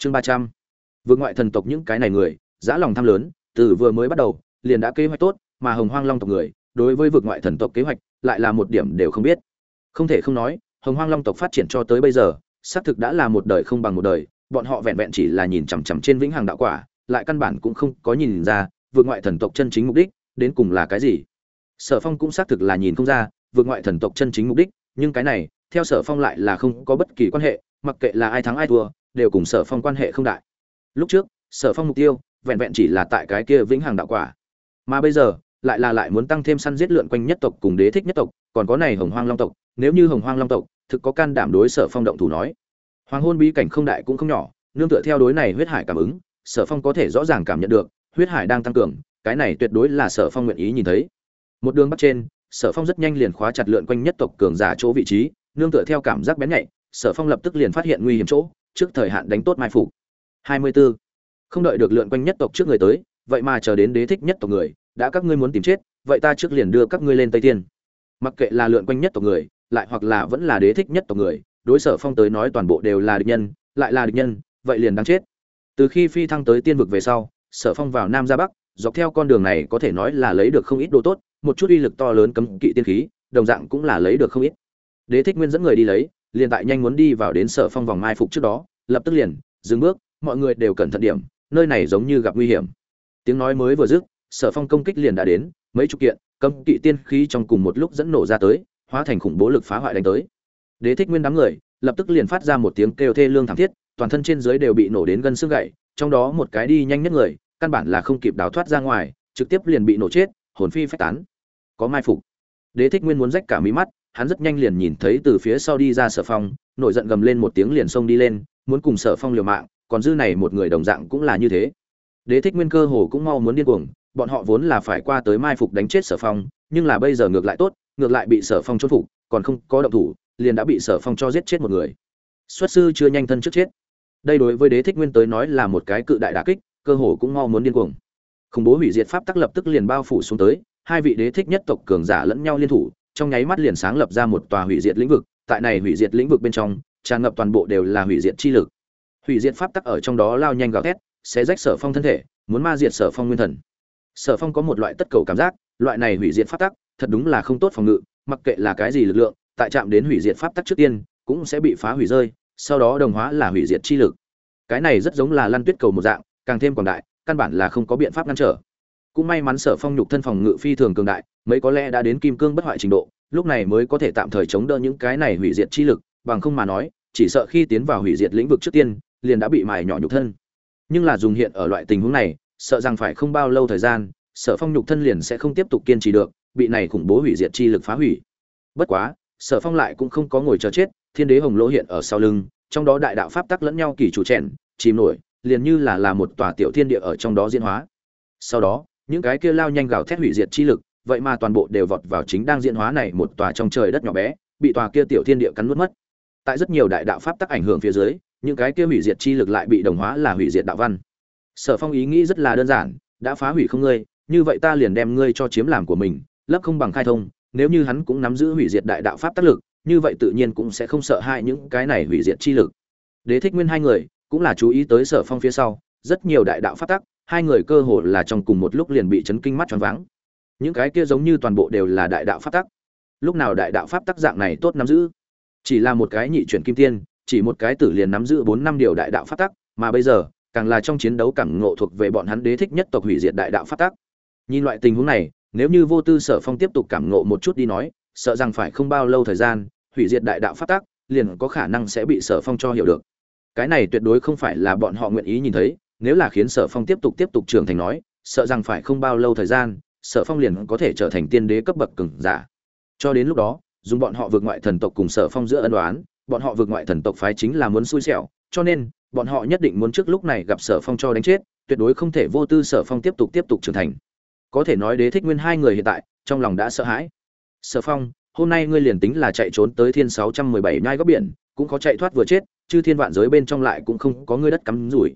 chương ba trăm. Vượt ngoại thần tộc những cái này người giã lòng tham lớn, từ vừa mới bắt đầu, liền đã kế hoạch tốt, mà hồng hoang long tộc người, đối với vượt ngoại thần tộc kế hoạch, lại là một điểm đều không biết. Không thể không nói, hồng hoang long tộc phát triển cho tới bây giờ, xác thực đã là một đời không bằng một đời, bọn họ vẹn vẹn chỉ là nhìn chằm chằm trên vĩnh hằng đạo quả, lại căn bản cũng không có nhìn ra, vượt ngoại thần tộc chân chính mục đích, đến cùng là cái gì. Sở phong cũng xác thực là nhìn không ra, vượt ngoại thần tộc chân chính mục đích, nhưng cái này, theo sở phong lại là không có bất kỳ quan hệ, mặc kệ là ai thắng ai thua đều cùng sở phong quan hệ không đại. Lúc trước, sở phong mục tiêu, vẹn vẹn chỉ là tại cái kia vĩnh hằng đạo quả. Mà bây giờ, lại là lại muốn tăng thêm săn giết lượn quanh nhất tộc cùng đế thích nhất tộc, còn có này hồng hoang long tộc, nếu như hồng hoang long tộc, thực có can đảm đối sở phong động thủ nói. Hoàng hôn bí cảnh không đại cũng không nhỏ, nương tựa theo đối này huyết hải cảm ứng, sở phong có thể rõ ràng cảm nhận được, huyết hải đang tăng cường, cái này tuyệt đối là sở phong nguyện ý nhìn thấy. Một đường bắt trên, sở phong rất nhanh liền khóa chặt lượn quanh nhất tộc cường giả chỗ vị trí, nương tựa theo cảm giác bén nhạy, sở phong lập tức liền phát hiện nguy hiểm chỗ trước thời hạn đánh tốt mai phục 24. không đợi được lượn quanh nhất tộc trước người tới, vậy mà chờ đến đế thích nhất tộc người, đã các ngươi muốn tìm chết, vậy ta trước liền đưa các ngươi lên tây thiên. mặc kệ là lượn quanh nhất tộc người, lại hoặc là vẫn là đế thích nhất tộc người, đối sở phong tới nói toàn bộ đều là địch nhân, lại là địch nhân, vậy liền đáng chết từ khi phi thăng tới tiên vực về sau, sở phong vào nam ra bắc, dọc theo con đường này có thể nói là lấy được không ít đồ tốt, một chút uy lực to lớn cấm kỵ tiên khí, đồng dạng cũng là lấy được không ít đế thích nguyên dẫn người đi lấy liền tại nhanh muốn đi vào đến sở phong vòng mai phục trước đó, lập tức liền, dừng bước, mọi người đều cẩn thận điểm, nơi này giống như gặp nguy hiểm. Tiếng nói mới vừa dứt, sở phong công kích liền đã đến, mấy chục kiện, cấm kỵ tiên khí trong cùng một lúc dẫn nổ ra tới, hóa thành khủng bố lực phá hoại đánh tới. Đế thích nguyên đám người, lập tức liền phát ra một tiếng kêu thê lương thảm thiết, toàn thân trên dưới đều bị nổ đến gân xương gãy, trong đó một cái đi nhanh nhất người, căn bản là không kịp đào thoát ra ngoài, trực tiếp liền bị nổ chết, hồn phi phách tán. Có mai phục. Đế thích nguyên muốn rách cả mí mắt hắn rất nhanh liền nhìn thấy từ phía sau đi ra sở phong, nổi giận gầm lên một tiếng liền xông đi lên, muốn cùng sở phong liều mạng, còn dư này một người đồng dạng cũng là như thế. Đế thích nguyên cơ hồ cũng mau muốn điên cuồng, bọn họ vốn là phải qua tới mai phục đánh chết sở phong, nhưng là bây giờ ngược lại tốt, ngược lại bị sở phong chốt phục, còn không có động thủ, liền đã bị sở phong cho giết chết một người. Xuất sư chưa nhanh thân trước chết. Đây đối với đế thích nguyên tới nói là một cái cự đại đà kích, cơ hồ cũng mau muốn điên cuồng. Khủng bố hủy diệt pháp tắc lập tức liền bao phủ xuống tới, hai vị đế thích nhất tộc cường giả lẫn nhau liên thủ trong nháy mắt liền sáng lập ra một tòa hủy diệt lĩnh vực, tại này hủy diệt lĩnh vực bên trong, tràn ngập toàn bộ đều là hủy diệt chi lực. Hủy diệt pháp tắc ở trong đó lao nhanh gào thét sẽ rách sở phong thân thể, muốn ma diệt sở phong nguyên thần. Sở phong có một loại tất cầu cảm giác, loại này hủy diệt pháp tắc, thật đúng là không tốt phòng ngự, mặc kệ là cái gì lực lượng, tại chạm đến hủy diệt pháp tắc trước tiên, cũng sẽ bị phá hủy rơi, sau đó đồng hóa là hủy diệt chi lực. Cái này rất giống là lăn tuyết cầu một dạng, càng thêm quảng đại, căn bản là không có biện pháp ngăn trở cũng may mắn sở phong nhục thân phòng ngự phi thường cường đại, mấy có lẽ đã đến kim cương bất hoại trình độ, lúc này mới có thể tạm thời chống đỡ những cái này hủy diệt chi lực, bằng không mà nói, chỉ sợ khi tiến vào hủy diệt lĩnh vực trước tiên, liền đã bị mài nhỏ nhục thân. Nhưng là dùng hiện ở loại tình huống này, sợ rằng phải không bao lâu thời gian, sở phong nhục thân liền sẽ không tiếp tục kiên trì được, bị này khủng bố hủy diệt chi lực phá hủy. Bất quá, sở phong lại cũng không có ngồi chờ chết, thiên đế hồng lỗ hiện ở sau lưng, trong đó đại đạo pháp tắc lẫn nhau kỳ chủ trẻn chìm nổi, liền như là là một tòa tiểu thiên địa ở trong đó diễn hóa. Sau đó những cái kia lao nhanh gào thét hủy diệt chi lực, vậy mà toàn bộ đều vọt vào chính đang diễn hóa này một tòa trong trời đất nhỏ bé, bị tòa kia tiểu thiên địa cắn nuốt mất. Tại rất nhiều đại đạo pháp tắc ảnh hưởng phía dưới, những cái kia hủy diệt chi lực lại bị đồng hóa là hủy diệt đạo văn. Sở phong ý nghĩ rất là đơn giản, đã phá hủy không ngươi, như vậy ta liền đem ngươi cho chiếm làm của mình, lấp không bằng khai thông, nếu như hắn cũng nắm giữ hủy diệt đại đạo pháp tác lực, như vậy tự nhiên cũng sẽ không sợ hãi những cái này hủy diệt chi lực. Đế thích nguyên hai người cũng là chú ý tới sở phong phía sau, rất nhiều đại đạo pháp tắc hai người cơ hồ là trong cùng một lúc liền bị chấn kinh mắt choáng váng. Những cái kia giống như toàn bộ đều là đại đạo pháp tắc. Lúc nào đại đạo pháp tắc dạng này tốt nắm giữ? Chỉ là một cái nhị chuyển kim tiên, chỉ một cái tử liền nắm giữ bốn năm điều đại đạo pháp tắc, mà bây giờ, càng là trong chiến đấu càng ngộ thuộc về bọn hắn đế thích nhất tộc hủy diệt đại đạo pháp tắc. Nhìn loại tình huống này, nếu như vô tư sở phong tiếp tục cảm ngộ một chút đi nói, sợ rằng phải không bao lâu thời gian, hủy diệt đại đạo pháp tắc, liền có khả năng sẽ bị sở phong cho hiểu được. Cái này tuyệt đối không phải là bọn họ nguyện ý nhìn thấy nếu là khiến sở phong tiếp tục tiếp tục trưởng thành nói, sợ rằng phải không bao lâu thời gian, sở phong liền có thể trở thành tiên đế cấp bậc cường giả. Cho đến lúc đó, dùng bọn họ vượt ngoại thần tộc cùng sở phong giữa ân đoán bọn họ vượt ngoại thần tộc phái chính là muốn xui xẻo, cho nên, bọn họ nhất định muốn trước lúc này gặp sở phong cho đánh chết, tuyệt đối không thể vô tư sở phong tiếp tục tiếp tục trưởng thành. Có thể nói đế thích nguyên hai người hiện tại, trong lòng đã sợ hãi. Sở phong, hôm nay ngươi liền tính là chạy trốn tới thiên sáu trăm mười bảy nhai góc biển, cũng có chạy thoát vừa chết chứ thiên vạn giới bên trong lại cũng không có ngươi đất cắm rủi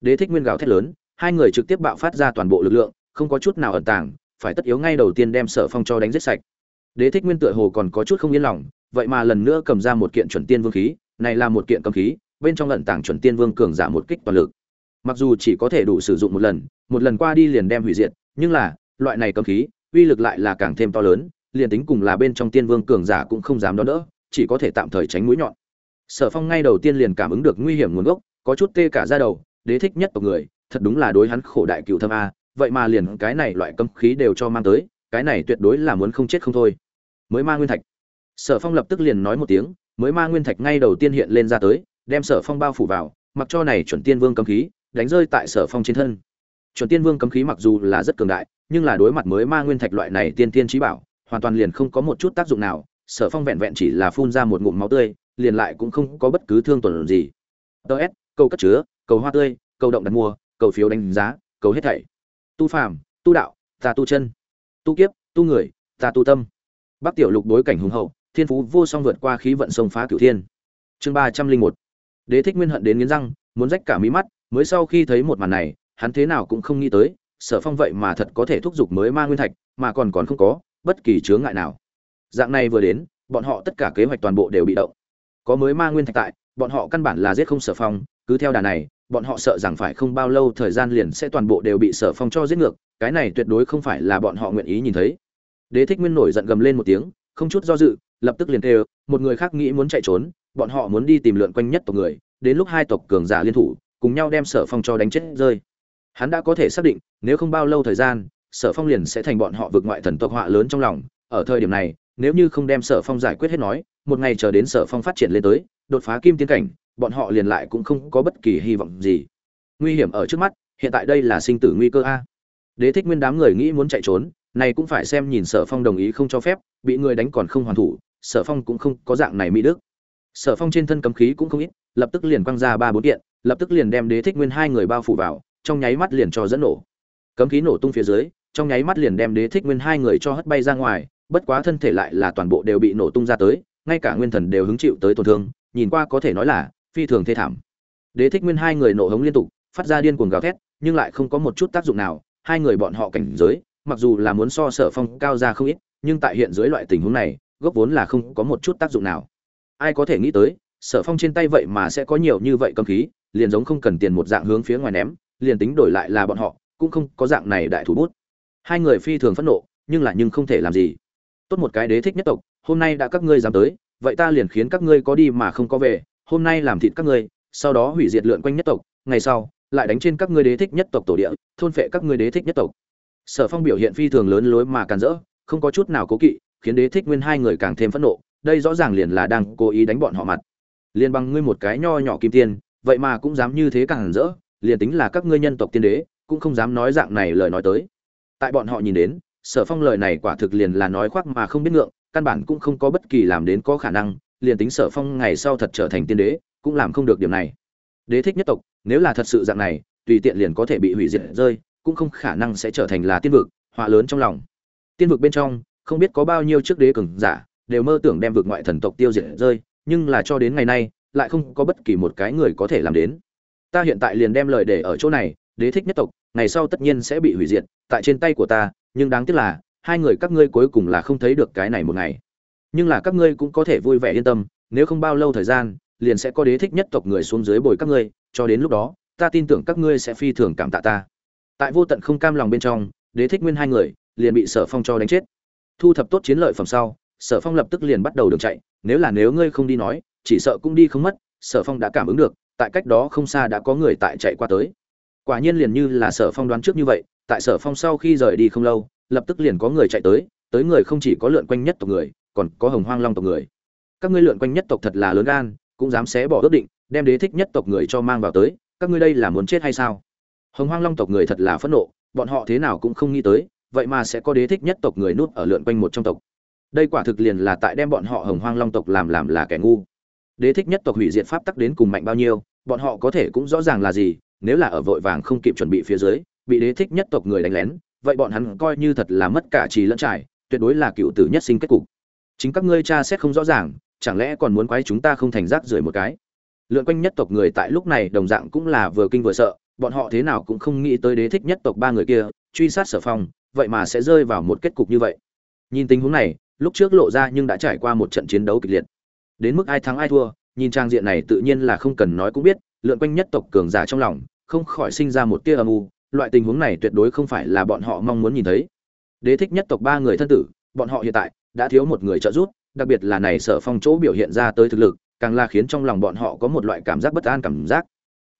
đế thích nguyên gào thét lớn, hai người trực tiếp bạo phát ra toàn bộ lực lượng, không có chút nào ẩn tàng, phải tất yếu ngay đầu tiên đem sở phong cho đánh giết sạch. Đế thích nguyên tựa hồ còn có chút không yên lòng, vậy mà lần nữa cầm ra một kiện chuẩn tiên vương khí, này là một kiện cầm khí, bên trong ẩn tàng chuẩn tiên vương cường giả một kích toàn lực. Mặc dù chỉ có thể đủ sử dụng một lần một lần qua đi liền đem hủy diệt, nhưng là, loại này cấm khí, uy lực lại là càng thêm to lớn, liền tính cùng là bên trong tiên vương cường giả cũng không dám đón đỡ, chỉ có thể tạm thời tránh mũi nhọn. Sở phong ngay đầu tiên liền cảm ứng được nguy hiểm nguồn gốc, có chút tê cả da đầu đế thích nhất tộc người, thật đúng là đối hắn khổ đại cựu thâm a, vậy mà liền cái này loại cấm khí đều cho mang tới, cái này tuyệt đối là muốn không chết không thôi. Mới ma nguyên thạch. Sở phong lập tức liền nói một tiếng, mới ma nguyên thạch ngay đầu tiên hiện lên ra tới, đem sở phong bao phủ vào, mặc cho này chuẩn tiên vương cấm khí, đánh rơi tại sở phong trên thân. Chuẩn tiên vương cấm khí mặc dù là rất cường đại, nhưng là đối mặt mới ma nguyên thạch loại này tiên tiên trí bảo, hoàn toàn liền không có một chút tác dụng nào, sở phong vẹn vẹn chỉ là phun ra một ngụm máu tươi, liền lại cũng không có bất cứ thương tổn gì. Ts câu cất chứa cầu hoa tươi, cầu động đặt mua, cầu phiếu đánh giá, cầu hết thảy. Tu phàm, tu đạo, ta tu chân. Tu kiếp, tu người, ta tu tâm. Bắc tiểu lục đối cảnh hùng hậu, thiên phú vô song vượt qua khí vận sông phá cửu thiên. Chương ba trăm linh một. Đế thích nguyên hận đến nghiến răng, muốn rách cả mí mắt, mới sau khi thấy một màn này, hắn thế nào cũng không nghĩ tới, sở phong vậy mà thật có thể thúc giục mới ma nguyên thạch, mà còn còn không có bất kỳ chướng ngại nào. Dạng này vừa đến, bọn họ tất cả kế hoạch toàn bộ đều bị động. Có mới ma nguyên thạch tại, bọn họ căn bản là giết không sở phong, cứ theo đà này bọn họ sợ rằng phải không bao lâu thời gian liền sẽ toàn bộ đều bị sở phong cho giết ngược, cái này tuyệt đối không phải là bọn họ nguyện ý nhìn thấy. Đế thích nguyên nổi giận gầm lên một tiếng, không chút do dự, lập tức liền kêu, một người khác nghĩ muốn chạy trốn, bọn họ muốn đi tìm lượn quanh nhất tộc người, đến lúc hai tộc cường giả liên thủ, cùng nhau đem sở phong cho đánh chết rơi. Hắn đã có thể xác định, nếu không bao lâu thời gian, sở phong liền sẽ thành bọn họ vượt ngoại thần tộc họa lớn trong lòng. Ở thời điểm này, nếu như không đem sở phong giải quyết hết nói, một ngày chờ đến sở phong phát triển lên tới, đột phá kim tiến cảnh bọn họ liền lại cũng không có bất kỳ hy vọng gì. Nguy hiểm ở trước mắt, hiện tại đây là sinh tử nguy cơ a. Đế thích nguyên đám người nghĩ muốn chạy trốn, này cũng phải xem nhìn sở phong đồng ý không cho phép, bị người đánh còn không hoàn thủ, sở phong cũng không có dạng này mỹ đức. Sở phong trên thân cấm khí cũng không ít, lập tức liền quăng ra ba bốn kiện, lập tức liền đem đế thích nguyên hai người bao phủ vào, trong nháy mắt liền cho dẫn nổ. Cấm khí nổ tung phía dưới, trong nháy mắt liền đem đế thích nguyên hai người cho hất bay ra ngoài, bất quá thân thể lại là toàn bộ đều bị nổ tung ra tới, ngay cả nguyên thần đều hứng chịu tới tổn thương, nhìn qua có thể nói là phi thường thê thảm. Đế thích nguyên hai người nổ hống liên tục, phát ra điên cuồng gào thét, nhưng lại không có một chút tác dụng nào, hai người bọn họ cảnh giới, mặc dù là muốn so sở phong cao ra không ít, nhưng tại hiện dưới loại tình huống này, gốc vốn là không có một chút tác dụng nào. Ai có thể nghĩ tới, sở phong trên tay vậy mà sẽ có nhiều như vậy cầm khí, liền giống không cần tiền một dạng hướng phía ngoài ném, liền tính đổi lại là bọn họ, cũng không có dạng này đại thủ bút. Hai người phi thường phẫn nộ, nhưng là nhưng không thể làm gì. Tốt một cái đế thích nhất tộc, hôm nay đã các ngươi dám tới, vậy ta liền khiến các ngươi có đi mà không có về hôm nay làm thịt các ngươi, sau đó hủy diệt lượn quanh nhất tộc, ngày sau, lại đánh trên các ngươi đế thích nhất tộc tổ địa, thôn phệ các ngươi đế thích nhất tộc. Sở phong biểu hiện phi thường lớn lối mà càn rỡ, không có chút nào cố kỵ, khiến đế thích nguyên hai người càng thêm phẫn nộ, đây rõ ràng liền là đang cố ý đánh bọn họ mặt. Liền bằng ngươi một cái nho nhỏ kim tiên, vậy mà cũng dám như thế càng rỡ, liền tính là các ngươi nhân tộc tiên đế, cũng không dám nói dạng này lời nói tới. Tại bọn họ nhìn đến, sở phong lời này quả thực liền là nói khoác mà không biết ngượng, căn bản cũng không có bất kỳ làm đến có khả năng liền tính sở phong ngày sau thật trở thành tiên đế, cũng làm không được điểm này. Đế thích nhất tộc, nếu là thật sự dạng này, tùy tiện liền có thể bị hủy diệt rơi, cũng không khả năng sẽ trở thành là tiên vực, họa lớn trong lòng. Tiên vực bên trong, không biết có bao nhiêu trước đế cường giả, đều mơ tưởng đem vực ngoại thần tộc tiêu diệt rơi, nhưng là cho đến ngày nay, lại không có bất kỳ một cái người có thể làm đến. Ta hiện tại liền đem lời để ở chỗ này, đế thích nhất tộc, ngày sau tất nhiên sẽ bị hủy diệt, tại trên tay của ta, nhưng đáng tiếc là, hai người các ngươi cuối cùng là không thấy được cái này một ngày nhưng là các ngươi cũng có thể vui vẻ yên tâm, nếu không bao lâu thời gian, liền sẽ có đế thích nhất tộc người xuống dưới bồi các ngươi, cho đến lúc đó, ta tin tưởng các ngươi sẽ phi thường cảm tạ ta. Tại vô tận không cam lòng bên trong, đế thích nguyên hai người liền bị sở phong cho đánh chết. Thu thập tốt chiến lợi phẩm sau, sở phong lập tức liền bắt đầu đường chạy, nếu là nếu ngươi không đi nói, chỉ sợ cũng đi không mất, sở phong đã cảm ứng được, tại cách đó không xa đã có người tại chạy qua tới. Quả nhiên liền như là sở phong đoán trước như vậy, tại sở phong sau khi rời đi không lâu, lập tức liền có người chạy tới tới người không chỉ có lượn quanh nhất tộc người còn có hồng hoang long tộc người. Các ngươi lượn quanh nhất tộc thật là lớn gan, cũng dám xé bỏ ước định, đem đế thích nhất tộc người cho mang vào tới, các ngươi đây là muốn chết hay sao? Hồng hoang long tộc người thật là phẫn nộ, bọn họ thế nào cũng không nghĩ tới, vậy mà sẽ có đế thích nhất tộc người núp ở lượn quanh một trong tộc. Đây quả thực liền là tại đem bọn họ hồng hoang long tộc làm làm là kẻ ngu. Đế thích nhất tộc hủy diệt pháp tắc đến cùng mạnh bao nhiêu, bọn họ có thể cũng rõ ràng là gì, nếu là ở vội vàng không kịp chuẩn bị phía dưới, bị đế thích nhất tộc người đánh lén, vậy bọn hắn coi như thật là mất cả trì lẫn trải, tuyệt đối là cựu tử nhất sinh kết cục chính các ngươi cha xét không rõ ràng, chẳng lẽ còn muốn quái chúng ta không thành rác rưởi một cái? Lượn quanh nhất tộc người tại lúc này đồng dạng cũng là vừa kinh vừa sợ, bọn họ thế nào cũng không nghĩ tới đế thích nhất tộc ba người kia, truy sát sở phong, vậy mà sẽ rơi vào một kết cục như vậy. Nhìn tình huống này, lúc trước lộ ra nhưng đã trải qua một trận chiến đấu kịch liệt. Đến mức ai thắng ai thua, nhìn trang diện này tự nhiên là không cần nói cũng biết, lượn quanh nhất tộc cường giả trong lòng, không khỏi sinh ra một tia âm u, loại tình huống này tuyệt đối không phải là bọn họ mong muốn nhìn thấy. Đế thích nhất tộc ba người thân tử, bọn họ hiện tại đã thiếu một người trợ giúp, đặc biệt là này sở phong chỗ biểu hiện ra tới thực lực, càng là khiến trong lòng bọn họ có một loại cảm giác bất an cảm giác.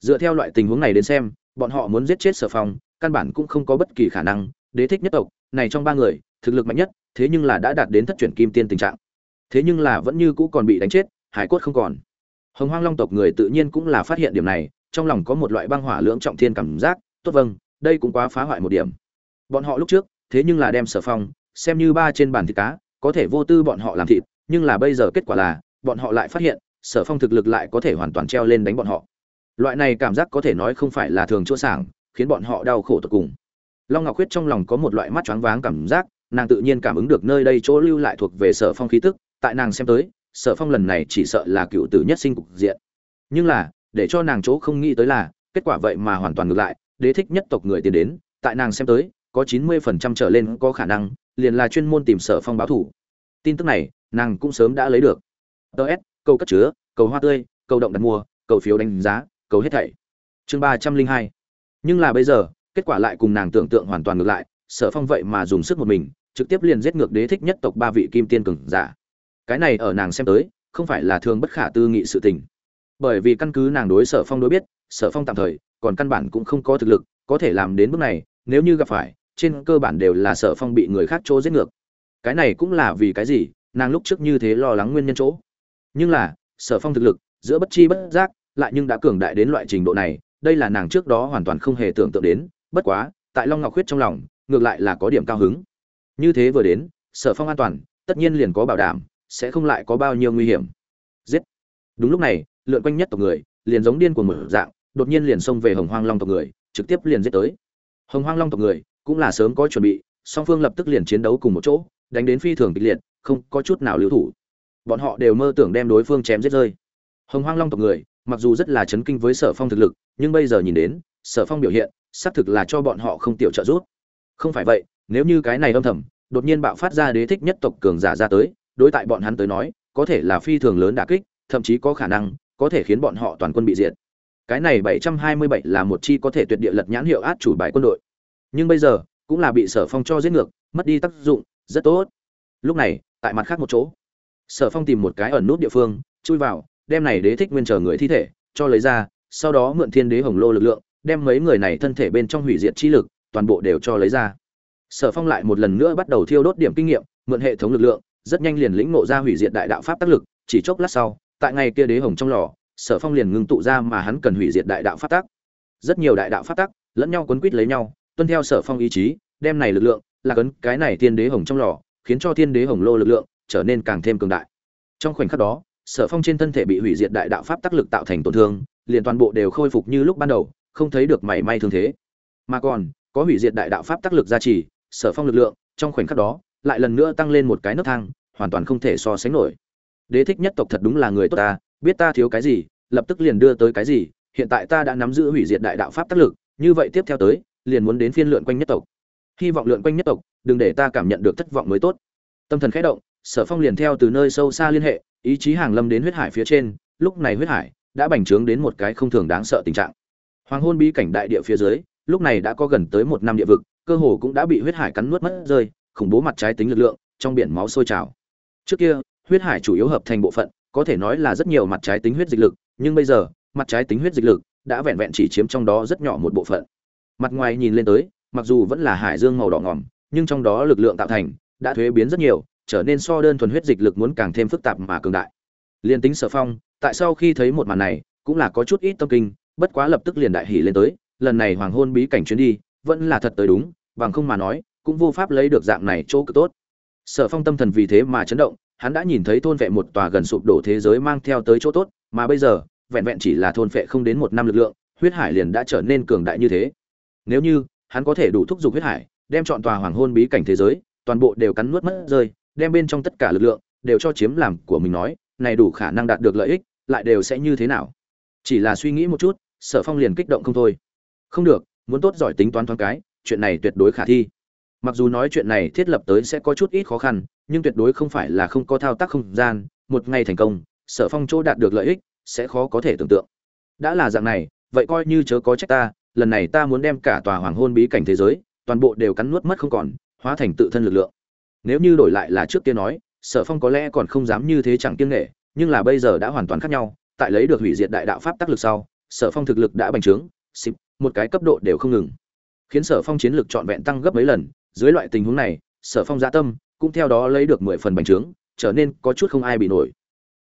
Dựa theo loại tình huống này đến xem, bọn họ muốn giết chết sở phong, căn bản cũng không có bất kỳ khả năng. Đế thích nhất tộc, này trong ba người, thực lực mạnh nhất, thế nhưng là đã đạt đến thất chuyển kim tiên tình trạng. Thế nhưng là vẫn như cũ còn bị đánh chết, hải cốt không còn. Hồng hoang long tộc người tự nhiên cũng là phát hiện điểm này, trong lòng có một loại băng hỏa lưỡng trọng thiên cảm giác, tốt vâng đây cũng quá phá hoại một điểm. Bọn họ lúc trước, thế nhưng là đem sở phong, xem như ba trên bàn thịt cá có thể vô tư bọn họ làm thịt, nhưng là bây giờ kết quả là, bọn họ lại phát hiện, sở phong thực lực lại có thể hoàn toàn treo lên đánh bọn họ. Loại này cảm giác có thể nói không phải là thường chỗ sảng, khiến bọn họ đau khổ tột cùng. Long ngọc khuyết trong lòng có một loại mắt choáng váng cảm giác, nàng tự nhiên cảm ứng được nơi đây chỗ lưu lại thuộc về sở phong khí tức, tại nàng xem tới, sở phong lần này chỉ sợ là cựu tử nhất sinh cục diện. Nhưng là, để cho nàng chỗ không nghĩ tới là, kết quả vậy mà hoàn toàn ngược lại, đế thích nhất tộc người tiến đến, tại nàng xem tới, có chín mươi phần trăm trở lên có khả năng liền là chuyên môn tìm sở phong báo thủ. Tin tức này, nàng cũng sớm đã lấy được. Ts câu cất chứa, cầu hoa tươi, cầu động đặt mua, cầu phiếu đánh giá, cầu hết thảy. Chương ba trăm linh hai. Nhưng là bây giờ, kết quả lại cùng nàng tưởng tượng hoàn toàn ngược lại, sở phong vậy mà dùng sức một mình, trực tiếp liền giết ngược đế thích nhất tộc ba vị kim tiên cường giả. Cái này ở nàng xem tới, không phải là thường bất khả tư nghị sự tình. Bởi vì căn cứ nàng đối sở phong đối biết, sở phong tạm thời, còn căn bản cũng không có thực lực, có thể làm đến bước này, nếu như gặp phải trên cơ bản đều là sở phong bị người khác chỗ giết ngược. Cái này cũng là vì cái gì? Nàng lúc trước như thế lo lắng nguyên nhân chỗ. Nhưng là, sở phong thực lực, giữa bất chi bất giác, lại nhưng đã cường đại đến loại trình độ này, đây là nàng trước đó hoàn toàn không hề tưởng tượng đến. Bất quá, tại long ngọc khuyết trong lòng, ngược lại là có điểm cao hứng. Như thế vừa đến, sở phong an toàn, tất nhiên liền có bảo đảm, sẽ không lại có bao nhiêu nguy hiểm. Giết! Đúng lúc này, lượn quanh nhất tộc người, liền giống điên của một dạng, đột nhiên liền xông về hồng hoang long tộc người, trực tiếp liền giết tới. Hồng hoang long tộc người cũng là sớm có chuẩn bị, song phương lập tức liền chiến đấu cùng một chỗ, đánh đến phi thường kịch liệt, không có chút nào lưu thủ. Bọn họ đều mơ tưởng đem đối phương chém giết rơi. Hồng hoang long tộc người, mặc dù rất là chấn kinh với sở phong thực lực, nhưng bây giờ nhìn đến, sở phong biểu hiện, xác thực là cho bọn họ không tiểu trợ giúp. Không phải vậy, nếu như cái này âm thầm, đột nhiên bạo phát ra đế thích nhất tộc cường giả ra tới, đối tại bọn hắn tới nói, có thể là phi thường lớn đả kích, thậm chí có khả năng, có thể khiến bọn họ toàn quân bị diệt. Cái này 727 là một chi có thể tuyệt địa lật nhãn hiệu át chủ bài quân đội nhưng bây giờ, cũng là bị sở phong cho giết ngược, mất đi tác dụng, rất tốt. Lúc này, tại mặt khác một chỗ, sở phong tìm một cái ẩn nút địa phương, chui vào, đem này đế thích nguyên chờ người thi thể, cho lấy ra, sau đó mượn thiên đế hồng lô lực lượng, đem mấy người này thân thể bên trong hủy diệt chi lực, toàn bộ đều cho lấy ra. Sở phong lại một lần nữa bắt đầu thiêu đốt điểm kinh nghiệm, mượn hệ thống lực lượng, rất nhanh liền lĩnh ngộ ra hủy diệt đại đạo pháp tác lực, chỉ chốc lát sau, tại ngày kia đế hồng trong lò, sở phong liền ngưng tụ ra mà hắn cần hủy diệt đại đạo pháp tác. Rất nhiều đại đạo pháp tác, lẫn nhau quấn quýt lấy nhau tuân theo sở phong ý chí, đem này lực lượng, là cấn cái này thiên đế hồng trong lò, khiến cho thiên đế hồng lô lực lượng trở nên càng thêm cường đại. Trong khoảnh khắc đó, sở phong trên thân thể bị hủy diệt đại đạo pháp tác lực tạo thành tổn thương, liền toàn bộ đều khôi phục như lúc ban đầu, không thấy được mảy may thương thế. Mà còn, có hủy diệt đại đạo pháp tác lực gia trì, sở phong lực lượng, trong khoảnh khắc đó, lại lần nữa tăng lên một cái nấc thang, hoàn toàn không thể so sánh nổi. Đế thích nhất tộc thật đúng là người tốt ta, biết ta thiếu cái gì, lập tức liền đưa tới cái gì, hiện tại ta đã nắm giữ hủy diệt đại đạo pháp tác lực, như vậy tiếp theo tới liền muốn đến phiên lượn quanh nhất tộc. Hy vọng lượn quanh nhất tộc, đừng để ta cảm nhận được thất vọng mới tốt. Tâm thần khẽ động, sở phong liền theo từ nơi sâu xa liên hệ, ý chí hàng lâm đến huyết hải phía trên, lúc này huyết hải đã bành trướng đến một cái không thường đáng sợ tình trạng. Hoàng hôn bí cảnh đại địa phía dưới, lúc này đã có gần tới một năm địa vực, cơ hồ cũng đã bị huyết hải cắn nuốt mất rơi, khủng bố mặt trái tính lực lượng, trong biển máu sôi trào. Trước kia, huyết hải chủ yếu hợp thành bộ phận, có thể nói là rất nhiều mặt trái tính huyết dịch lực, nhưng bây giờ, mặt trái tính huyết dịch lực đã vẹn vẹn chỉ chiếm trong đó rất nhỏ một bộ phận mặt ngoài nhìn lên tới, mặc dù vẫn là hải dương màu đỏ ngỏm nhưng trong đó lực lượng tạo thành đã thuế biến rất nhiều, trở nên so đơn thuần huyết dịch lực muốn càng thêm phức tạp mà cường đại. Liên tính sở phong, tại sau khi thấy một màn này, cũng là có chút ít tâm kinh, bất quá lập tức liền đại hỉ lên tới, lần này hoàng hôn bí cảnh chuyến đi, vẫn là thật tới đúng, bằng không mà nói, cũng vô pháp lấy được dạng này chỗ cực tốt. Sở phong tâm thần vì thế mà chấn động, hắn đã nhìn thấy thôn vệ một tòa gần sụp đổ thế giới mang theo tới chỗ tốt, mà bây giờ, vẹn vẹn chỉ là thôn vệ không đến một năm lực lượng, huyết hải liền đã trở nên cường đại như thế nếu như, hắn có thể đủ thúc giục huyết hải, đem chọn tòa hoàng hôn bí cảnh thế giới, toàn bộ đều cắn nuốt mất rơi, đem bên trong tất cả lực lượng, đều cho chiếm làm của mình nói, này đủ khả năng đạt được lợi ích, lại đều sẽ như thế nào? Chỉ là suy nghĩ một chút, sở phong liền kích động không thôi. Không được, muốn tốt giỏi tính toán thoáng cái, chuyện này tuyệt đối khả thi. Mặc dù nói chuyện này thiết lập tới sẽ có chút ít khó khăn, nhưng tuyệt đối không phải là không có thao tác không gian, một ngày thành công, sở phong chỗ đạt được lợi ích, sẽ khó có thể tưởng tượng. Đã là dạng này, vậy coi như chớ có trách ta lần này ta muốn đem cả tòa hoàng hôn bí cảnh thế giới, toàn bộ đều cắn nuốt mất không còn, hóa thành tự thân lực lượng. Nếu như đổi lại là trước kia nói, sở phong có lẽ còn không dám như thế chẳng kiêng nghệ nhưng là bây giờ đã hoàn toàn khác nhau, tại lấy được hủy diệt đại đạo pháp tác lực sau, sở phong thực lực đã bành trướng, xịp, một cái cấp độ đều không ngừng. Khiến sở phong chiến lực trọn vẹn tăng gấp mấy lần, dưới loại tình huống này, sở phong gia tâm cũng theo đó lấy được mười phần bành trướng, trở nên có chút không ai bị nổi.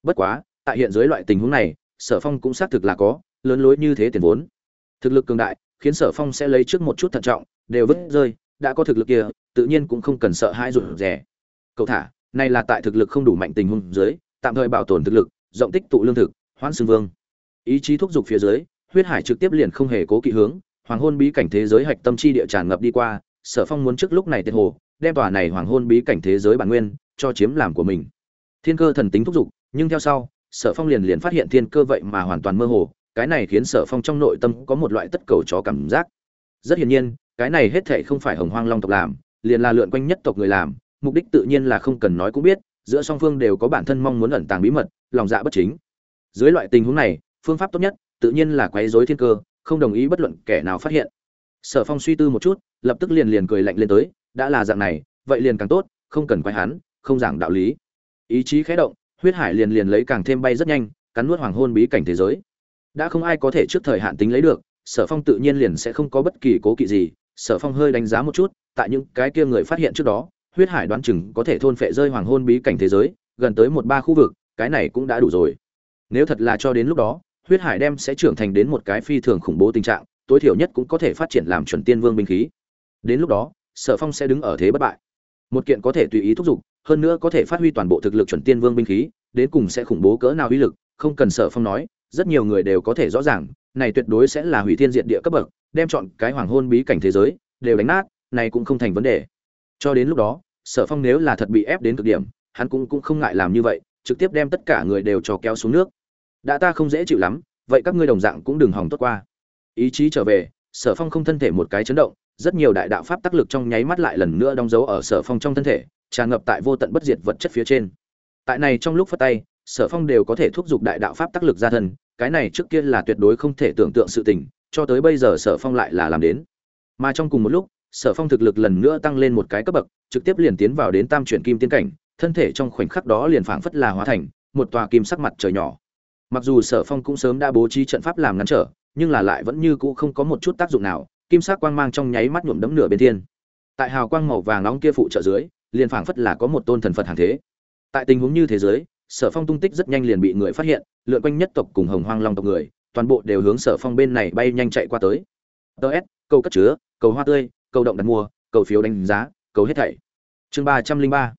Bất quá, tại hiện dưới loại tình huống này, sở phong cũng xác thực là có, lớn lối như thế tiền vốn thực lực cường đại khiến sở phong sẽ lấy trước một chút thận trọng đều vứt rơi đã có thực lực kia tự nhiên cũng không cần sợ hãi rụt rè. Cậu thả này là tại thực lực không đủ mạnh tình huống dưới tạm thời bảo tồn thực lực rộng tích tụ lương thực hoãn xương vương. Ý chí thúc giục phía dưới huyết hải trực tiếp liền không hề cố kỵ hướng hoàng hôn bí cảnh thế giới hạch tâm chi địa tràn ngập đi qua sở phong muốn trước lúc này tiệt hồ đem tòa này hoàng hôn bí cảnh thế giới bản nguyên cho chiếm làm của mình. Thiên cơ thần tính thúc giục nhưng theo sau sở phong liền liền phát hiện thiên cơ vậy mà hoàn toàn mơ hồ cái này khiến sở phong trong nội tâm có một loại tất cầu chó cảm giác. Rất hiển nhiên, cái này hết thệ không phải hồng hoang long tộc làm, liền là lượn quanh nhất tộc người làm, mục đích tự nhiên là không cần nói cũng biết, giữa song phương đều có bản thân mong muốn ẩn tàng bí mật, lòng dạ bất chính. Dưới loại tình huống này, phương pháp tốt nhất, tự nhiên là quấy rối thiên cơ, không đồng ý bất luận kẻ nào phát hiện. Sở phong suy tư một chút, lập tức liền liền cười lạnh lên tới, đã là dạng này, vậy liền càng tốt, không cần quay hắn, không giảng đạo lý. Ý chí khẽ động, huyết hải liền liền lấy càng thêm bay rất nhanh, cắn nuốt hoàng hôn bí cảnh thế giới đã không ai có thể trước thời hạn tính lấy được, sở phong tự nhiên liền sẽ không có bất kỳ cố kỵ gì. Sở phong hơi đánh giá một chút, tại những cái kia người phát hiện trước đó, huyết hải đoán chừng có thể thôn phệ rơi hoàng hôn bí cảnh thế giới, gần tới một ba khu vực, cái này cũng đã đủ rồi. Nếu thật là cho đến lúc đó, huyết hải đem sẽ trưởng thành đến một cái phi thường khủng bố tình trạng, tối thiểu nhất cũng có thể phát triển làm chuẩn tiên vương binh khí. Đến lúc đó, sở phong sẽ đứng ở thế bất bại. Một kiện có thể tùy ý thúc giục, hơn nữa có thể phát huy toàn bộ thực lực chuẩn tiên vương binh khí, đến cùng sẽ khủng bố cỡ nào uy lực, không cần sở phong nói rất nhiều người đều có thể rõ ràng, này tuyệt đối sẽ là hủy thiên diện địa cấp bậc, đem chọn cái hoàng hôn bí cảnh thế giới, đều đánh nát, này cũng không thành vấn đề. Cho đến lúc đó, sở phong nếu là thật bị ép đến cực điểm, hắn cũng cũng không ngại làm như vậy, trực tiếp đem tất cả người đều cho kéo xuống nước. Đã ta không dễ chịu lắm, vậy các ngươi đồng dạng cũng đừng hòng tốt qua. Ý chí trở về, sở phong không thân thể một cái chấn động, rất nhiều đại đạo pháp tác lực trong nháy mắt lại lần nữa đóng dấu ở sở phong trong thân thể, tràn ngập tại vô tận bất diệt vật chất phía trên. Tại này trong lúc phát tay sở phong đều có thể thúc giục đại đạo pháp tác lực ra thân, cái này trước kia là tuyệt đối không thể tưởng tượng sự tình, cho tới bây giờ sở phong lại là làm đến. Mà trong cùng một lúc, sở phong thực lực lần nữa tăng lên một cái cấp bậc, trực tiếp liền tiến vào đến tam chuyển kim tiến cảnh, thân thể trong khoảnh khắc đó liền phảng phất là hóa thành một tòa kim sắc mặt trời nhỏ. Mặc dù sở phong cũng sớm đã bố trí trận pháp làm ngăn trở, nhưng là lại vẫn như cũ không có một chút tác dụng nào, kim sắc quang mang trong nháy mắt nhuộm đẫm nửa bên thiên. Tại hào quang màu vàng nóng kia phụ trợ dưới, liền phảng phất là có một tôn thần phật hàng thế. Tại tình huống như thế giới sở phong tung tích rất nhanh liền bị người phát hiện, lượn quanh nhất tộc cùng hồng hoang long tộc người, toàn bộ đều hướng sở phong bên này bay nhanh chạy qua tới. Ts câu cất chứa, cầu hoa tươi, cầu động đặt mua, cầu phiếu đánh giá, cầu hết thảy. Chương ba trăm linh ba.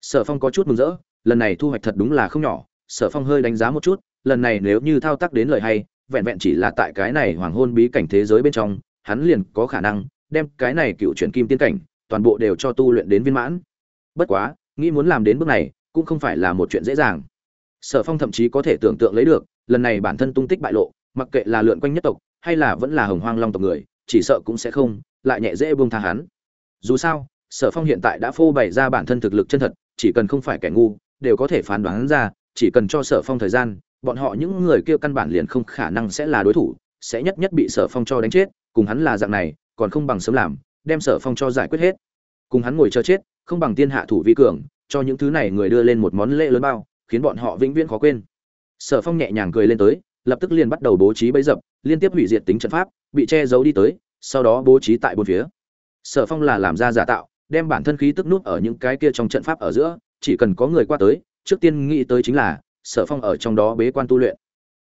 Sở phong có chút mừng rỡ, lần này thu hoạch thật đúng là không nhỏ, sở phong hơi đánh giá một chút, lần này nếu như thao tác đến lời hay, vẹn vẹn chỉ là tại cái này hoàng hôn bí cảnh thế giới bên trong, hắn liền có khả năng đem cái này cựu chuyển kim tiên cảnh toàn bộ đều cho tu luyện đến viên mãn. Bất quá, nghĩ muốn làm đến bước này cũng không phải là một chuyện dễ dàng. Sở phong thậm chí có thể tưởng tượng lấy được, lần này bản thân tung tích bại lộ, mặc kệ là lượn quanh nhất tộc, hay là vẫn là hồng hoang long tộc người, chỉ sợ cũng sẽ không, lại nhẹ dễ buông tha hắn. Dù sao, sở phong hiện tại đã phô bày ra bản thân thực lực chân thật, chỉ cần không phải kẻ ngu, đều có thể phán đoán ra, chỉ cần cho sở phong thời gian, bọn họ những người kia căn bản liền không khả năng sẽ là đối thủ, sẽ nhất nhất bị sở phong cho đánh chết, cùng hắn là dạng này, còn không bằng sớm làm, đem sở phong cho giải quyết hết. Cùng hắn ngồi chờ chết, không bằng tiên hạ thủ vi cường cho những thứ này người đưa lên một món lễ lớn bao, khiến bọn họ vĩnh viễn khó quên. Sở phong nhẹ nhàng cười lên tới, lập tức liền bắt đầu bố trí bấy dập, liên tiếp hủy diệt tính trận pháp, bị che giấu đi tới, sau đó bố trí tại bốn phía. Sở phong là làm ra giả tạo, đem bản thân khí tức nút ở những cái kia trong trận pháp ở giữa, chỉ cần có người qua tới, trước tiên nghĩ tới chính là, sở phong ở trong đó bế quan tu luyện.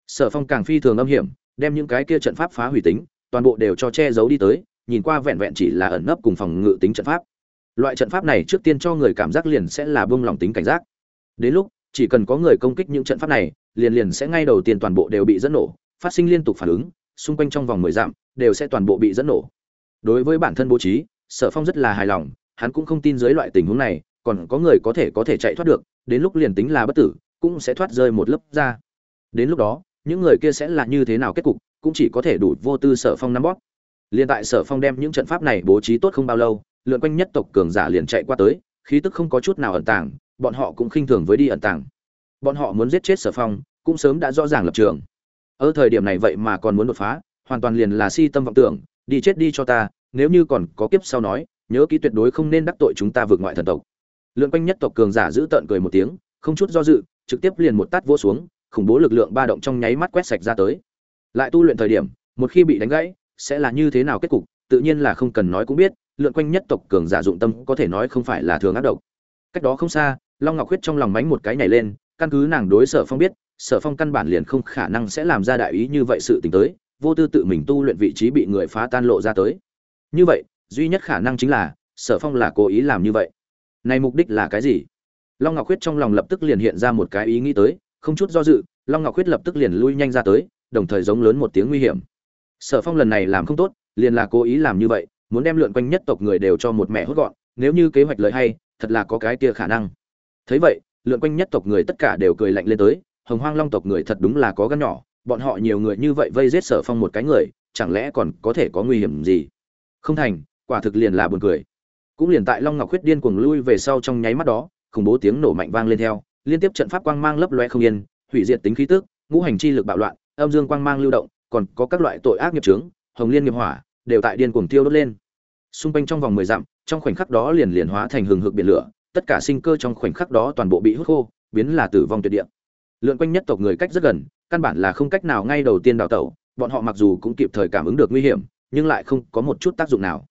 Sở phong càng phi thường âm hiểm, đem những cái kia trận pháp phá hủy tính, toàn bộ đều cho che giấu đi tới, nhìn qua vẹn vẹn chỉ là ẩn nấp cùng phòng ngự tính trận pháp loại trận pháp này trước tiên cho người cảm giác liền sẽ là bông lòng tính cảnh giác. Đến lúc, chỉ cần có người công kích những trận pháp này, liền liền sẽ ngay đầu tiên toàn bộ đều bị dẫn nổ, phát sinh liên tục phản ứng, xung quanh trong vòng mười dặm đều sẽ toàn bộ bị dẫn nổ. Đối với bản thân bố trí, sở phong rất là hài lòng, hắn cũng không tin dưới loại tình huống này, còn có người có thể có thể chạy thoát được, đến lúc liền tính là bất tử, cũng sẽ thoát rơi một lớp ra. Đến lúc đó, những người kia sẽ là như thế nào kết cục, cũng chỉ có thể đủ vô tư sở phong nắm bóp. Liền tại sở phong đem những trận pháp này bố trí tốt không bao lâu lượn quanh nhất tộc cường giả liền chạy qua tới, khí tức không có chút nào ẩn tàng, bọn họ cũng khinh thường với đi ẩn tàng. Bọn họ muốn giết chết sở phong, cũng sớm đã rõ ràng lập trường. Ở thời điểm này vậy mà còn muốn đột phá, hoàn toàn liền là si tâm vọng tưởng, đi chết đi cho ta, nếu như còn có kiếp sau nói, nhớ kỹ tuyệt đối không nên đắc tội chúng ta vượt ngoại thần tộc. Lượn quanh nhất tộc cường giả giữ tợn cười một tiếng, không chút do dự, trực tiếp liền một tát vỗ xuống, khủng bố lực lượng ba động trong nháy mắt quét sạch ra tới. Lại tu luyện thời điểm, một khi bị đánh gãy, sẽ là như thế nào kết cục, tự nhiên là không cần nói cũng biết lượn quanh nhất tộc cường giả dụng tâm có thể nói không phải là thường ác độc. Cách đó không xa, long ngọc huyết trong lòng mánh một cái nhảy lên, căn cứ nàng đối sở phong biết, sở phong căn bản liền không khả năng sẽ làm ra đại ý như vậy sự t ì n h tới, vô tư tự mình tu luyện vị trí bị người phá tan lộ ra tới. Như vậy, duy nhất khả năng chính là, sở phong là cố ý làm như vậy. Này mục đích là cái gì? Long ngọc huyết trong lòng lập tức liền hiện ra một cái ý nghĩ tới, không chút do dự, long ngọc huyết lập tức liền lui nhanh ra tới, đồng thời giống lớn một tiếng nguy hiểm. Sở phong lần này làm không tốt, liền là cố ý làm như vậy muốn đem lượn quanh nhất tộc người đều cho một mẹ hốt gọn, nếu như kế hoạch lợi hay, thật là có cái kia khả năng. Thấy vậy, lượn quanh nhất tộc người tất cả đều cười lạnh lên tới, hồng hoang long tộc người thật đúng là có gan nhỏ, bọn họ nhiều người như vậy vây giết sở phong một cái người, chẳng lẽ còn có thể có nguy hiểm gì? Không thành, quả thực liền là buồn cười. Cũng liền tại long ngọc khuyết điên cuồng lui về sau trong nháy mắt đó, khủng bố tiếng nổ mạnh vang lên theo, liên tiếp trận pháp quang mang lấp loe không yên, hủy diệt tính khí tức, ngũ hành chi lực bạo loạn, âm dương quang mang lưu động, còn có các loại tội ác nghiệp trướng hồng liên nghiệp hỏa đều tại điên cuồng tiêu đốt lên. Xung quanh trong vòng mười dặm, trong khoảnh khắc đó liền liền hóa thành hừng hực biển lửa, tất cả sinh cơ trong khoảnh khắc đó toàn bộ bị hút khô, biến là tử vong tuyệt địa. Lượn quanh nhất tộc người cách rất gần, căn bản là không cách nào ngay đầu tiên đào tẩu, bọn họ mặc dù cũng kịp thời cảm ứng được nguy hiểm, nhưng lại không có một chút tác dụng nào.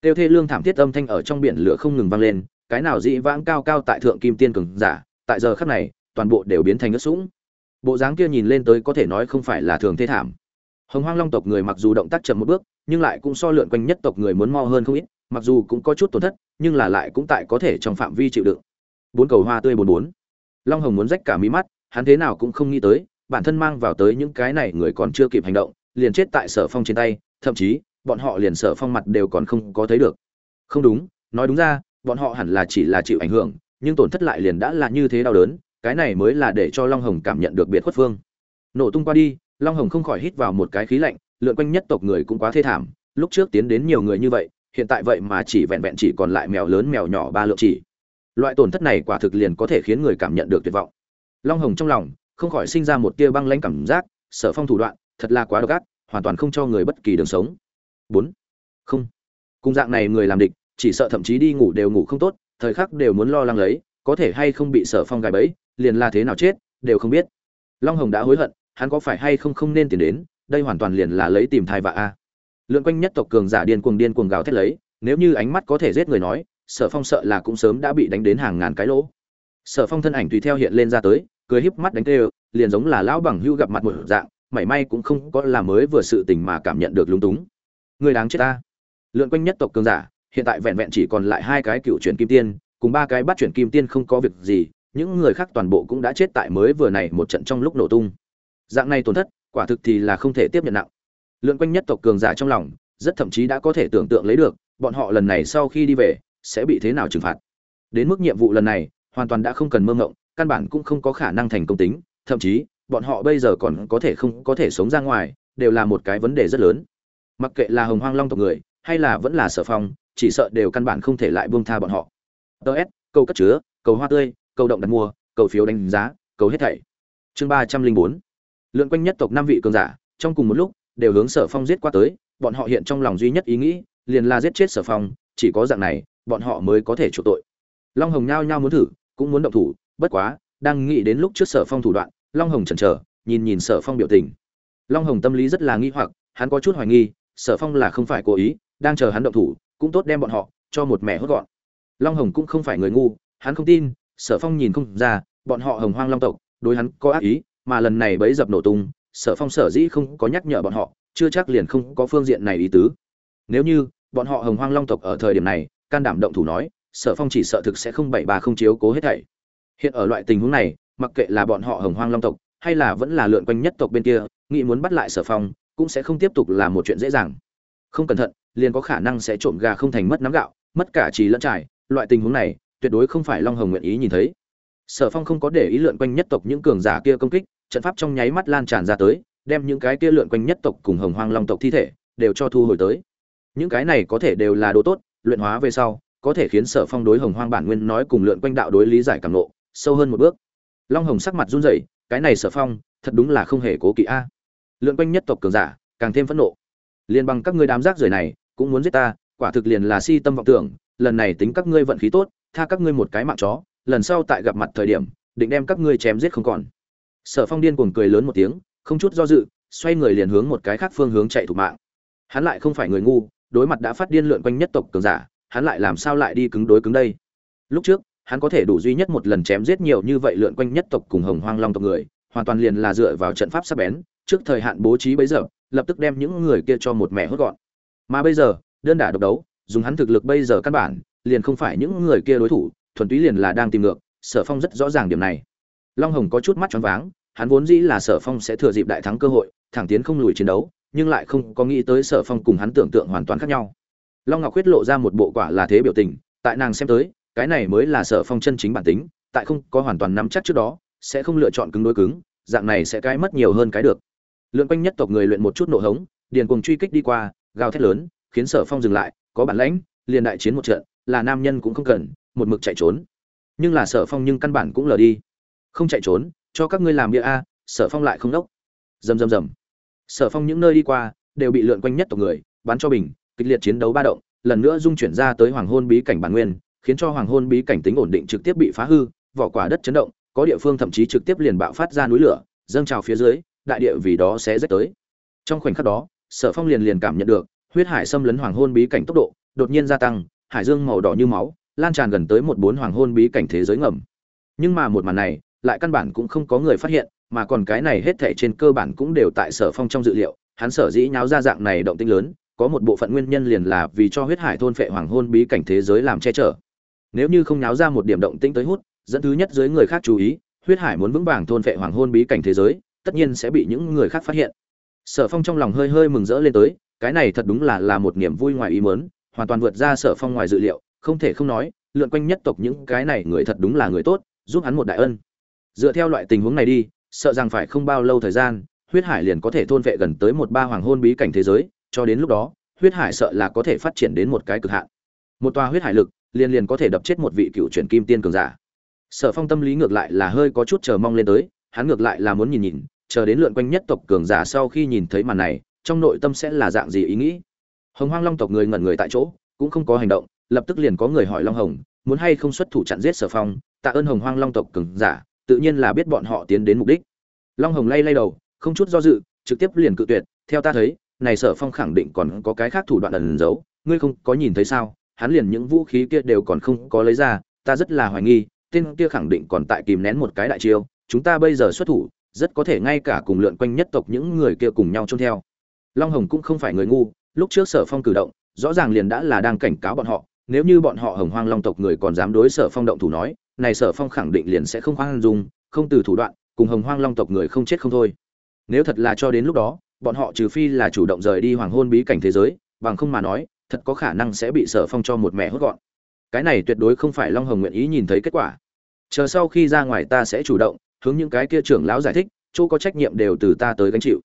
Tiêu thê lương thảm thiết âm thanh ở trong biển lửa không ngừng vang lên, cái nào dị vãng cao cao tại thượng kim tiên cường giả, tại giờ khắc này, toàn bộ đều biến thành ướt sũng. Bộ dáng kia nhìn lên tới có thể nói không phải là thường thế thảm hồng hoang long tộc người mặc dù động tác chậm một bước, nhưng lại cũng so lượn quanh nhất tộc người muốn mo hơn không ít, mặc dù cũng có chút tổn thất, nhưng là lại cũng tại có thể trong phạm vi chịu đựng. Bốn cầu hoa tươi bốn bốn. Long hồng muốn rách cả mí mắt, hắn thế nào cũng không nghĩ tới, bản thân mang vào tới những cái này người còn chưa kịp hành động, liền chết tại sở phong trên tay, thậm chí, bọn họ liền sở phong mặt đều còn không có thấy được. Không đúng, nói đúng ra, bọn họ hẳn là chỉ là chịu ảnh hưởng, nhưng tổn thất lại liền đã là như thế đau đớn, cái này mới là để cho long hồng cảm nhận được biệt khuất phương. Nổ tung qua đi long hồng không khỏi hít vào một cái khí lạnh, lượn quanh nhất tộc người cũng quá thê thảm. Lúc trước tiến đến nhiều người như vậy, hiện tại vậy mà chỉ vẹn vẹn chỉ còn lại mèo lớn mèo nhỏ ba lượng chỉ. Loại tổn thất này quả thực liền có thể khiến người cảm nhận được tuyệt vọng. Long hồng trong lòng không khỏi sinh ra một tia băng lãnh cảm giác, sở phong thủ đoạn, thật là quá độc ác, hoàn toàn không cho người bất kỳ đường sống. Bốn. Không. Cung dạng này người làm địch, chỉ sợ thậm chí đi ngủ đều ngủ không tốt, thời khắc đều muốn lo lắng lấy, có thể hay không bị sở phong gài bẫy, liền là thế nào chết, đều không biết. Long hồng đã hối hận hắn có phải hay không không nên tiền đến, đây hoàn toàn liền là lấy tìm thai vạ a. Lượn quanh nhất tộc cường giả điên cuồng điên cuồng gào thét lấy, nếu như ánh mắt có thể giết người nói, sở phong sợ là cũng sớm đã bị đánh đến hàng ngàn cái lỗ. Sở phong thân ảnh tùy theo hiện lên ra tới, cười híp mắt đánh tê, liền giống là lão bằng hưu gặp mặt một dạng, mảy may cũng không có là mới vừa sự tình mà cảm nhận được lúng túng. Người đáng chết ta. Lượn quanh nhất tộc cường giả, hiện tại vẹn vẹn chỉ còn lại hai cái cựu chuyển kim tiên, cùng ba cái bắt chuyển kim tiên không có việc gì, những người khác toàn bộ cũng đã chết tại mới vừa này một trận trong lúc nổ tung dạng này tổn thất, quả thực thì là không thể tiếp nhận nặng. Lượn quanh nhất tộc cường giả trong lòng, rất thậm chí đã có thể tưởng tượng lấy được, bọn họ lần này sau khi đi về, sẽ bị thế nào trừng phạt. Đến mức nhiệm vụ lần này, hoàn toàn đã không cần mơ ngộng, căn bản cũng không có khả năng thành công tính, thậm chí, bọn họ bây giờ còn có thể không có thể sống ra ngoài, đều là một cái vấn đề rất lớn. Mặc kệ là hồng hoang long tộc người, hay là vẫn là sở phong, chỉ sợ đều căn bản không thể lại buông tha bọn họ. Ts câu cất chứa, cầu hoa tươi, cầu động đặt mua, cầu phiếu đánh giá, cầu hết thảy. Chương ba trăm linh bốn lượn quanh nhất tộc năm vị cường giả, trong cùng một lúc, đều hướng sở phong giết qua tới, bọn họ hiện trong lòng duy nhất ý nghĩ, liền là giết chết sở phong, chỉ có dạng này, bọn họ mới có thể chuộc tội. Long hồng nhao nhao muốn thử, cũng muốn động thủ, bất quá, đang nghĩ đến lúc trước sở phong thủ đoạn, long hồng chần chờ, nhìn nhìn sở phong biểu tình. Long hồng tâm lý rất là nghi hoặc, hắn có chút hoài nghi, sở phong là không phải cố ý, đang chờ hắn động thủ, cũng tốt đem bọn họ cho một mẹ hốt gọn. Long hồng cũng không phải người ngu, hắn không tin, sở phong nhìn không ra, bọn họ hồng hoang long tộc, đối hắn có ác ý mà lần này bấy dập nổ tung, sở phong sở dĩ không có nhắc nhở bọn họ, chưa chắc liền không có phương diện này ý tứ. Nếu như bọn họ hồng hoang long tộc ở thời điểm này, can đảm động thủ nói, sở phong chỉ sợ thực sẽ không bảy bà không chiếu cố hết thảy. Hiện ở loại tình huống này, mặc kệ là bọn họ hồng hoang long tộc, hay là vẫn là lượn quanh nhất tộc bên kia, nghĩ muốn bắt lại sở phong, cũng sẽ không tiếp tục là một chuyện dễ dàng. Không cẩn thận, liền có khả năng sẽ trộm gà không thành mất nắm gạo, mất cả trí lẫn trải, loại tình huống này, tuyệt đối không phải long hồng nguyện ý nhìn thấy. Sở phong không có để ý lượn quanh nhất tộc những cường giả kia công kích trận pháp trong nháy mắt lan tràn ra tới, đem những cái kia lượn quanh nhất tộc cùng hồng hoang long tộc thi thể đều cho thu hồi tới. Những cái này có thể đều là đồ tốt, luyện hóa về sau, có thể khiến sở phong đối hồng hoang bản nguyên nói cùng lượn quanh đạo đối lý giải càng nộ, sâu hơn một bước. Long hồng sắc mặt run rẩy, cái này sở phong, thật đúng là không hề cố kỵ a. Lượn quanh nhất tộc cường giả, càng thêm phẫn nộ. Liền bằng các ngươi đám rác rưởi này, cũng muốn giết ta, quả thực liền là si tâm vọng tưởng, lần này tính các ngươi vận khí tốt, tha các ngươi một cái mạng chó, lần sau tại gặp mặt thời điểm, định đem các ngươi chém giết không còn sở phong điên cuồng cười lớn một tiếng, không chút do dự, xoay người liền hướng một cái khác phương hướng chạy thủ mạng. Hắn lại không phải người ngu, đối mặt đã phát điên lượn quanh nhất tộc cường giả, hắn lại làm sao lại đi cứng đối cứng đây? Lúc trước, hắn có thể đủ duy nhất một lần chém giết nhiều như vậy lượn quanh nhất tộc cùng hồng hoang long tộc người, hoàn toàn liền là dựa vào trận pháp sắc bén, trước thời hạn bố trí bấy giờ, lập tức đem những người kia cho một mẹ hốt gọn. Mà bây giờ, đơn đả độc đấu, dùng hắn thực lực bây giờ căn bản, liền không phải những người kia đối thủ, thuần túy liền là đang tìm ngược, sở phong rất rõ ràng điểm này long hồng có chút mắt choáng váng, hắn vốn dĩ là sở phong sẽ thừa dịp đại thắng cơ hội, thẳng tiến không lùi chiến đấu, nhưng lại không có nghĩ tới sở phong cùng hắn tưởng tượng hoàn toàn khác nhau. Long ngọc Khuyết lộ ra một bộ quả là thế biểu tình, tại nàng xem tới, cái này mới là sở phong chân chính bản tính, tại không có hoàn toàn nắm chắc trước đó, sẽ không lựa chọn cứng đối cứng, dạng này sẽ cái mất nhiều hơn cái được. Lượn quanh nhất tộc người luyện một chút nộ hống, điền cùng truy kích đi qua, gào thét lớn, khiến sở phong dừng lại, có bản lãnh, liền đại chiến một trận, là nam nhân cũng không cần, một mực chạy trốn. Nhưng là sở phong nhưng căn bản cũng lờ đi không chạy trốn, cho các ngươi làm bia a, sở phong lại không đốc. Rầm rầm rầm. Sở phong những nơi đi qua, đều bị lượn quanh nhất tộc người, bắn cho bình, kịch liệt chiến đấu ba động, lần nữa dung chuyển ra tới hoàng hôn bí cảnh bản nguyên, khiến cho hoàng hôn bí cảnh tính ổn định trực tiếp bị phá hư, vỏ quả đất chấn động, có địa phương thậm chí trực tiếp liền bạo phát ra núi lửa, dâng trào phía dưới, đại địa vì đó sẽ rách tới. Trong khoảnh khắc đó, sở phong liền liền cảm nhận được, huyết hải xâm lấn hoàng hôn bí cảnh tốc độ, đột nhiên gia tăng, hải dương màu đỏ như máu, lan tràn gần tới một bốn hoàng hôn bí cảnh thế giới ngầm. Nhưng mà một màn này lại căn bản cũng không có người phát hiện mà còn cái này hết thảy trên cơ bản cũng đều tại sở phong trong dự liệu hắn sở dĩ nháo ra dạng này động tĩnh lớn có một bộ phận nguyên nhân liền là vì cho huyết hải thôn phệ hoàng hôn bí cảnh thế giới làm che chở. Nếu như không nháo ra một điểm động tĩnh tới hút dẫn thứ nhất dưới người khác chú ý huyết hải muốn vững vàng thôn phệ hoàng hôn bí cảnh thế giới tất nhiên sẽ bị những người khác phát hiện. Sở phong trong lòng hơi hơi mừng rỡ lên tới cái này thật đúng là là một niềm vui ngoài ý muốn, hoàn toàn vượt ra sở phong ngoài dự liệu không thể không nói lượn quanh nhất tộc những cái này người thật đúng là người tốt giúp hắn một đại ân dựa theo loại tình huống này đi, sợ rằng phải không bao lâu thời gian, huyết hải liền có thể thôn vệ gần tới một ba hoàng hôn bí cảnh thế giới, cho đến lúc đó, huyết hải sợ là có thể phát triển đến một cái cực hạn. Một tòa huyết hải lực, liền liền có thể đập chết một vị cựu truyền kim tiên cường giả. Sở phong tâm lý ngược lại là hơi có chút chờ mong lên tới, hắn ngược lại là muốn nhìn nhìn, chờ đến lượn quanh nhất tộc cường giả sau khi nhìn thấy màn này, trong nội tâm sẽ là dạng gì ý nghĩ. Hồng hoang long tộc người ngẩn người tại chỗ, cũng không có hành động, lập tức liền có người hỏi long hồng, muốn hay không xuất thủ chặn giết sở phong, tạ ơn hồng hoang long tộc cường giả tự nhiên là biết bọn họ tiến đến mục đích. Long hồng lay lay đầu, không chút do dự, trực tiếp liền cự tuyệt, theo ta thấy, này sở phong khẳng định còn có cái khác thủ đoạn ẩn giấu, ngươi không có nhìn thấy sao? Hắn liền những vũ khí kia đều còn không có lấy ra, ta rất là hoài nghi, tên kia khẳng định còn tại kìm nén một cái đại chiêu, chúng ta bây giờ xuất thủ, rất có thể ngay cả cùng lượn quanh nhất tộc những người kia cùng nhau trông theo. Long hồng cũng không phải người ngu, lúc trước sở phong cử động, rõ ràng liền đã là đang cảnh cáo bọn họ nếu như bọn họ hồng hoang long tộc người còn dám đối sở phong động thủ nói, này sở phong khẳng định liền sẽ không khoan dung, không từ thủ đoạn, cùng hồng hoang long tộc người không chết không thôi. Nếu thật là cho đến lúc đó, bọn họ trừ phi là chủ động rời đi hoàng hôn bí cảnh thế giới, bằng không mà nói, thật có khả năng sẽ bị sở phong cho một mẹ hốt gọn. Cái này tuyệt đối không phải long hồng nguyện ý nhìn thấy kết quả. Chờ sau khi ra ngoài ta sẽ chủ động, hướng những cái kia trưởng lão giải thích, chỗ có trách nhiệm đều từ ta tới gánh chịu.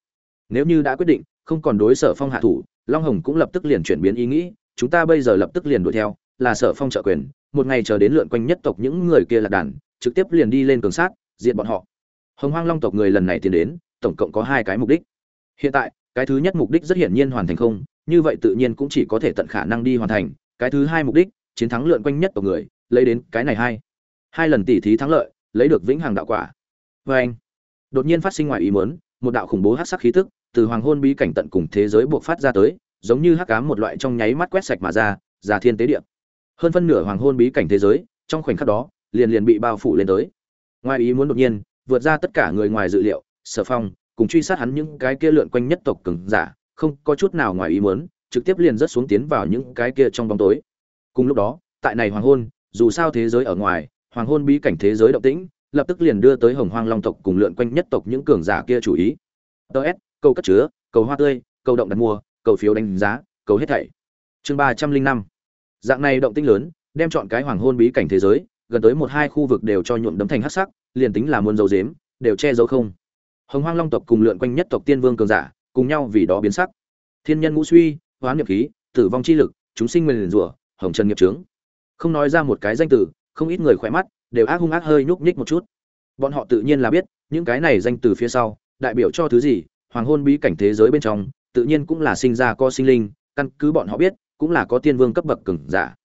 Nếu như đã quyết định, không còn đối sở phong hạ thủ, long hồng cũng lập tức liền chuyển biến ý nghĩ chúng ta bây giờ lập tức liền đuổi theo, là sở phong trợ quyền, một ngày chờ đến lượn quanh nhất tộc những người kia là đàn, trực tiếp liền đi lên cường sát diện bọn họ. Hồng hoang long tộc người lần này tiến đến, tổng cộng có hai cái mục đích. Hiện tại, cái thứ nhất mục đích rất hiển nhiên hoàn thành không, như vậy tự nhiên cũng chỉ có thể tận khả năng đi hoàn thành. Cái thứ hai mục đích, chiến thắng lượn quanh nhất tộc người, lấy đến cái này hai. Hai lần tỉ thí thắng lợi, lấy được vĩnh hằng đạo quả. Vê anh, đột nhiên phát sinh ngoài ý muốn, một đạo khủng bố hắc sắc khí tức, từ hoàng hôn bí cảnh tận cùng thế giới buộc phát ra tới giống như hắc ám một loại trong nháy mắt quét sạch mà ra già thiên tế địa. Hơn phân nửa hoàng hôn bí cảnh thế giới, trong khoảnh khắc đó, liền liền bị bao phủ lên tới. Ngoài ý muốn đột nhiên, vượt ra tất cả người ngoài dự liệu, sở phong, cùng truy sát hắn những cái kia lượn quanh nhất tộc cường giả, không có chút nào ngoài ý muốn, trực tiếp liền rớt xuống tiến vào những cái kia trong bóng tối. Cùng lúc đó, tại này hoàng hôn, dù sao thế giới ở ngoài, hoàng hôn bí cảnh thế giới động tĩnh, lập tức liền đưa tới hồng hoang long tộc cùng lượn quanh nhất tộc những cường giả kia chủ ý. Ts câu cất chứa, cầu hoa tươi câu động đặt mua cầu phiếu đánh giá, cầu hết thảy. Chương ba trăm linh năm. Dạng này động tinh lớn, đem chọn cái hoàng hôn bí cảnh thế giới, gần tới một hai khu vực đều cho nhuộm đấm thành hắc sắc, liền tính là muôn dấu dếm đều che giấu không. Hồng hoang long tộc cùng lượn quanh nhất tộc tiên vương cường giả, cùng nhau vì đó biến sắc. Thiên nhân ngũ suy, hoán nghiệp khí, tử vong chi lực, chúng sinh nguyền rủa, hồng trần nghiệp trướng không nói ra một cái danh từ, không ít người khỏe mắt, đều ác hung ác hơi nhúc nhích một chút. Bọn họ tự nhiên là biết, những cái này danh từ phía sau, đại biểu cho thứ gì, hoàng hôn bí cảnh thế giới bên trong tự nhiên cũng là sinh ra có sinh linh, căn cứ bọn họ biết, cũng là có tiên vương cấp bậc cường giả.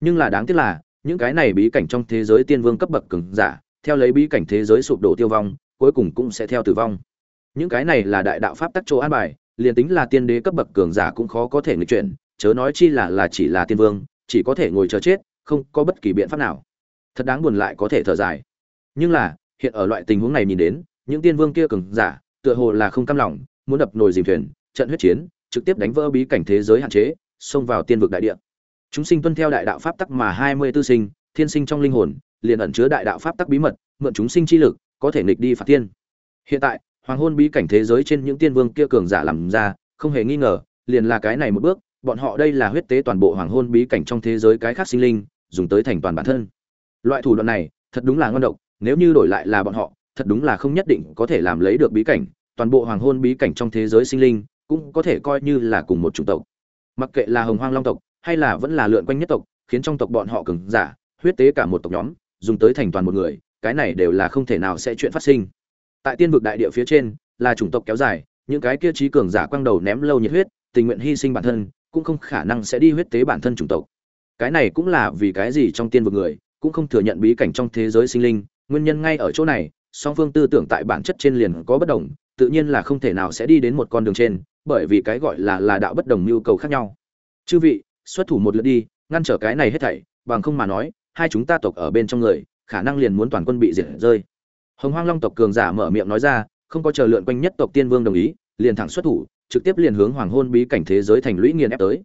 Nhưng là đáng tiếc là, những cái này bí cảnh trong thế giới tiên vương cấp bậc cường giả, theo lấy bí cảnh thế giới sụp đổ tiêu vong, cuối cùng cũng sẽ theo tử vong. Những cái này là đại đạo pháp tắc chỗ an bài, liền tính là tiên đế cấp bậc cường giả cũng khó có thể nghịch chuyển, chớ nói chi là là chỉ là tiên vương, chỉ có thể ngồi chờ chết, không có bất kỳ biện pháp nào. Thật đáng buồn lại có thể thở dài. Nhưng là, hiện ở loại tình huống này nhìn đến, những tiên vương kia cường giả, tựa hồ là không cam lòng, muốn đập nồi dìm thuyền trận huyết chiến, trực tiếp đánh vỡ bí cảnh thế giới hạn chế, xông vào tiên vực đại địa. Chúng sinh tuân theo đại đạo pháp tắc mà hai mươi tư sinh, thiên sinh trong linh hồn, liền ẩn chứa đại đạo pháp tắc bí mật, mượn chúng sinh chi lực, có thể nghịch đi phạt tiên. Hiện tại, hoàng hôn bí cảnh thế giới trên những tiên vương kia cường giả làm ra, không hề nghi ngờ, liền là cái này một bước, bọn họ đây là huyết tế toàn bộ hoàng hôn bí cảnh trong thế giới cái khác sinh linh, dùng tới thành toàn bản thân. Loại thủ đoạn này, thật đúng là ngon độc, nếu như đổi lại là bọn họ, thật đúng là không nhất định có thể làm lấy được bí cảnh, toàn bộ hoàng hôn bí cảnh trong thế giới sinh linh cũng có thể coi như là cùng một chủng tộc. Mặc kệ là hồng hoang long tộc, hay là vẫn là lượn quanh nhất tộc, khiến trong tộc bọn họ cường giả, huyết tế cả một tộc nhóm, dùng tới thành toàn một người, cái này đều là không thể nào sẽ chuyện phát sinh. Tại tiên vực đại địa phía trên, là chủng tộc kéo dài, những cái kia trí cường giả quang đầu ném lâu nhiệt huyết, tình nguyện hy sinh bản thân, cũng không khả năng sẽ đi huyết tế bản thân chủng tộc. Cái này cũng là vì cái gì trong tiên vực người cũng không thừa nhận bí cảnh trong thế giới sinh linh, nguyên nhân ngay ở chỗ này, song phương tư tưởng tại bản chất trên liền có bất đồng, tự nhiên là không thể nào sẽ đi đến một con đường trên bởi vì cái gọi là là đạo bất đồng nhu cầu khác nhau. Chư vị, xuất thủ một lượt đi, ngăn trở cái này hết thảy, bằng không mà nói, hai chúng ta tộc ở bên trong người, khả năng liền muốn toàn quân bị diệt rơi. Hồng hoang long tộc cường giả mở miệng nói ra, không có chờ lượn quanh nhất tộc tiên vương đồng ý, liền thẳng xuất thủ, trực tiếp liền hướng hoàng hôn bí cảnh thế giới thành lũy nghiền ép tới.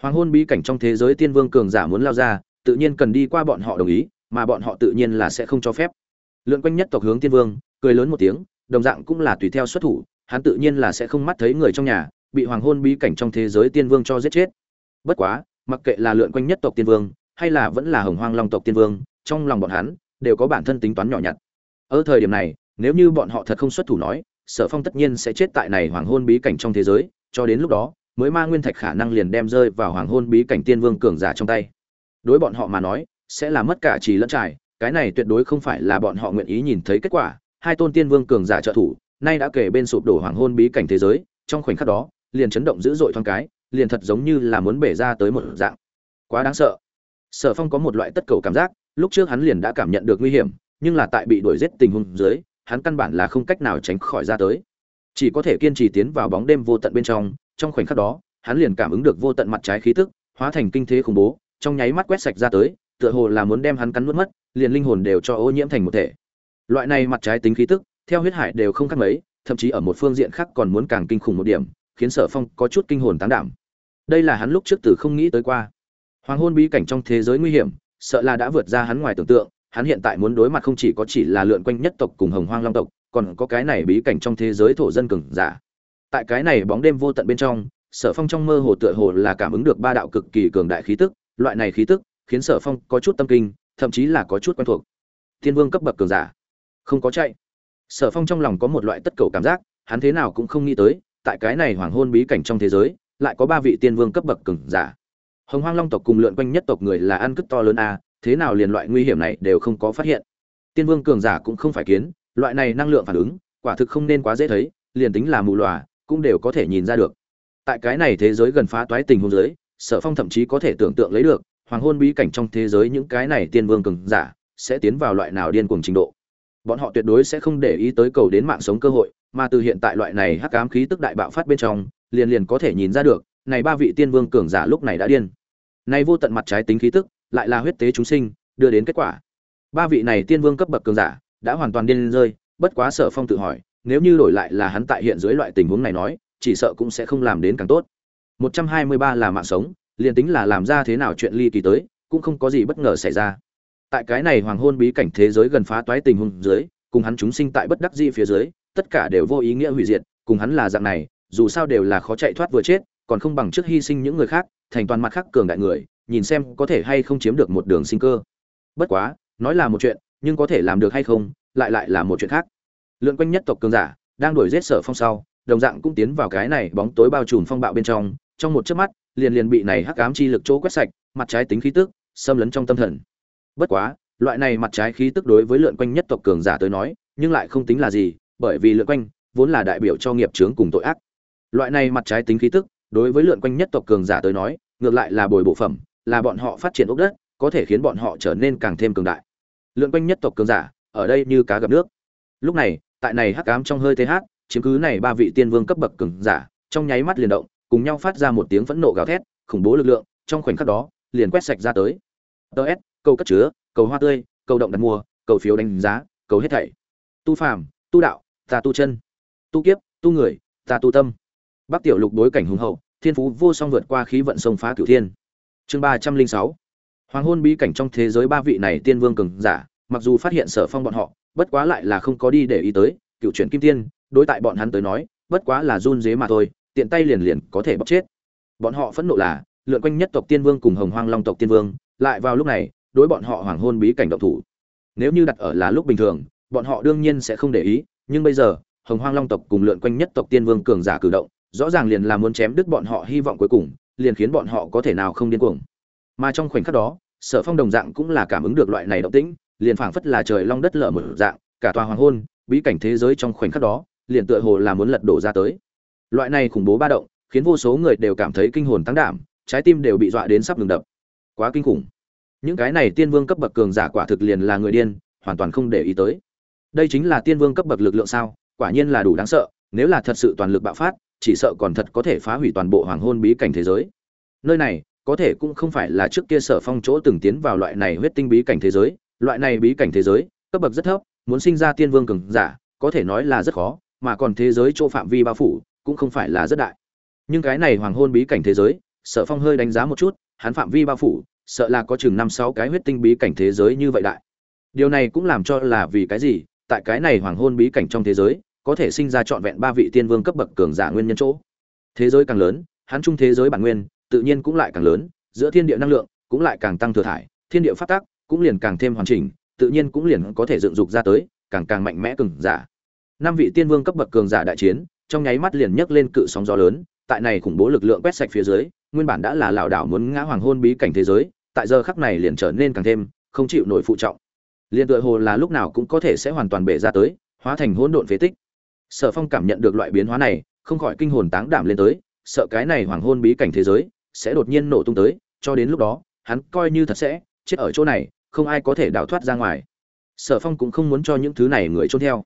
Hoàng hôn bí cảnh trong thế giới tiên vương cường giả muốn lao ra, tự nhiên cần đi qua bọn họ đồng ý, mà bọn họ tự nhiên là sẽ không cho phép. Lượn quanh nhất tộc hướng tiên vương, cười lớn một tiếng, đồng dạng cũng là tùy theo xuất thủ hắn tự nhiên là sẽ không mắt thấy người trong nhà, bị hoàng hôn bí cảnh trong thế giới tiên vương cho giết chết. Bất quá, mặc kệ là lượn quanh nhất tộc tiên vương, hay là vẫn là hồng hoang long tộc tiên vương, trong lòng bọn hắn, đều có bản thân tính toán nhỏ nhặt. Ở thời điểm này, nếu như bọn họ thật không xuất thủ nói, sở phong tất nhiên sẽ chết tại này hoàng hôn bí cảnh trong thế giới, cho đến lúc đó, mới ma nguyên thạch khả năng liền đem rơi vào hoàng hôn bí cảnh tiên vương cường giả trong tay. Đối bọn họ mà nói, sẽ là mất cả trì lẫn trải, cái này tuyệt đối không phải là bọn họ nguyện ý nhìn thấy kết quả, hai tôn tiên vương cường giả trợ thủ nay đã kể bên sụp đổ hoàng hôn bí cảnh thế giới, trong khoảnh khắc đó, liền chấn động dữ dội thoáng cái, liền thật giống như là muốn bể ra tới một dạng. Quá đáng sợ. Sở phong có một loại tất cầu cảm giác, lúc trước hắn liền đã cảm nhận được nguy hiểm, nhưng là tại bị đuổi giết tình huống dưới, hắn căn bản là không cách nào tránh khỏi ra tới. Chỉ có thể kiên trì tiến vào bóng đêm vô tận bên trong trong khoảnh khắc đó, hắn liền cảm ứng được vô tận mặt trái khí tức, hóa thành kinh thế khủng bố, trong nháy mắt quét sạch ra tới, tựa hồ là muốn đem hắn cắn nuốt mất, liền linh hồn đều cho ô nhiễm thành một thể. Loại này mặt trái tính khí tức theo huyết hải đều không khác mấy, thậm chí ở một phương diện khác còn muốn càng kinh khủng một điểm, khiến sở phong có chút kinh hồn tán đảm. Đây là hắn lúc trước từ không nghĩ tới qua. Hoàng hôn bí cảnh trong thế giới nguy hiểm, sợ là đã vượt ra hắn ngoài tưởng tượng, hắn hiện tại muốn đối mặt không chỉ có chỉ là lượn quanh nhất tộc cùng hồng hoang long tộc, còn có cái này bí cảnh trong thế giới thổ dân cường giả. Tại cái này bóng đêm vô tận bên trong, sở phong trong mơ hồ tựa hồ là cảm ứng được ba đạo cực kỳ cường đại khí tức, loại này khí tức khiến sở phong có chút tâm kinh, thậm chí là có chút quen thuộc. Thiên vương cấp bậc cường giả. Không có chạy sở phong trong lòng có một loại tất cầu cảm giác, hắn thế nào cũng không nghĩ tới, tại cái này hoàng hôn bí cảnh trong thế giới, lại có ba vị tiên vương cấp bậc cường giả. Hồng hoang long tộc cùng lượn quanh nhất tộc người là ăn cất to lớn a, thế nào liền loại nguy hiểm này đều không có phát hiện. Tiên vương cường giả cũng không phải kiến, loại này năng lượng phản ứng, quả thực không nên quá dễ thấy, liền tính là mù lòa, cũng đều có thể nhìn ra được. Tại cái này thế giới gần phá toái tình huống giới sở phong thậm chí có thể tưởng tượng lấy được, hoàng hôn bí cảnh trong thế giới những cái này tiên vương cường giả sẽ tiến vào loại nào điên cuồng trình độ bọn họ tuyệt đối sẽ không để ý tới cầu đến mạng sống cơ hội, mà từ hiện tại loại này hắc ám khí tức đại bạo phát bên trong, liền liền có thể nhìn ra được, này ba vị tiên vương cường giả lúc này đã điên. Này vô tận mặt trái tính khí tức, lại là huyết tế chúng sinh, đưa đến kết quả. Ba vị này tiên vương cấp bậc cường giả, đã hoàn toàn điên rơi, bất quá sở phong tự hỏi, nếu như đổi lại là hắn tại hiện dưới loại tình huống này nói, chỉ sợ cũng sẽ không làm đến càng tốt. 123 là mạng sống, liền tính là làm ra thế nào chuyện ly kỳ tới, cũng không có gì bất ngờ xảy ra tại cái này hoàng hôn bí cảnh thế giới gần phá toái tình huống dưới, cùng hắn chúng sinh tại bất đắc dĩ phía dưới, tất cả đều vô ý nghĩa hủy diệt, cùng hắn là dạng này, dù sao đều là khó chạy thoát vừa chết, còn không bằng trước hy sinh những người khác, thành toàn mặt khác cường đại người, nhìn xem có thể hay không chiếm được một đường sinh cơ. Bất quá, nói là một chuyện, nhưng có thể làm được hay không, lại lại là một chuyện khác. Lượn quanh nhất tộc cường giả, đang đuổi giết sở phong sau, đồng dạng cũng tiến vào cái này bóng tối bao trùm phong bạo bên trong trong một chớp mắt, liền liền bị này hắc ám chi lực chỗ quét sạch, mặt trái tính khí tức, xâm lấn trong tâm thần bất quá, loại này mặt trái khí tức đối với lượn quanh nhất tộc cường giả tới nói, nhưng lại không tính là gì, bởi vì lượn quanh vốn là đại biểu cho nghiệp chướng cùng tội ác. Loại này mặt trái tính khí tức, đối với lượn quanh nhất tộc cường giả tới nói, ngược lại là bồi bộ phẩm, là bọn họ phát triển ốc đất, có thể khiến bọn họ trở nên càng thêm cường đại. Lượn quanh nhất tộc cường giả, ở đây như cá gặp nước. Lúc này, tại này hắc ám trong hơi th chiếm cứ này ba vị tiên vương cấp bậc cường giả, trong nháy mắt liền động, cùng nhau phát ra một tiếng phẫn nộ gào thét, khủng bố lực lượng, trong khoảnh khắc đó, liền quét sạch ra tới. Ts cầu cất chứa, cầu hoa tươi, cầu động đặt mua cầu phiếu đánh giá, cầu hết thảy. Tu phàm, tu đạo, ta tu chân. Tu kiếp, tu người, ta tu tâm. Bắc tiểu lục đối cảnh hùng hậu, thiên phú vô song vượt qua khí vận sông phá cửu thiên. Chương ba trăm linh sáu. Hoàng hôn bí cảnh trong thế giới ba vị này tiên vương cường giả, mặc dù phát hiện sở phong bọn họ, bất quá lại là không có đi để ý tới, cựu chuyển kim tiên, đối tại bọn hắn tới nói, bất quá là run dế mà thôi, tiện tay liền liền có thể bóc chết. Bọn họ phẫn nộ là, lượn quanh nhất tộc tiên vương cùng hồng hoang long tộc tiên vương, lại vào lúc này đối bọn họ hoàng hôn bí cảnh động thủ. Nếu như đặt ở là lúc bình thường, bọn họ đương nhiên sẽ không để ý, nhưng bây giờ, hồng hoang long tộc cùng lượn quanh nhất tộc tiên vương cường giả cử động, rõ ràng liền là muốn chém đứt bọn họ hy vọng cuối cùng, liền khiến bọn họ có thể nào không điên cuồng. Mà trong khoảnh khắc đó, sở phong đồng dạng cũng là cảm ứng được loại này động tĩnh, liền phảng phất là trời long đất lở một dạng, cả tòa hoàng hôn, bí cảnh thế giới trong khoảnh khắc đó, liền tựa hồ là muốn lật đổ ra tới. Loại này khủng bố ba động, khiến vô số người đều cảm thấy kinh hồn tăng đảm, trái tim đều bị dọa đến sắp ngừng đập. Quá kinh khủng những cái này tiên vương cấp bậc cường giả quả thực liền là người điên, hoàn toàn không để ý tới. Đây chính là tiên vương cấp bậc lực lượng sao, quả nhiên là đủ đáng sợ, nếu là thật sự toàn lực bạo phát, chỉ sợ còn thật có thể phá hủy toàn bộ hoàng hôn bí cảnh thế giới. Nơi này, có thể cũng không phải là trước kia sở phong chỗ từng tiến vào loại này huyết tinh bí cảnh thế giới. Loại này bí cảnh thế giới, cấp bậc rất thấp, muốn sinh ra tiên vương cường giả, có thể nói là rất khó, mà còn thế giới chỗ phạm vi bao phủ, cũng không phải là rất đại. Nhưng cái này hoàng hôn bí cảnh thế giới, sở phong hơi đánh giá một chút, hắn phạm vi bao phủ sợ là có chừng năm sáu cái huyết tinh bí cảnh thế giới như vậy đại. Điều này cũng làm cho là vì cái gì, tại cái này hoàng hôn bí cảnh trong thế giới, có thể sinh ra trọn vẹn ba vị tiên vương cấp bậc cường giả nguyên nhân chỗ. Thế giới càng lớn, hắn chung thế giới bản nguyên, tự nhiên cũng lại càng lớn, giữa thiên địa năng lượng cũng lại càng tăng thừa thải, thiên địa phát tác cũng liền càng thêm hoàn chỉnh, tự nhiên cũng liền có thể dựng dục ra tới càng càng mạnh mẽ cường giả. Năm vị tiên vương cấp bậc cường giả đại chiến, trong nháy mắt liền nhấc lên cự sóng gió lớn, tại này khủng bố lực lượng quét sạch phía dưới nguyên bản đã là lảo đảo muốn ngã hoàng hôn bí cảnh thế giới, tại giờ khắc này liền trở nên càng thêm không chịu nổi phụ trọng. Liền tựa hồ là lúc nào cũng có thể sẽ hoàn toàn bể ra tới, hóa thành hỗn độn phế tích. Sở phong cảm nhận được loại biến hóa này, không khỏi kinh hồn táng đảm lên tới, sợ cái này hoàng hôn bí cảnh thế giới sẽ đột nhiên nổ tung tới, cho đến lúc đó, hắn coi như thật sẽ chết ở chỗ này, không ai có thể đào thoát ra ngoài. Sở phong cũng không muốn cho những thứ này người trốn theo.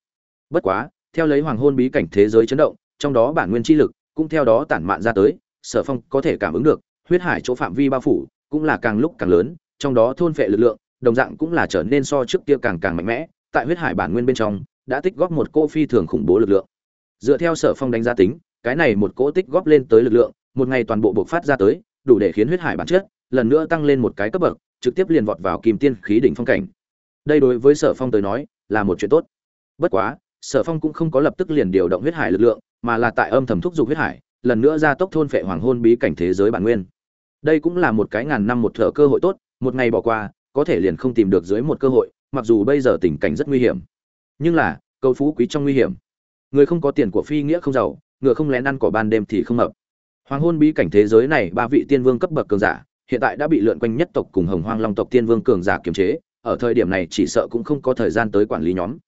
Bất quá, theo lấy hoàng hôn bí cảnh thế giới chấn động, trong đó bản nguyên chi lực cũng theo đó tản mạn ra tới sở phong có thể cảm ứng được, huyết hải chỗ phạm vi bao phủ cũng là càng lúc càng lớn, trong đó thôn phệ lực lượng, đồng dạng cũng là trở nên so trước kia càng càng mạnh mẽ, tại huyết hải bản nguyên bên trong, đã tích góp một cô phi thường khủng bố lực lượng. Dựa theo sở phong đánh giá tính, cái này một cỗ tích góp lên tới lực lượng, một ngày toàn bộ bộc phát ra tới, đủ để khiến huyết hải bản chất lần nữa tăng lên một cái cấp bậc, trực tiếp liền vọt vào kim tiên khí đỉnh phong cảnh. Đây đối với sở phong tới nói, là một chuyện tốt. Bất quá, sở phong cũng không có lập tức liền điều động huyết hải lực lượng, mà là tại âm thầm thúc giục huyết hải lần nữa ra tốc thôn phệ hoàng hôn bí cảnh thế giới bản nguyên. Đây cũng là một cái ngàn năm một thở cơ hội tốt, một ngày bỏ qua, có thể liền không tìm được dưới một cơ hội, mặc dù bây giờ tình cảnh rất nguy hiểm. Nhưng là, cầu phú quý trong nguy hiểm. Người không có tiền của phi nghĩa không giàu, ngựa không lén ăn cỏ ban đêm thì không mập hoàng hôn bí cảnh thế giới này, ba vị tiên vương cấp bậc cường giả, hiện tại đã bị lượn quanh nhất tộc cùng hồng hoang long tộc tiên vương cường giả kiềm chế, ở thời điểm này chỉ sợ cũng không có thời gian tới quản lý nhóm.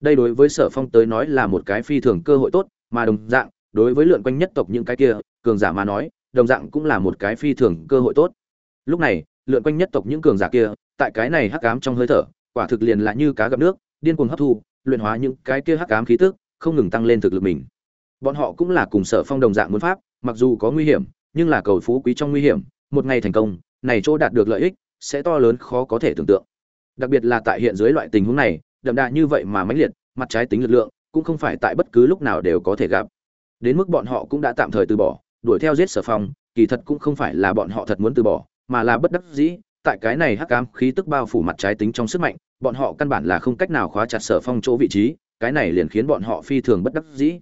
Đây đối với sở phong tới nói là một cái phi thường cơ hội tốt, mà đồng dạng đối với lượn quanh nhất tộc những cái kia, cường giả mà nói, đồng dạng cũng là một cái phi thường cơ hội tốt. Lúc này, lượn quanh nhất tộc những cường giả kia, tại cái này hắc ám trong hơi thở, quả thực liền là như cá gặp nước, điên cuồng hấp thu, luyện hóa những cái kia hắc ám khí tức, không ngừng tăng lên thực lực mình. Bọn họ cũng là cùng sở phong đồng dạng muốn pháp, mặc dù có nguy hiểm, nhưng là cầu phú quý trong nguy hiểm, một ngày thành công, này chỗ đạt được lợi ích, sẽ to lớn khó có thể tưởng tượng. Đặc biệt là tại hiện dưới loại tình huống này, đậm đà như vậy mà mãnh liệt, mặt trái tính lực lượng, cũng không phải tại bất cứ lúc nào đều có thể gặp đến mức bọn họ cũng đã tạm thời từ bỏ, đuổi theo giết sở phong, kỳ thật cũng không phải là bọn họ thật muốn từ bỏ, mà là bất đắc dĩ, tại cái này hắc ám khí tức bao phủ mặt trái tính trong sức mạnh, bọn họ căn bản là không cách nào khóa chặt sở phong chỗ vị trí, cái này liền khiến bọn họ phi thường bất đắc dĩ.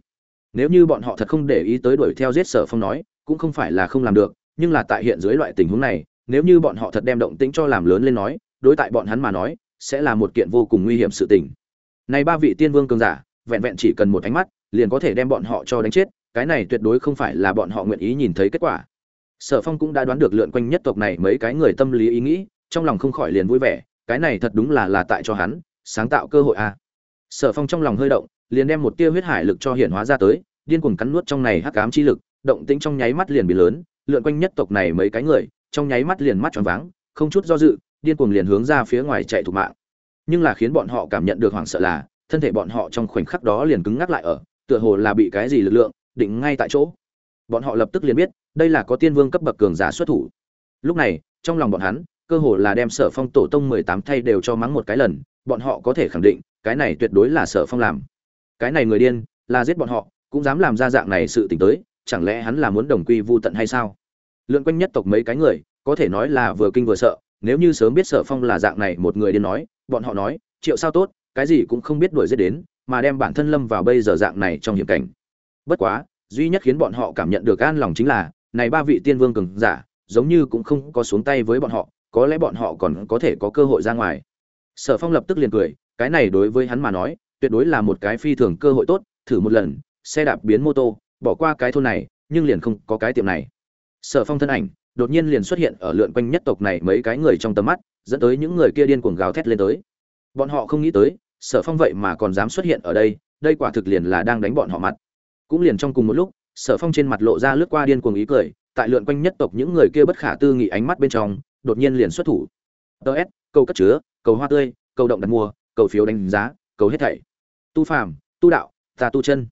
Nếu như bọn họ thật không để ý tới đuổi theo giết sở phong nói, cũng không phải là không làm được, nhưng là tại hiện dưới loại tình huống này, nếu như bọn họ thật đem động tĩnh cho làm lớn lên nói, đối tại bọn hắn mà nói, sẽ là một kiện vô cùng nguy hiểm sự tình. Này ba vị tiên vương cường giả, vẹn vẹn chỉ cần một ánh mắt liền có thể đem bọn họ cho đánh chết, cái này tuyệt đối không phải là bọn họ nguyện ý nhìn thấy kết quả sở phong cũng đã đoán được lượn quanh nhất tộc này mấy cái người tâm lý ý nghĩ, trong lòng không khỏi liền vui vẻ, cái này thật đúng là là tại cho hắn sáng tạo cơ hội a à. sở phong trong lòng hơi động, liền đem một tia huyết hải lực cho hiển hóa ra tới, điên cuồng cắn nuốt trong này hắc ám chi lực, động tĩnh trong nháy mắt liền bị lớn, lượn quanh nhất tộc này mấy cái người, trong nháy mắt liền mắt tròn váng, không chút do dự, điên cuồng liền hướng ra phía ngoài chạy thục mạng nhưng là khiến bọn họ cảm nhận được hoảng sợ là, thân thể bọn họ trong khoảnh khắc đó liền cứng ngắc lại ở tựa hồ là bị cái gì lực lượng định ngay tại chỗ. Bọn họ lập tức liền biết, đây là có tiên vương cấp bậc cường giả xuất thủ. Lúc này, trong lòng bọn hắn, cơ hồ là đem sở phong tổ tông mười tám thay đều cho mắng một cái lần, bọn họ có thể khẳng định, cái này tuyệt đối là sở phong làm. Cái này người điên, là giết bọn họ, cũng dám làm ra dạng này sự t ì n h tới, chẳng lẽ hắn là muốn đồng quy vô tận hay sao? Lượn quanh nhất tộc mấy cái người, có thể nói là vừa kinh vừa sợ, nếu như sớm biết sở phong là dạng này một người điên nói, bọn họ nói, triệu sao tốt, cái gì cũng không biết đuổi giết đến mà đem bản thân lâm vào bây giờ dạng này trong hiểm cảnh. Bất quá, duy nhất khiến bọn họ cảm nhận được an lòng chính là, này ba vị tiên vương cường giả, giống như cũng không có xuống tay với bọn họ, có lẽ bọn họ còn có thể có cơ hội ra ngoài. Sở phong lập tức liền cười, cái này đối với hắn mà nói, tuyệt đối là một cái phi thường cơ hội tốt, thử một lần, xe đạp biến mô tô, bỏ qua cái thôn này, nhưng liền không có cái tiệm này. Sở phong thân ảnh, đột nhiên liền xuất hiện ở lượn quanh nhất tộc này mấy cái người trong tầm mắt, dẫn tới những người kia điên cuồng gào thét lên tới. Bọn họ không nghĩ tới sở phong vậy mà còn dám xuất hiện ở đây đây quả thực liền là đang đánh bọn họ mặt. Cũng liền trong cùng một lúc, sở phong trên mặt lộ ra lướt qua điên cuồng ý cười, tại lượn quanh nhất tộc những người kia bất khả tư nghị ánh mắt bên trong, đột nhiên liền xuất thủ. Ts câu cất chứa, cầu hoa tươi, cầu động đặt mua, cầu phiếu đánh giá, cầu hết thảy. Tu phàm, tu đạo, ta tu chân.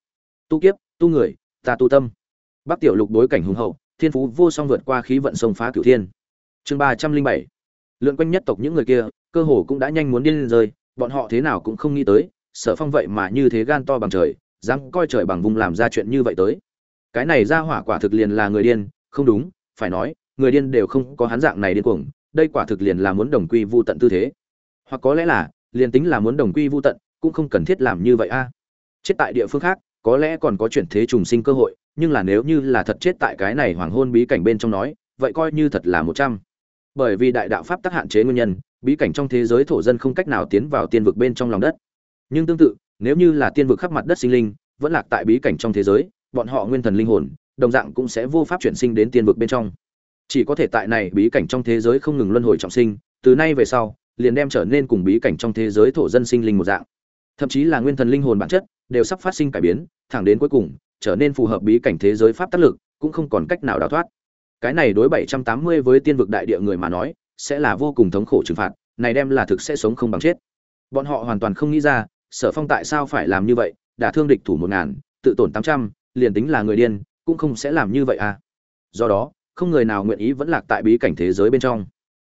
Tu kiếp, tu người, ta tu tâm. Bắc tiểu lục đối cảnh hùng hậu, thiên phú vô song vượt qua khí vận sông phá cửu thiên. Chương ba trăm linh bảy. Lượn quanh nhất tộc những người kia, cơ hồ cũng đã nhanh muốn điên rơi bọn họ thế nào cũng không nghĩ tới, sở phong vậy mà như thế gan to bằng trời, dám coi trời bằng vùng làm ra chuyện như vậy tới. Cái này ra hỏa quả thực liền là người điên, không đúng, phải nói, người điên đều không có hắn dạng này điên cuồng, đây quả thực liền là muốn đồng quy vu tận tư thế. Hoặc có lẽ là, liền tính là muốn đồng quy vu tận, cũng không cần thiết làm như vậy a. Chết tại địa phương khác, có lẽ còn có chuyển thế trùng sinh cơ hội, nhưng là nếu như là thật chết tại cái này hoàng hôn bí cảnh bên trong nói, vậy coi như thật là một trăm. Bởi vì đại đạo pháp tắc hạn chế nguyên nhân bí cảnh trong thế giới thổ dân không cách nào tiến vào tiên vực bên trong lòng đất. Nhưng tương tự, nếu như là tiên vực khắp mặt đất sinh linh, vẫn lạc tại bí cảnh trong thế giới, bọn họ nguyên thần linh hồn, đồng dạng cũng sẽ vô pháp chuyển sinh đến tiên vực bên trong. Chỉ có thể tại này bí cảnh trong thế giới không ngừng luân hồi trọng sinh, từ nay về sau, liền đem trở nên cùng bí cảnh trong thế giới thổ dân sinh linh một dạng. Thậm chí là nguyên thần linh hồn bản chất, đều sắp phát sinh cải biến, thẳng đến cuối cùng, trở nên phù hợp bí cảnh thế giới pháp tác lực, cũng không còn cách nào đào thoát. Cái này đối 780 với tiên vực đại địa người mà nói sẽ là vô cùng thống khổ trừng phạt, này đem là thực sẽ sống không bằng chết. Bọn họ hoàn toàn không nghĩ ra, sở phong tại sao phải làm như vậy đã thương địch thủ một ngàn, tự tổn tám trăm, liền tính là người điên, cũng không sẽ làm như vậy à. Do đó, không người nào nguyện ý vẫn lạc tại bí cảnh thế giới bên trong.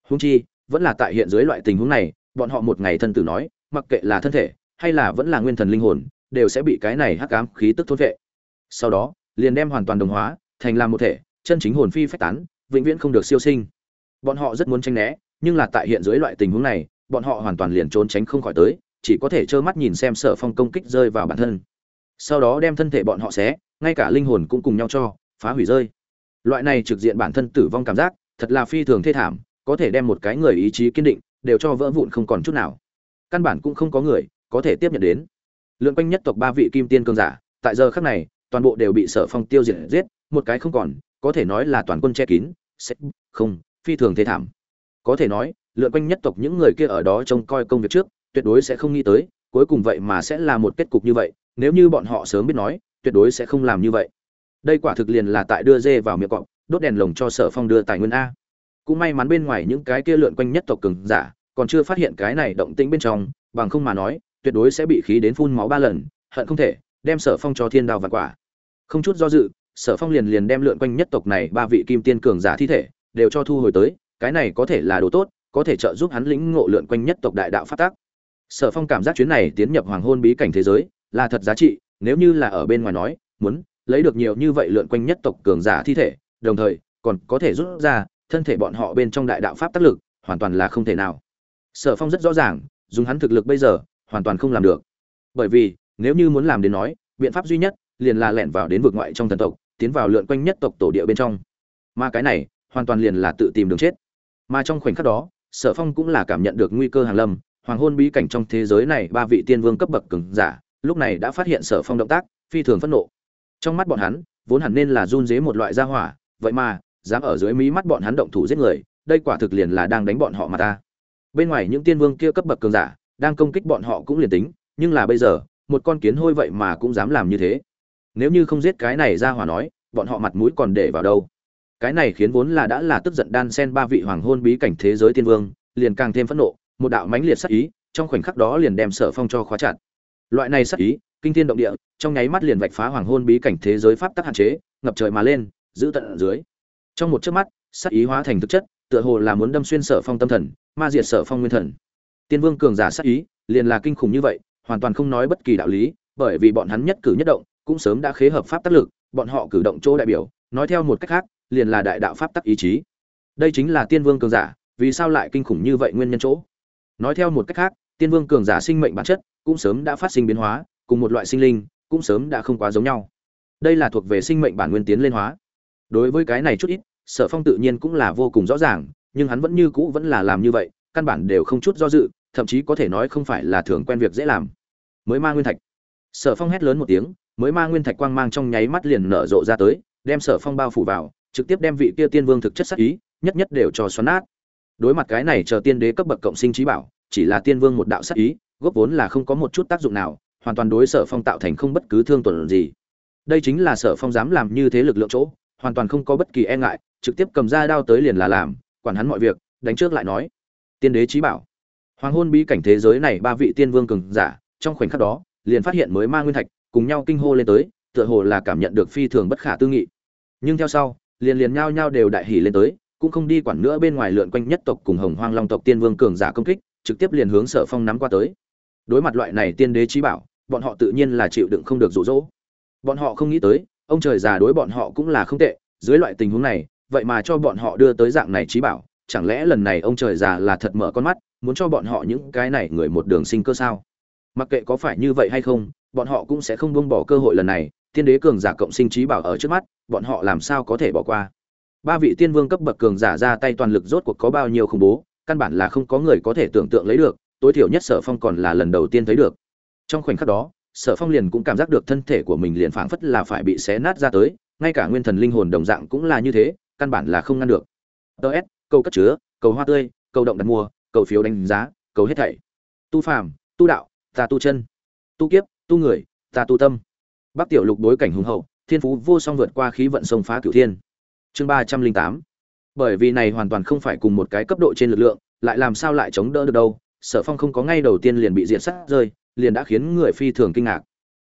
Húng chi, vẫn là tại hiện dưới loại tình huống này, bọn họ một ngày thân tử nói, mặc kệ là thân thể, hay là vẫn là nguyên thần linh hồn, đều sẽ bị cái này hắc ám khí tức thôn vệ sau đó, liền đem hoàn toàn đồng hóa, thành làm một thể, chân chính hồn phi phách tán, vĩnh viễn không được siêu sinh bọn họ rất muốn tranh né, nhưng là tại hiện dưới loại tình huống này, bọn họ hoàn toàn liền trốn tránh không khỏi tới, chỉ có thể trơ mắt nhìn xem sở phong công kích rơi vào bản thân. Sau đó đem thân thể bọn họ xé, ngay cả linh hồn cũng cùng nhau cho, phá hủy rơi. Loại này trực diện bản thân tử vong cảm giác, thật là phi thường thê thảm, có thể đem một cái người ý chí kiên định, đều cho vỡ vụn không còn chút nào. Căn bản cũng không có người có thể tiếp nhận đến. Lượn quanh nhất tộc ba vị kim tiên cương giả, tại giờ khắc này, toàn bộ đều bị sở phong tiêu diệt giết, một cái không còn, có thể nói là toàn quân che kín, sẽ không phi thường thế thảm. Có thể nói, lượn quanh nhất tộc những người kia ở đó trông coi công việc trước, tuyệt đối sẽ không nghĩ tới, cuối cùng vậy mà sẽ là một kết cục như vậy, nếu như bọn họ sớm biết nói, tuyệt đối sẽ không làm như vậy. Đây quả thực liền là tại đưa dê vào miệng cọp, đốt đèn lồng cho sở phong đưa tài nguyên a. Cũng may mắn bên ngoài những cái kia lượn quanh nhất tộc cường giả, còn chưa phát hiện cái này động tĩnh bên trong, bằng không mà nói, tuyệt đối sẽ bị khí đến phun máu ba lần, hận không thể, đem sở phong cho thiên đao và quả. Không chút do dự, sở phong liền liền đem lượn quanh nhất tộc này ba vị kim tiên cường giả thi thể đều cho thu hồi tới, cái này có thể là đồ tốt, có thể trợ giúp hắn lĩnh ngộ lượn quanh nhất tộc đại đạo phát tác sở phong cảm giác chuyến này tiến nhập hoàng hôn bí cảnh thế giới là thật giá trị, nếu như là ở bên ngoài nói, muốn lấy được nhiều như vậy lượn quanh nhất tộc cường giả thi thể, đồng thời còn có thể rút ra thân thể bọn họ bên trong đại đạo pháp tác lực, hoàn toàn là không thể nào. Sở phong rất rõ ràng, dùng hắn thực lực bây giờ, hoàn toàn không làm được. Bởi vì, nếu như muốn làm đến nói, biện pháp duy nhất liền là lẻn vào đến vực ngoại trong thần tộc, tiến vào lượn quanh nhất tộc tổ địa bên trong. Mà cái này hoàn toàn liền là tự tìm đường chết. Mà trong khoảnh khắc đó, sở phong cũng là cảm nhận được nguy cơ hàng lâm, hoàng hôn bí cảnh trong thế giới này ba vị tiên vương cấp bậc cường giả, lúc này đã phát hiện sở phong động tác, phi thường phẫn nộ. Trong mắt bọn hắn, vốn hẳn nên là run dế một loại gia hỏa, vậy mà, dám ở dưới mí mắt bọn hắn động thủ giết người, đây quả thực liền là đang đánh bọn họ mà ta. Bên ngoài những tiên vương kia cấp bậc cường giả, đang công kích bọn họ cũng liền tính, nhưng là bây giờ, một con kiến hôi vậy mà cũng dám làm như thế. Nếu như không giết cái này ra hỏa nói, bọn họ mặt mũi còn để vào đâu? Cái này khiến vốn là đã là tức giận đan sen ba vị hoàng hôn bí cảnh thế giới tiên vương, liền càng thêm phẫn nộ, một đạo mãnh liệt sắc ý, trong khoảnh khắc đó liền đem sở phong cho khóa chặt. Loại này sắc ý, kinh thiên động địa, trong nháy mắt liền vạch phá hoàng hôn bí cảnh thế giới pháp tắc hạn chế, ngập trời mà lên, giữ tận ở dưới. Trong một chớp mắt sắc ý hóa thành thực chất, tựa hồ là muốn đâm xuyên sở phong tâm thần, ma diệt sở phong nguyên thần. Tiên vương cường giả sắc ý, liền là kinh khủng như vậy, hoàn toàn không nói bất kỳ đạo lý, bởi vì bọn hắn nhất cử nhất động, cũng sớm đã khế hợp pháp tác lực, bọn họ cử động chỗ đại biểu, nói theo một cách khác liền là đại đạo pháp tắc ý chí. Đây chính là tiên vương cường giả, vì sao lại kinh khủng như vậy nguyên nhân chỗ? Nói theo một cách khác, tiên vương cường giả sinh mệnh bản chất cũng sớm đã phát sinh biến hóa, cùng một loại sinh linh cũng sớm đã không quá giống nhau. Đây là thuộc về sinh mệnh bản nguyên tiến lên hóa. Đối với cái này chút ít, sở phong tự nhiên cũng là vô cùng rõ ràng, nhưng hắn vẫn như cũ vẫn là làm như vậy, căn bản đều không chút do dự, thậm chí có thể nói không phải là thường quen việc dễ làm. Mới ma nguyên thạch. Sở phong hét lớn một tiếng, mới ma nguyên thạch quang mang trong nháy mắt liền nở rộ ra tới, đem sở phong bao phủ vào trực tiếp đem vị kia tiên vương thực chất sắc ý, nhất nhất đều cho xoắn nát. Đối mặt cái này chờ tiên đế cấp bậc cộng sinh trí bảo, chỉ là tiên vương một đạo sắc ý, gốc vốn là không có một chút tác dụng nào, hoàn toàn đối sở phong tạo thành không bất cứ thương tổn gì. Đây chính là sở phong dám làm như thế lực lượng chỗ, hoàn toàn không có bất kỳ e ngại, trực tiếp cầm ra đao tới liền là làm, quản hắn mọi việc, đánh trước lại nói. Tiên đế trí bảo. Hoàng hôn bí cảnh thế giới này ba vị tiên vương cường giả, trong khoảnh khắc đó, liền phát hiện mới ma nguyên thạch, cùng nhau kinh hô lên tới, tựa hồ là cảm nhận được phi thường bất khả tư nghị. Nhưng theo sau liền liền nhao nhao đều đại hỉ lên tới, cũng không đi quản nữa bên ngoài lượn quanh nhất tộc cùng hồng hoang long tộc tiên vương cường giả công kích, trực tiếp liền hướng sở phong nắm qua tới. Đối mặt loại này tiên đế trí bảo, bọn họ tự nhiên là chịu đựng không được rụ rỗ bọn họ không nghĩ tới, ông trời già đối bọn họ cũng là không tệ, dưới loại tình huống này, vậy mà cho bọn họ đưa tới dạng này trí bảo, chẳng lẽ lần này ông trời già là thật mở con mắt, muốn cho bọn họ những cái này người một đường sinh cơ sao? Mặc kệ có phải như vậy hay không, bọn họ cũng sẽ không buông bỏ cơ hội lần này tiên đế cường giả cộng sinh trí bảo ở trước mắt, bọn họ làm sao có thể bỏ qua? Ba vị tiên vương cấp bậc cường giả ra tay toàn lực rốt cuộc có bao nhiêu khủng bố, căn bản là không có người có thể tưởng tượng lấy được, tối thiểu nhất sở phong còn là lần đầu tiên thấy được. Trong khoảnh khắc đó, sở phong liền cũng cảm giác được thân thể của mình liền phảng phất là phải bị xé nát ra tới, ngay cả nguyên thần linh hồn đồng dạng cũng là như thế, căn bản là không ngăn được. Ts câu cất chứa, cầu hoa tươi, cầu động đặt mua, cầu phiếu đánh giá, cầu hết thảy. Tu phàm, tu đạo, ta tu chân. Tu kiếp, tu người, ta tu tâm bắc tiểu lục đối cảnh hùng hậu, thiên phú vô song vượt qua khí vận sông phá cửu thiên. Chương ba trăm linh tám. Bởi vì này hoàn toàn không phải cùng một cái cấp độ trên lực lượng, lại làm sao lại chống đỡ được đâu? Sở phong không có ngay đầu tiên liền bị diệt sát rơi, liền đã khiến người phi thường kinh ngạc.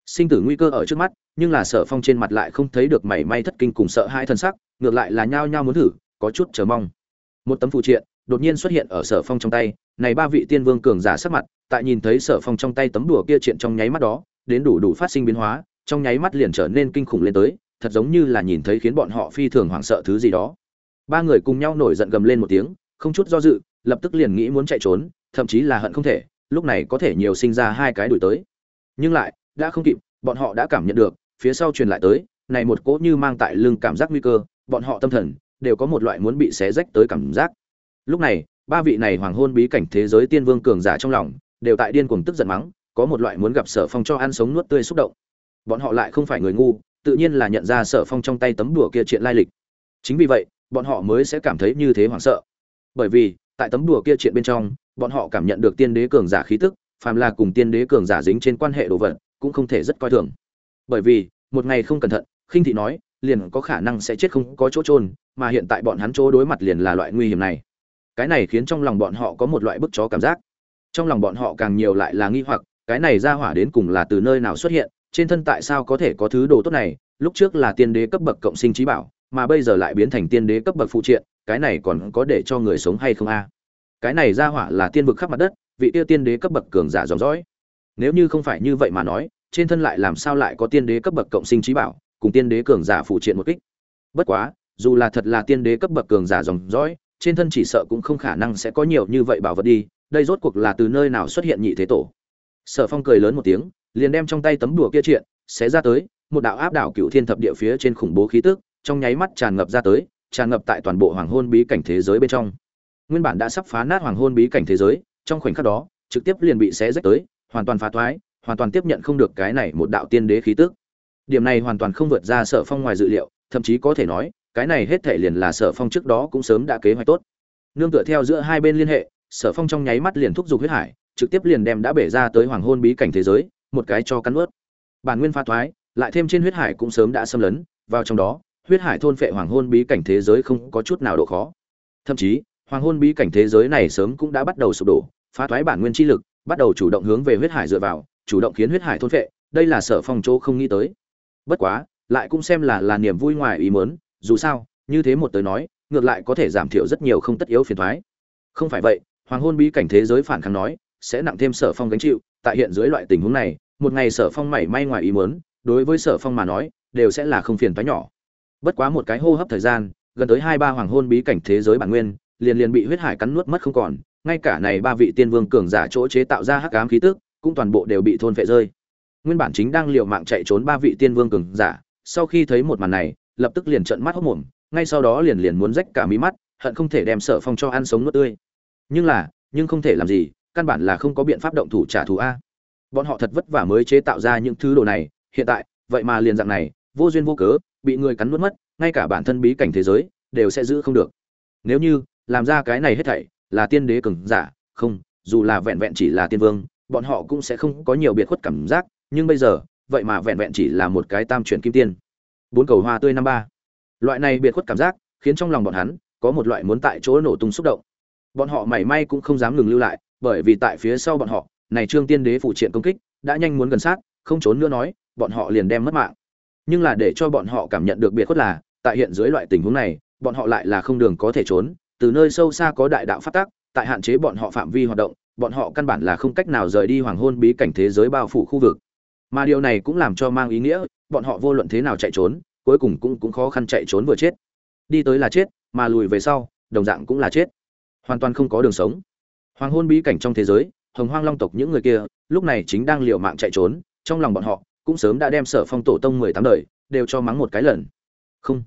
Sinh tử nguy cơ ở trước mắt, nhưng là sở phong trên mặt lại không thấy được mảy may thất kinh cùng sợ hãi thân sắc, ngược lại là nhao nhao muốn thử, có chút chờ mong. Một tấm phù triện đột nhiên xuất hiện ở sở phong trong tay, này ba vị tiên vương cường giả sắc mặt, tại nhìn thấy sở phong trong tay tấm đùa kia triện trong nháy mắt đó, đến đủ đủ phát sinh biến hóa trong nháy mắt liền trở nên kinh khủng lên tới, thật giống như là nhìn thấy khiến bọn họ phi thường hoảng sợ thứ gì đó. Ba người cùng nhau nổi giận gầm lên một tiếng, không chút do dự, lập tức liền nghĩ muốn chạy trốn, thậm chí là hận không thể, lúc này có thể nhiều sinh ra hai cái đuổi tới. Nhưng lại, đã không kịp, bọn họ đã cảm nhận được, phía sau truyền lại tới, này một cỗ như mang tại lưng cảm giác nguy cơ, bọn họ tâm thần, đều có một loại muốn bị xé rách tới cảm giác. Lúc này, ba vị này hoàng hôn bí cảnh thế giới tiên vương cường giả trong lòng, đều tại điên cuồng tức giận mắng, có một loại muốn gặp sở phong cho ăn sống nuốt tươi xúc động bọn họ lại không phải người ngu, tự nhiên là nhận ra sở phong trong tay tấm đùa kia triện lai lịch. Chính vì vậy, bọn họ mới sẽ cảm thấy như thế hoảng sợ. Bởi vì, tại tấm đùa kia triện bên trong, bọn họ cảm nhận được tiên đế cường giả khí tức, phàm là cùng tiên đế cường giả dính trên quan hệ đồ vật, cũng không thể rất coi thường. Bởi vì, một ngày không cẩn thận, khinh thị nói, liền có khả năng sẽ chết không có chỗ trôn mà hiện tại bọn hắn chỗ đối mặt liền là loại nguy hiểm này. Cái này khiến trong lòng bọn họ có một loại bức chó cảm giác. Trong lòng bọn họ càng nhiều lại là nghi hoặc, cái này ra hỏa đến cùng là từ nơi nào xuất hiện trên thân tại sao có thể có thứ đồ tốt này? Lúc trước là tiên đế cấp bậc cộng sinh trí bảo, mà bây giờ lại biến thành tiên đế cấp bậc phụ triện, cái này còn có để cho người sống hay không a? Cái này ra hỏa là tiên vực khắp mặt đất, vị tiêu tiên đế cấp bậc cường giả dòng dõi. Nếu như không phải như vậy mà nói, trên thân lại làm sao lại có tiên đế cấp bậc cộng sinh trí bảo, cùng tiên đế cường giả phụ triện một kích? Bất quá, dù là thật là tiên đế cấp bậc cường giả dòng dõi, trên thân chỉ sợ cũng không khả năng sẽ có nhiều như vậy bảo vật đi, đây rốt cuộc là từ nơi nào xuất hiện nhị thế tổ? Sở phong cười lớn một tiếng liền đem trong tay tấm đùa kia triện xé ra tới, một đạo áp đảo cựu thiên thập địa phía trên khủng bố khí tức, trong nháy mắt tràn ngập ra tới, tràn ngập tại toàn bộ hoàng hôn bí cảnh thế giới bên trong. Nguyên bản đã sắp phá nát hoàng hôn bí cảnh thế giới, trong khoảnh khắc đó, trực tiếp liền bị xé rách tới, hoàn toàn phá thoái, hoàn toàn tiếp nhận không được cái này một đạo tiên đế khí tức. Điểm này hoàn toàn không vượt ra sở phong ngoài dự liệu, thậm chí có thể nói, cái này hết thể liền là sở phong trước đó cũng sớm đã kế hoạch tốt. Nương tựa theo giữa hai bên liên hệ, sở phong trong nháy mắt liền thúc giục huyết hải, trực tiếp liền đem đã bể ra tới hoàng hôn bí cảnh thế giới một cái cho cắn ướt bản nguyên pha thoái, lại thêm trên huyết hải cũng sớm đã xâm lấn, vào trong đó, huyết hải thôn phệ hoàng hôn bí cảnh thế giới không có chút nào độ khó. Thậm chí, hoàng hôn bí cảnh thế giới này sớm cũng đã bắt đầu sụp đổ, phá thoái bản nguyên chi lực, bắt đầu chủ động hướng về huyết hải dựa vào, chủ động khiến huyết hải thôn phệ, đây là sở phong chỗ không nghĩ tới. Bất quá, lại cũng xem là là niềm vui ngoài ý mớn dù sao, như thế một tới nói, ngược lại có thể giảm thiểu rất nhiều không tất yếu phiền thoái. Không phải vậy, hoàng hôn bí cảnh thế giới phản kháng nói, sẽ nặng thêm sở phong gánh chịu, tại hiện dưới loại tình huống này một ngày sở phong mảy may ngoài ý muốn, đối với sở phong mà nói đều sẽ là không phiền toái nhỏ. Bất quá một cái hô hấp thời gian gần tới hai ba hoàng hôn bí cảnh thế giới bản nguyên liền liền bị huyết hải cắn nuốt mất không còn ngay cả này ba vị tiên vương cường giả chỗ chế tạo ra hắc ám khí tức cũng toàn bộ đều bị thôn phệ rơi. Nguyên bản chính đang liều mạng chạy trốn ba vị tiên vương cường giả sau khi thấy một màn này lập tức liền trợn mắt hốc mồm ngay sau đó liền liền muốn rách cả mí mắt hận không thể đem sở phong cho ăn sống nuốt tươi. Nhưng là nhưng không thể làm gì căn bản là không có biện pháp động thủ trả thù a bọn họ thật vất vả mới chế tạo ra những thứ đồ này, hiện tại, vậy mà liền dạng này, vô duyên vô cớ, bị người cắn nuốt mất, ngay cả bản thân bí cảnh thế giới, đều sẽ giữ không được. Nếu như, làm ra cái này hết thảy, là tiên đế cường giả, không, dù là vẹn vẹn chỉ là tiên vương, bọn họ cũng sẽ không có nhiều biệt khuất cảm giác, nhưng bây giờ, vậy mà vẹn vẹn chỉ là một cái tam chuyển kim tiên. Bốn cầu hoa tươi năm ba. Loại này biệt khuất cảm giác, khiến trong lòng bọn hắn, có một loại muốn tại chỗ nổ tung xúc động. Bọn họ mảy may cũng không dám ngừng lưu lại, bởi vì tại phía sau bọn họ này trương tiên đế phụ triện công kích, đã nhanh muốn gần sát, không trốn nữa nói, bọn họ liền đem mất mạng. Nhưng là để cho bọn họ cảm nhận được biệt khuất là, tại hiện dưới loại tình huống này, bọn họ lại là không đường có thể trốn, từ nơi sâu xa có đại đạo phát tác tại hạn chế bọn họ phạm vi hoạt động, bọn họ căn bản là không cách nào rời đi hoàng hôn bí cảnh thế giới bao phủ khu vực. Mà điều này cũng làm cho mang ý nghĩa, bọn họ vô luận thế nào chạy trốn, cuối cùng cũng cũng khó khăn chạy trốn vừa chết. Đi tới là chết, mà lùi về sau, đồng dạng cũng là chết. Hoàn toàn không có đường sống. Hoàng hôn bí cảnh trong thế giới hồng hoang long tộc những người kia, lúc này chính đang liều mạng chạy trốn, trong lòng bọn họ cũng sớm đã đem sở phong tổ tông mười tám đời đều cho mắng một cái lần. Không,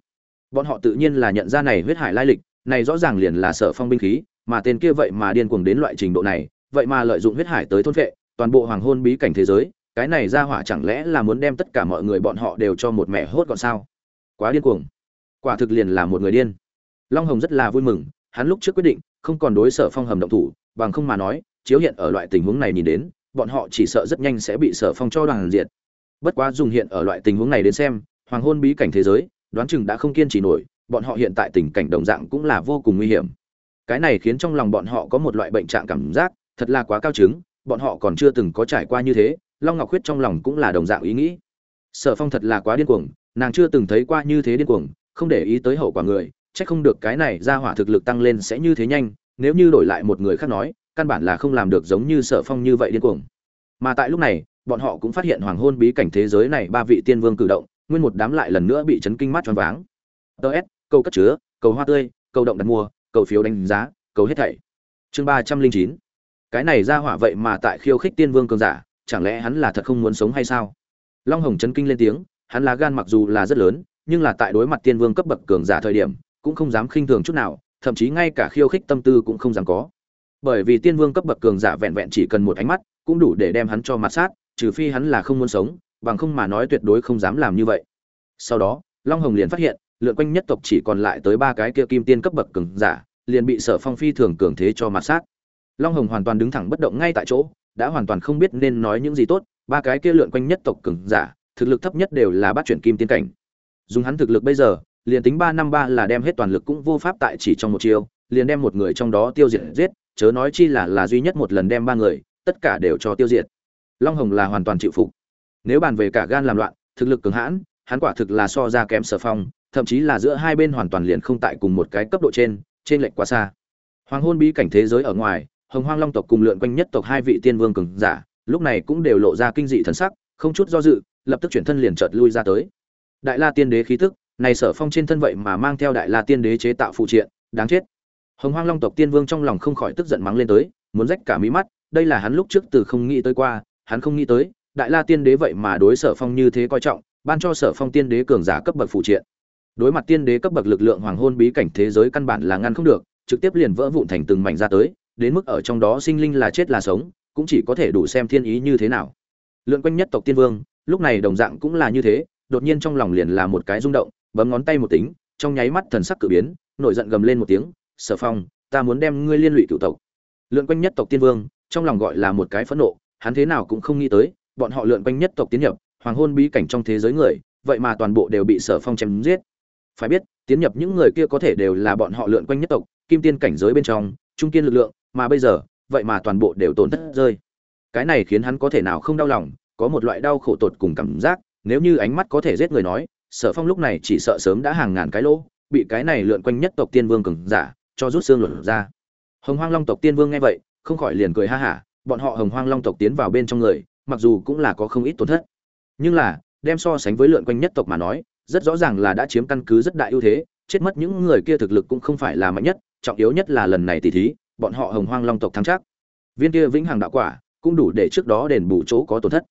bọn họ tự nhiên là nhận ra này huyết hải lai lịch, này rõ ràng liền là sở phong binh khí, mà tên kia vậy mà điên cuồng đến loại trình độ này, vậy mà lợi dụng huyết hải tới thôn vệ, toàn bộ hoàng hôn bí cảnh thế giới, cái này ra hỏa chẳng lẽ là muốn đem tất cả mọi người bọn họ đều cho một mẹ hốt gọn sao? Quá điên cuồng. Quả thực liền là một người điên. Long hồng rất là vui mừng, hắn lúc trước quyết định không còn đối sở phong hầm động thủ, bằng không mà nói chiếu hiện ở loại tình huống này nhìn đến, bọn họ chỉ sợ rất nhanh sẽ bị sở phong cho đoàn diệt. Bất quá dùng hiện ở loại tình huống này đến xem, hoàng hôn bí cảnh thế giới, đoán chừng đã không kiên trì nổi, bọn họ hiện tại tình cảnh đồng dạng cũng là vô cùng nguy hiểm. Cái này khiến trong lòng bọn họ có một loại bệnh trạng cảm giác, thật là quá cao chứng, bọn họ còn chưa từng có trải qua như thế, long ngọc huyết trong lòng cũng là đồng dạng ý nghĩ. Sở phong thật là quá điên cuồng, nàng chưa từng thấy qua như thế điên cuồng, không để ý tới hậu quả người, chắc không được cái này ra hỏa thực lực tăng lên sẽ như thế nhanh, nếu như đổi lại một người khác nói căn bản là không làm được giống như sở phong như vậy điên cuồng. Mà tại lúc này, bọn họ cũng phát hiện hoàng hôn bí cảnh thế giới này ba vị tiên vương cử động, nguyên một đám lại lần nữa bị chấn kinh mắt choáng váng. Ts câu cất chứa, cầu hoa tươi, cầu động đặt mua, cầu phiếu đánh giá, cầu hết thảy. Chương ba trăm linh chín. Cái này ra hỏa vậy mà tại khiêu khích tiên vương cường giả, chẳng lẽ hắn là thật không muốn sống hay sao? Long hồng chấn kinh lên tiếng, hắn là gan mặc dù là rất lớn, nhưng là tại đối mặt tiên vương cấp bậc cường giả thời điểm, cũng không dám khinh thường chút nào, thậm chí ngay cả khiêu khích tâm tư cũng không dám có bởi vì tiên vương cấp bậc cường giả vẹn vẹn chỉ cần một ánh mắt, cũng đủ để đem hắn cho mặt sát, trừ phi hắn là không muốn sống, bằng không mà nói tuyệt đối không dám làm như vậy. Sau đó, long hồng liền phát hiện, lượn quanh nhất tộc chỉ còn lại tới ba cái kia kim tiên cấp bậc cường giả, liền bị sở phong phi thường cường thế cho mặt sát. Long hồng hoàn toàn đứng thẳng bất động ngay tại chỗ, đã hoàn toàn không biết nên nói những gì tốt, ba cái kia lượn quanh nhất tộc cường giả, thực lực thấp nhất đều là bắt chuyển kim tiên cảnh. Dùng hắn thực lực bây giờ, liền tính ba năm ba là đem hết toàn lực cũng vô pháp tại chỉ trong một chiêu, liền đem một người trong đó tiêu diệt giết chớ nói chi là là duy nhất một lần đem ba người, tất cả đều cho tiêu diệt. Long hồng là hoàn toàn chịu phục. Nếu bàn về cả gan làm loạn, thực lực cường hãn, hắn quả thực là so ra kém sở phong, thậm chí là giữa hai bên hoàn toàn liền không tại cùng một cái cấp độ trên trên lệch quá xa. Hoàng hôn bí cảnh thế giới ở ngoài, hồng hoang long tộc cùng lượn quanh nhất tộc hai vị tiên vương cường giả, lúc này cũng đều lộ ra kinh dị thần sắc, không chút do dự, lập tức chuyển thân liền chợt lui ra tới. Đại la tiên đế khí tức, này sở phong trên thân vậy mà mang theo đại la tiên đế chế tạo phụ triện, đáng chết hồng hoang long tộc tiên vương trong lòng không khỏi tức giận mắng lên tới, muốn rách cả mí mắt, đây là hắn lúc trước từ không nghĩ tới qua, hắn không nghĩ tới, đại la tiên đế vậy mà đối sở phong như thế coi trọng, ban cho sở phong tiên đế cường giả cấp bậc phụ triện. Đối mặt tiên đế cấp bậc lực lượng hoàng hôn bí cảnh thế giới căn bản là ngăn không được, trực tiếp liền vỡ vụn thành từng mảnh ra tới, đến mức ở trong đó sinh linh là chết là sống, cũng chỉ có thể đủ xem thiên ý như thế nào. Lượng quanh nhất tộc tiên vương, lúc này đồng dạng cũng là như thế, đột nhiên trong lòng liền là một cái rung động, bấm ngón tay một tính, trong nháy mắt thần sắc cử biến, nổi giận gầm lên một tiếng sở phong, ta muốn đem ngươi liên lụy cựu tộc. Lượn quanh nhất tộc tiên vương, trong lòng gọi là một cái phẫn nộ, hắn thế nào cũng không nghĩ tới, bọn họ lượn quanh nhất tộc tiến nhập, hoàng hôn bí cảnh trong thế giới người, vậy mà toàn bộ đều bị sở phong chém giết. Phải biết, tiến nhập những người kia có thể đều là bọn họ lượn quanh nhất tộc, kim tiên cảnh giới bên trong, trung kiên lực lượng, mà bây giờ, vậy mà toàn bộ đều tổn thất rơi. Cái này khiến hắn có thể nào không đau lòng, có một loại đau khổ tột cùng cảm giác, nếu như ánh mắt có thể giết người nói, sở phong lúc này chỉ sợ sớm đã hàng ngàn cái lỗ, bị cái này lượn quanh nhất tộc tiên vương cường giả cho rút xương luận ra. Hồng hoang long tộc tiên vương nghe vậy, không khỏi liền cười ha hả, bọn họ hồng hoang long tộc tiến vào bên trong người, mặc dù cũng là có không ít tổn thất. Nhưng là, đem so sánh với lượn quanh nhất tộc mà nói, rất rõ ràng là đã chiếm căn cứ rất đại ưu thế, chết mất những người kia thực lực cũng không phải là mạnh nhất, trọng yếu nhất là lần này tỷ thí, bọn họ hồng hoang long tộc thắng chắc. Viên kia vĩnh hằng đạo quả, cũng đủ để trước đó đền bù chỗ có tổn thất.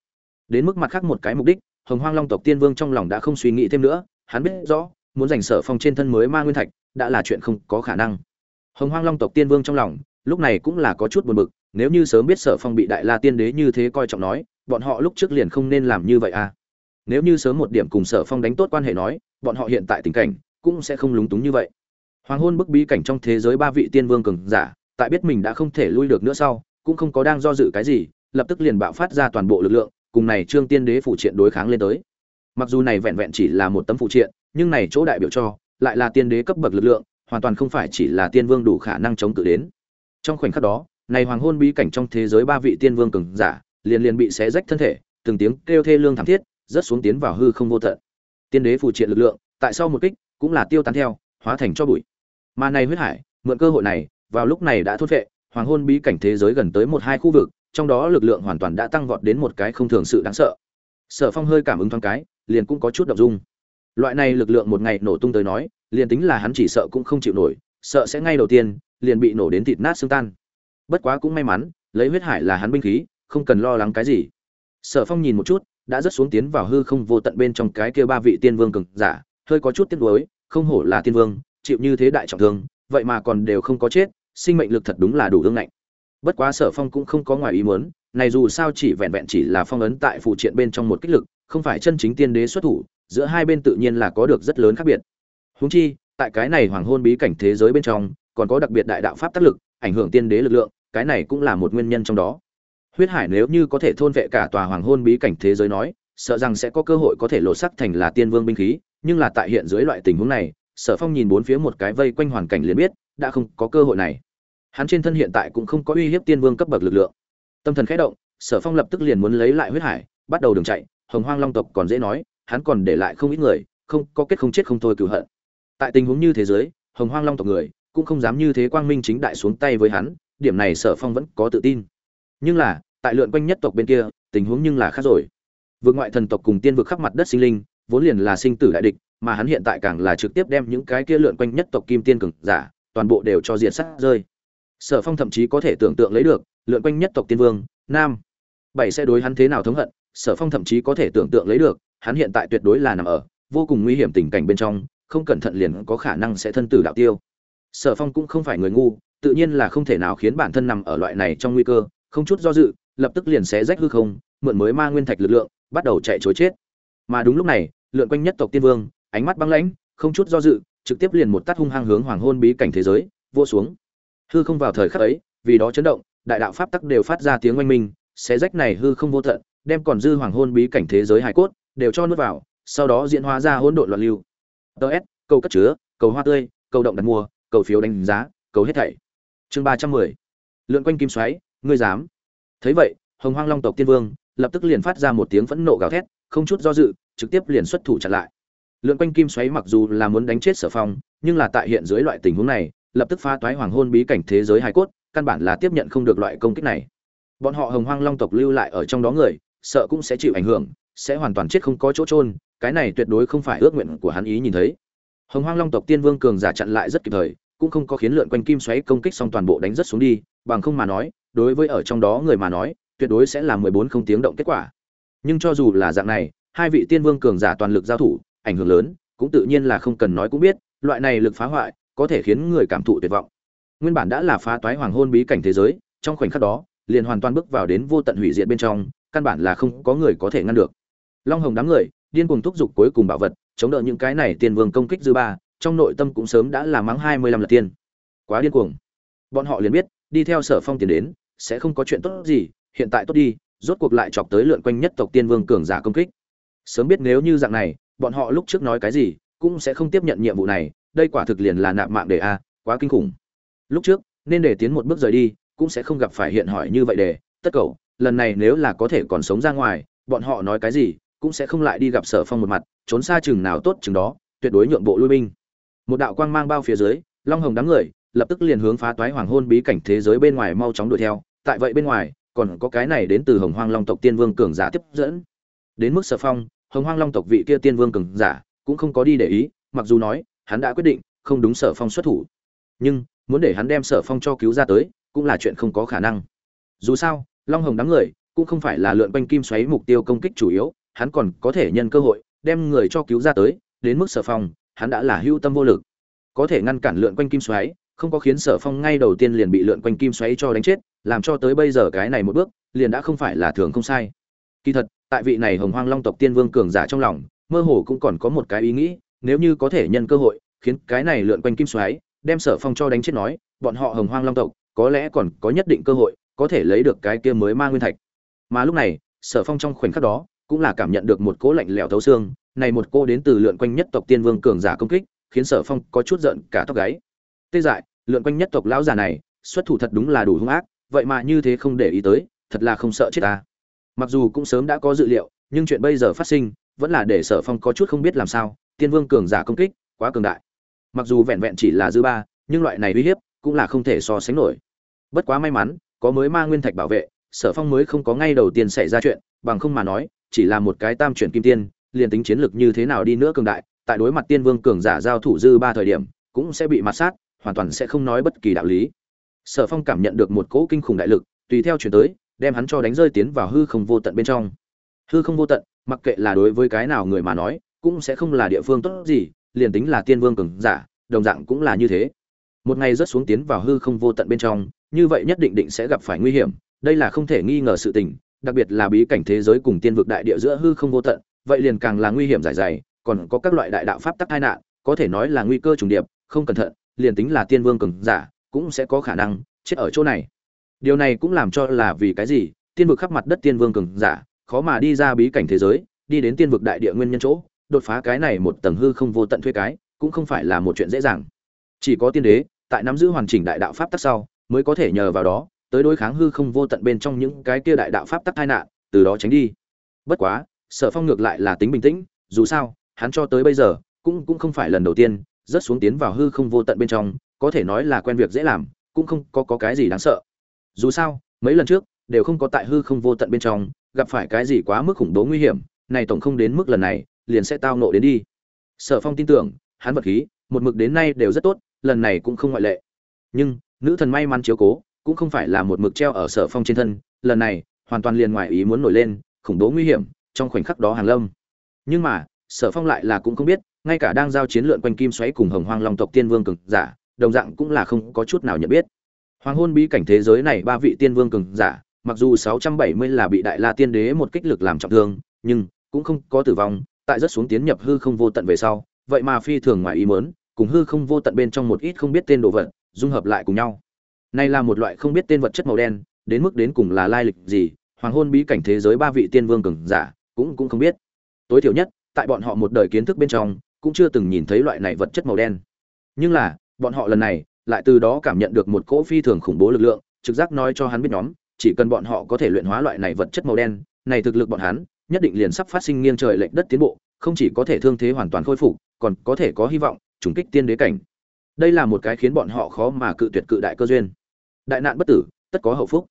Đến mức mặt khác một cái mục đích, hồng hoang long tộc tiên vương trong lòng đã không suy nghĩ thêm nữa, hắn biết rõ, muốn giành sở phong trên thân mới ma nguyên thạch, đã là chuyện không có khả năng hồng hoang long tộc tiên vương trong lòng, lúc này cũng là có chút buồn bực, nếu như sớm biết sở phong bị đại la tiên đế như thế coi trọng nói, bọn họ lúc trước liền không nên làm như vậy à. Nếu như sớm một điểm cùng sở phong đánh tốt quan hệ nói, bọn họ hiện tại tình cảnh cũng sẽ không lúng túng như vậy. Hoàng hôn bức bí cảnh trong thế giới ba vị tiên vương cường giả, tại biết mình đã không thể lui được nữa sau, cũng không có đang do dự cái gì, lập tức liền bạo phát ra toàn bộ lực lượng, cùng này trương tiên đế phụ triện đối kháng lên tới. Mặc dù này vẹn vẹn chỉ là một tấm phụ triện, nhưng này chỗ đại biểu cho, lại là tiên đế cấp bậc lực lượng hoàn toàn không phải chỉ là tiên vương đủ khả năng chống cự đến. Trong khoảnh khắc đó, này hoàng hôn bí cảnh trong thế giới ba vị tiên vương cường giả liền liền bị xé rách thân thể, từng tiếng kêu thê lương thảm thiết rất xuống tiến vào hư không vô tận. Tiên đế phù triện lực lượng, tại sau một kích, cũng là tiêu tán theo, hóa thành cho bụi. Mà này huyết hải, mượn cơ hội này, vào lúc này đã thốt vệ hoàng hôn bí cảnh thế giới gần tới một hai khu vực, trong đó lực lượng hoàn toàn đã tăng vọt đến một cái không thường sự đáng sợ. Sở phong hơi cảm ứng thoáng cái, liền cũng có chút động dung. Loại này lực lượng một ngày nổ tung tới nói liền tính là hắn chỉ sợ cũng không chịu nổi, sợ sẽ ngay đầu tiên, liền bị nổ đến thịt nát xương tan. Bất quá cũng may mắn, lấy huyết hải là hắn binh khí, không cần lo lắng cái gì. Sở phong nhìn một chút, đã rất xuống tiến vào hư không vô tận bên trong cái kia ba vị tiên vương cường giả, hơi có chút tiếc nuối, không hổ là tiên vương, chịu như thế đại trọng thương, vậy mà còn đều không có chết, sinh mệnh lực thật đúng là đủ ương ngạnh. Bất quá sở phong cũng không có ngoài ý muốn, này dù sao chỉ vẹn vẹn chỉ là phong ấn tại phụ triện bên trong một kích lực, không phải chân chính tiên đế xuất thủ, giữa hai bên tự nhiên là có được rất lớn khác biệt. Huống chi, tại cái này hoàng hôn bí cảnh thế giới bên trong, còn có đặc biệt đại đạo pháp tác lực, ảnh hưởng tiên đế lực lượng, cái này cũng là một nguyên nhân trong đó. Huyết hải nếu như có thể thôn vệ cả tòa hoàng hôn bí cảnh thế giới nói, sợ rằng sẽ có cơ hội có thể lột sắc thành là tiên vương binh khí, nhưng là tại hiện dưới loại tình huống này, sở phong nhìn bốn phía một cái vây quanh hoàn cảnh liền biết, đã không có cơ hội này. Hắn trên thân hiện tại cũng không có uy hiếp tiên vương cấp bậc lực lượng. Tâm thần khẽ động, sở phong lập tức liền muốn lấy lại huyết hải, bắt đầu đường chạy, hồng hoang long tộc còn dễ nói, hắn còn để lại không ít người, không, có kết không chết không thôi cửu hận tại tình huống như thế giới, hồng hoang long tộc người cũng không dám như thế quang minh chính đại xuống tay với hắn, điểm này sở phong vẫn có tự tin. Nhưng là, tại lượn quanh nhất tộc bên kia, tình huống nhưng là khác rồi. Vượt ngoại thần tộc cùng tiên vực khắp mặt đất sinh linh, vốn liền là sinh tử đại địch, mà hắn hiện tại càng là trực tiếp đem những cái kia lượn quanh nhất tộc kim tiên cường giả, toàn bộ đều cho diệt sát rơi. Sở phong thậm chí có thể tưởng tượng lấy được, lượn quanh nhất tộc tiên vương, nam bảy sẽ đối hắn thế nào thống hận, sở phong thậm chí có thể tưởng tượng lấy được, hắn hiện tại tuyệt đối là nằm ở vô cùng nguy hiểm tình cảnh bên trong không cẩn thận liền có khả năng sẽ thân tử đạo tiêu. Sở phong cũng không phải người ngu, tự nhiên là không thể nào khiến bản thân nằm ở loại này trong nguy cơ, không chút do dự, lập tức liền xé rách hư không, mượn mới ma nguyên thạch lực lượng, bắt đầu chạy chối chết. Mà đúng lúc này, lượn quanh nhất tộc tiên vương, ánh mắt băng lãnh, không chút do dự, trực tiếp liền một tát hung hăng hướng hoàng hôn bí cảnh thế giới, vô xuống. Hư không vào thời khắc ấy, vì đó chấn động, đại đạo pháp tắc đều phát ra tiếng oanh minh, xé rách này hư không vô tận, đem còn dư hoàng hôn bí cảnh thế giới hải cốt, đều cho nuốt vào, sau đó diễn hóa ra hỗn độn loạn lưu ts câu cất chứa, cầu hoa tươi, cầu động đặt mua, cầu phiếu đánh giá, cầu hết thảy. Chương ba trăm mười. Lượn quanh kim xoáy, ngươi dám. Thấy vậy, hồng hoang long tộc tiên vương lập tức liền phát ra một tiếng phẫn nộ gào thét, không chút do dự, trực tiếp liền xuất thủ chặn lại. Lượn quanh kim xoáy mặc dù là muốn đánh chết sở phong, nhưng là tại hiện dưới loại tình huống này, lập tức phá toái hoàng hôn bí cảnh thế giới hài cốt, căn bản là tiếp nhận không được loại công kích này. Bọn họ hồng hoang long tộc lưu lại ở trong đó người, sợ cũng sẽ chịu ảnh hưởng sẽ hoàn toàn chết không có chỗ trôn cái này tuyệt đối không phải ước nguyện của hắn ý nhìn thấy. Hồng hoang long tộc tiên vương cường giả chặn lại rất kịp thời, cũng không có khiến lượn quanh kim xoáy công kích xong toàn bộ đánh rất xuống đi, bằng không mà nói, đối với ở trong đó người mà nói, tuyệt đối sẽ là mười bốn không tiếng động kết quả. Nhưng cho dù là dạng này, hai vị tiên vương cường giả toàn lực giao thủ, ảnh hưởng lớn, cũng tự nhiên là không cần nói cũng biết, loại này lực phá hoại, có thể khiến người cảm thụ tuyệt vọng. Nguyên bản đã là phá toái hoàng hôn bí cảnh thế giới, trong khoảnh khắc đó, liền hoàn toàn bước vào đến vô tận hủy diệt bên trong, căn bản là không có người có thể ngăn được long hồng đám người, điên cuồng thúc giục cuối cùng bảo vật, chống đỡ những cái này tiên vương công kích dư ba, trong nội tâm cũng sớm đã là mắng hai mươi lăm lượt tiên. Quá điên cuồng. Bọn họ liền biết, đi theo sở phong tiền đến, sẽ không có chuyện tốt gì, hiện tại tốt đi, rốt cuộc lại chọc tới lượn quanh nhất tộc tiên vương cường giả công kích. Sớm biết nếu như dạng này, bọn họ lúc trước nói cái gì, cũng sẽ không tiếp nhận nhiệm vụ này, đây quả thực liền là nạp mạng để a, quá kinh khủng. Lúc trước, nên để tiến một bước rời đi, cũng sẽ không gặp phải hiện hỏi như vậy để, tất cầu lần này nếu là có thể còn sống ra ngoài, bọn họ nói cái gì cũng sẽ không lại đi gặp sở phong một mặt, trốn xa chừng nào tốt chừng đó, tuyệt đối nhượng bộ lui binh. Một đạo quang mang bao phía dưới, long hồng đám người, lập tức liền hướng phá toái hoàng hôn bí cảnh thế giới bên ngoài mau chóng đuổi theo. Tại vậy bên ngoài, còn có cái này đến từ hồng hoang long tộc tiên vương cường giả tiếp dẫn. Đến mức sở phong, hồng hoang long tộc vị kia tiên vương cường giả cũng không có đi để ý, mặc dù nói, hắn đã quyết định không đúng sở phong xuất thủ. Nhưng, muốn để hắn đem sở phong cho cứu ra tới, cũng là chuyện không có khả năng. Dù sao, long hồng đám người cũng không phải là lượn quanh kim xoáy mục tiêu công kích chủ yếu hắn còn có thể nhân cơ hội đem người cho cứu ra tới, đến mức sở phong, hắn đã là hưu tâm vô lực. Có thể ngăn cản lượn quanh kim xoáy, không có khiến sở phong ngay đầu tiên liền bị lượn quanh kim xoáy cho đánh chết, làm cho tới bây giờ cái này một bước, liền đã không phải là thường không sai. Kỳ thật, tại vị này hồng hoang long tộc tiên vương cường giả trong lòng, mơ hồ cũng còn có một cái ý nghĩ, nếu như có thể nhân cơ hội, khiến cái này lượn quanh kim xoáy đem sở phong cho đánh chết nói, bọn họ hồng hoang long tộc, có lẽ còn có nhất định cơ hội, có thể lấy được cái kia mới ma nguyên thạch. Mà lúc này, sở phong trong khoảnh khắc đó cũng là cảm nhận được một cỗ lạnh lẽo thấu xương, này một cô đến từ lượn quanh nhất tộc tiên vương cường giả công kích, khiến sở phong có chút giận cả tóc gáy. Tê dại, lượn quanh nhất tộc lão già này, xuất thủ thật đúng là đủ hung ác, vậy mà như thế không để ý tới, thật là không sợ chết ta. Mặc dù cũng sớm đã có dự liệu, nhưng chuyện bây giờ phát sinh, vẫn là để sở phong có chút không biết làm sao, tiên vương cường giả công kích, quá cường đại. Mặc dù vẹn vẹn chỉ là dư ba, nhưng loại này uy hiếp cũng là không thể so sánh nổi. Bất quá may mắn, có mới ma nguyên thạch bảo vệ, sở phong mới không có ngay đầu tiên xảy ra chuyện, bằng không mà nói chỉ là một cái tam chuyển kim tiên, liền tính chiến lực như thế nào đi nữa cường đại, tại đối mặt tiên vương cường giả giao thủ dư ba thời điểm, cũng sẽ bị mặt sát, hoàn toàn sẽ không nói bất kỳ đạo lý. Sở phong cảm nhận được một cỗ kinh khủng đại lực, tùy theo chuyển tới, đem hắn cho đánh rơi tiến vào hư không vô tận bên trong. Hư không vô tận, mặc kệ là đối với cái nào người mà nói, cũng sẽ không là địa phương tốt gì, liền tính là tiên vương cường giả, đồng dạng cũng là như thế. Một ngày rớt xuống tiến vào hư không vô tận bên trong, như vậy nhất định định sẽ gặp phải nguy hiểm, đây là không thể nghi ngờ sự tình đặc biệt là bí cảnh thế giới cùng tiên vực đại địa giữa hư không vô tận, vậy liền càng là nguy hiểm dài dài, còn có các loại đại đạo pháp tắc tai nạn, có thể nói là nguy cơ trùng điệp, không cẩn thận, liền tính là tiên vương cường giả, cũng sẽ có khả năng chết ở chỗ này. Điều này cũng làm cho là vì cái gì, tiên vực khắp mặt đất tiên vương cường giả, khó mà đi ra bí cảnh thế giới, đi đến tiên vực đại địa nguyên nhân chỗ, đột phá cái này một tầng hư không vô tận thuê cái, cũng không phải là một chuyện dễ dàng. Chỉ có tiên đế, tại nắm giữ hoàn chỉnh đại đạo pháp tắc sau, mới có thể nhờ vào đó tới đối kháng hư không vô tận bên trong những cái kia đại đạo pháp tắc tai nạn từ đó tránh đi. Bất quá sở phong ngược lại là tính bình tĩnh dù sao hắn cho tới bây giờ cũng cũng không phải lần đầu tiên rất xuống tiến vào hư không vô tận bên trong có thể nói là quen việc dễ làm cũng không có, có cái gì đáng sợ. Dù sao mấy lần trước đều không có tại hư không vô tận bên trong gặp phải cái gì quá mức khủng bố nguy hiểm này tổng không đến mức lần này liền sẽ tao nộ đến đi. Sở phong tin tưởng hắn vật khí một mực đến nay đều rất tốt lần này cũng không ngoại lệ. Nhưng nữ thần may mắn chiếu cố cũng không phải là một mực treo ở sở phong trên thân, lần này, hoàn toàn liền ngoài ý muốn nổi lên, khủng bố nguy hiểm, trong khoảnh khắc đó hàng lâm. Nhưng mà, sở phong lại là cũng không biết, ngay cả đang giao chiến lượn quanh kim xoáy cùng hồng hoang long tộc tiên vương cường giả, đồng dạng cũng là không có chút nào nhận biết. Hoàng hôn bí cảnh thế giới này ba vị tiên vương cường giả, mặc dù 670 là bị đại la tiên đế một kích lực làm trọng thương, nhưng cũng không có tử vong, tại rất xuống tiến nhập hư không vô tận về sau, vậy mà phi thường ngoài ý muốn, cùng hư không vô tận bên trong một ít không biết tên đồ vật, dung hợp lại cùng nhau này là một loại không biết tên vật chất màu đen, đến mức đến cùng là lai lịch gì, hoàng hôn bí cảnh thế giới ba vị tiên vương cường giả cũng cũng không biết. Tối thiểu nhất, tại bọn họ một đời kiến thức bên trong, cũng chưa từng nhìn thấy loại này vật chất màu đen. Nhưng là, bọn họ lần này, lại từ đó cảm nhận được một cỗ phi thường khủng bố lực lượng, trực giác nói cho hắn biết nhóm, chỉ cần bọn họ có thể luyện hóa loại này vật chất màu đen, này thực lực bọn hắn, nhất định liền sắp phát sinh nghiêng trời lệch đất tiến bộ, không chỉ có thể thương thế hoàn toàn khôi phục, còn có thể có hy vọng, trùng kích tiên đế cảnh đây là một cái khiến bọn họ khó mà cự tuyệt cự đại cơ duyên. Đại nạn bất tử, tất có hậu phúc.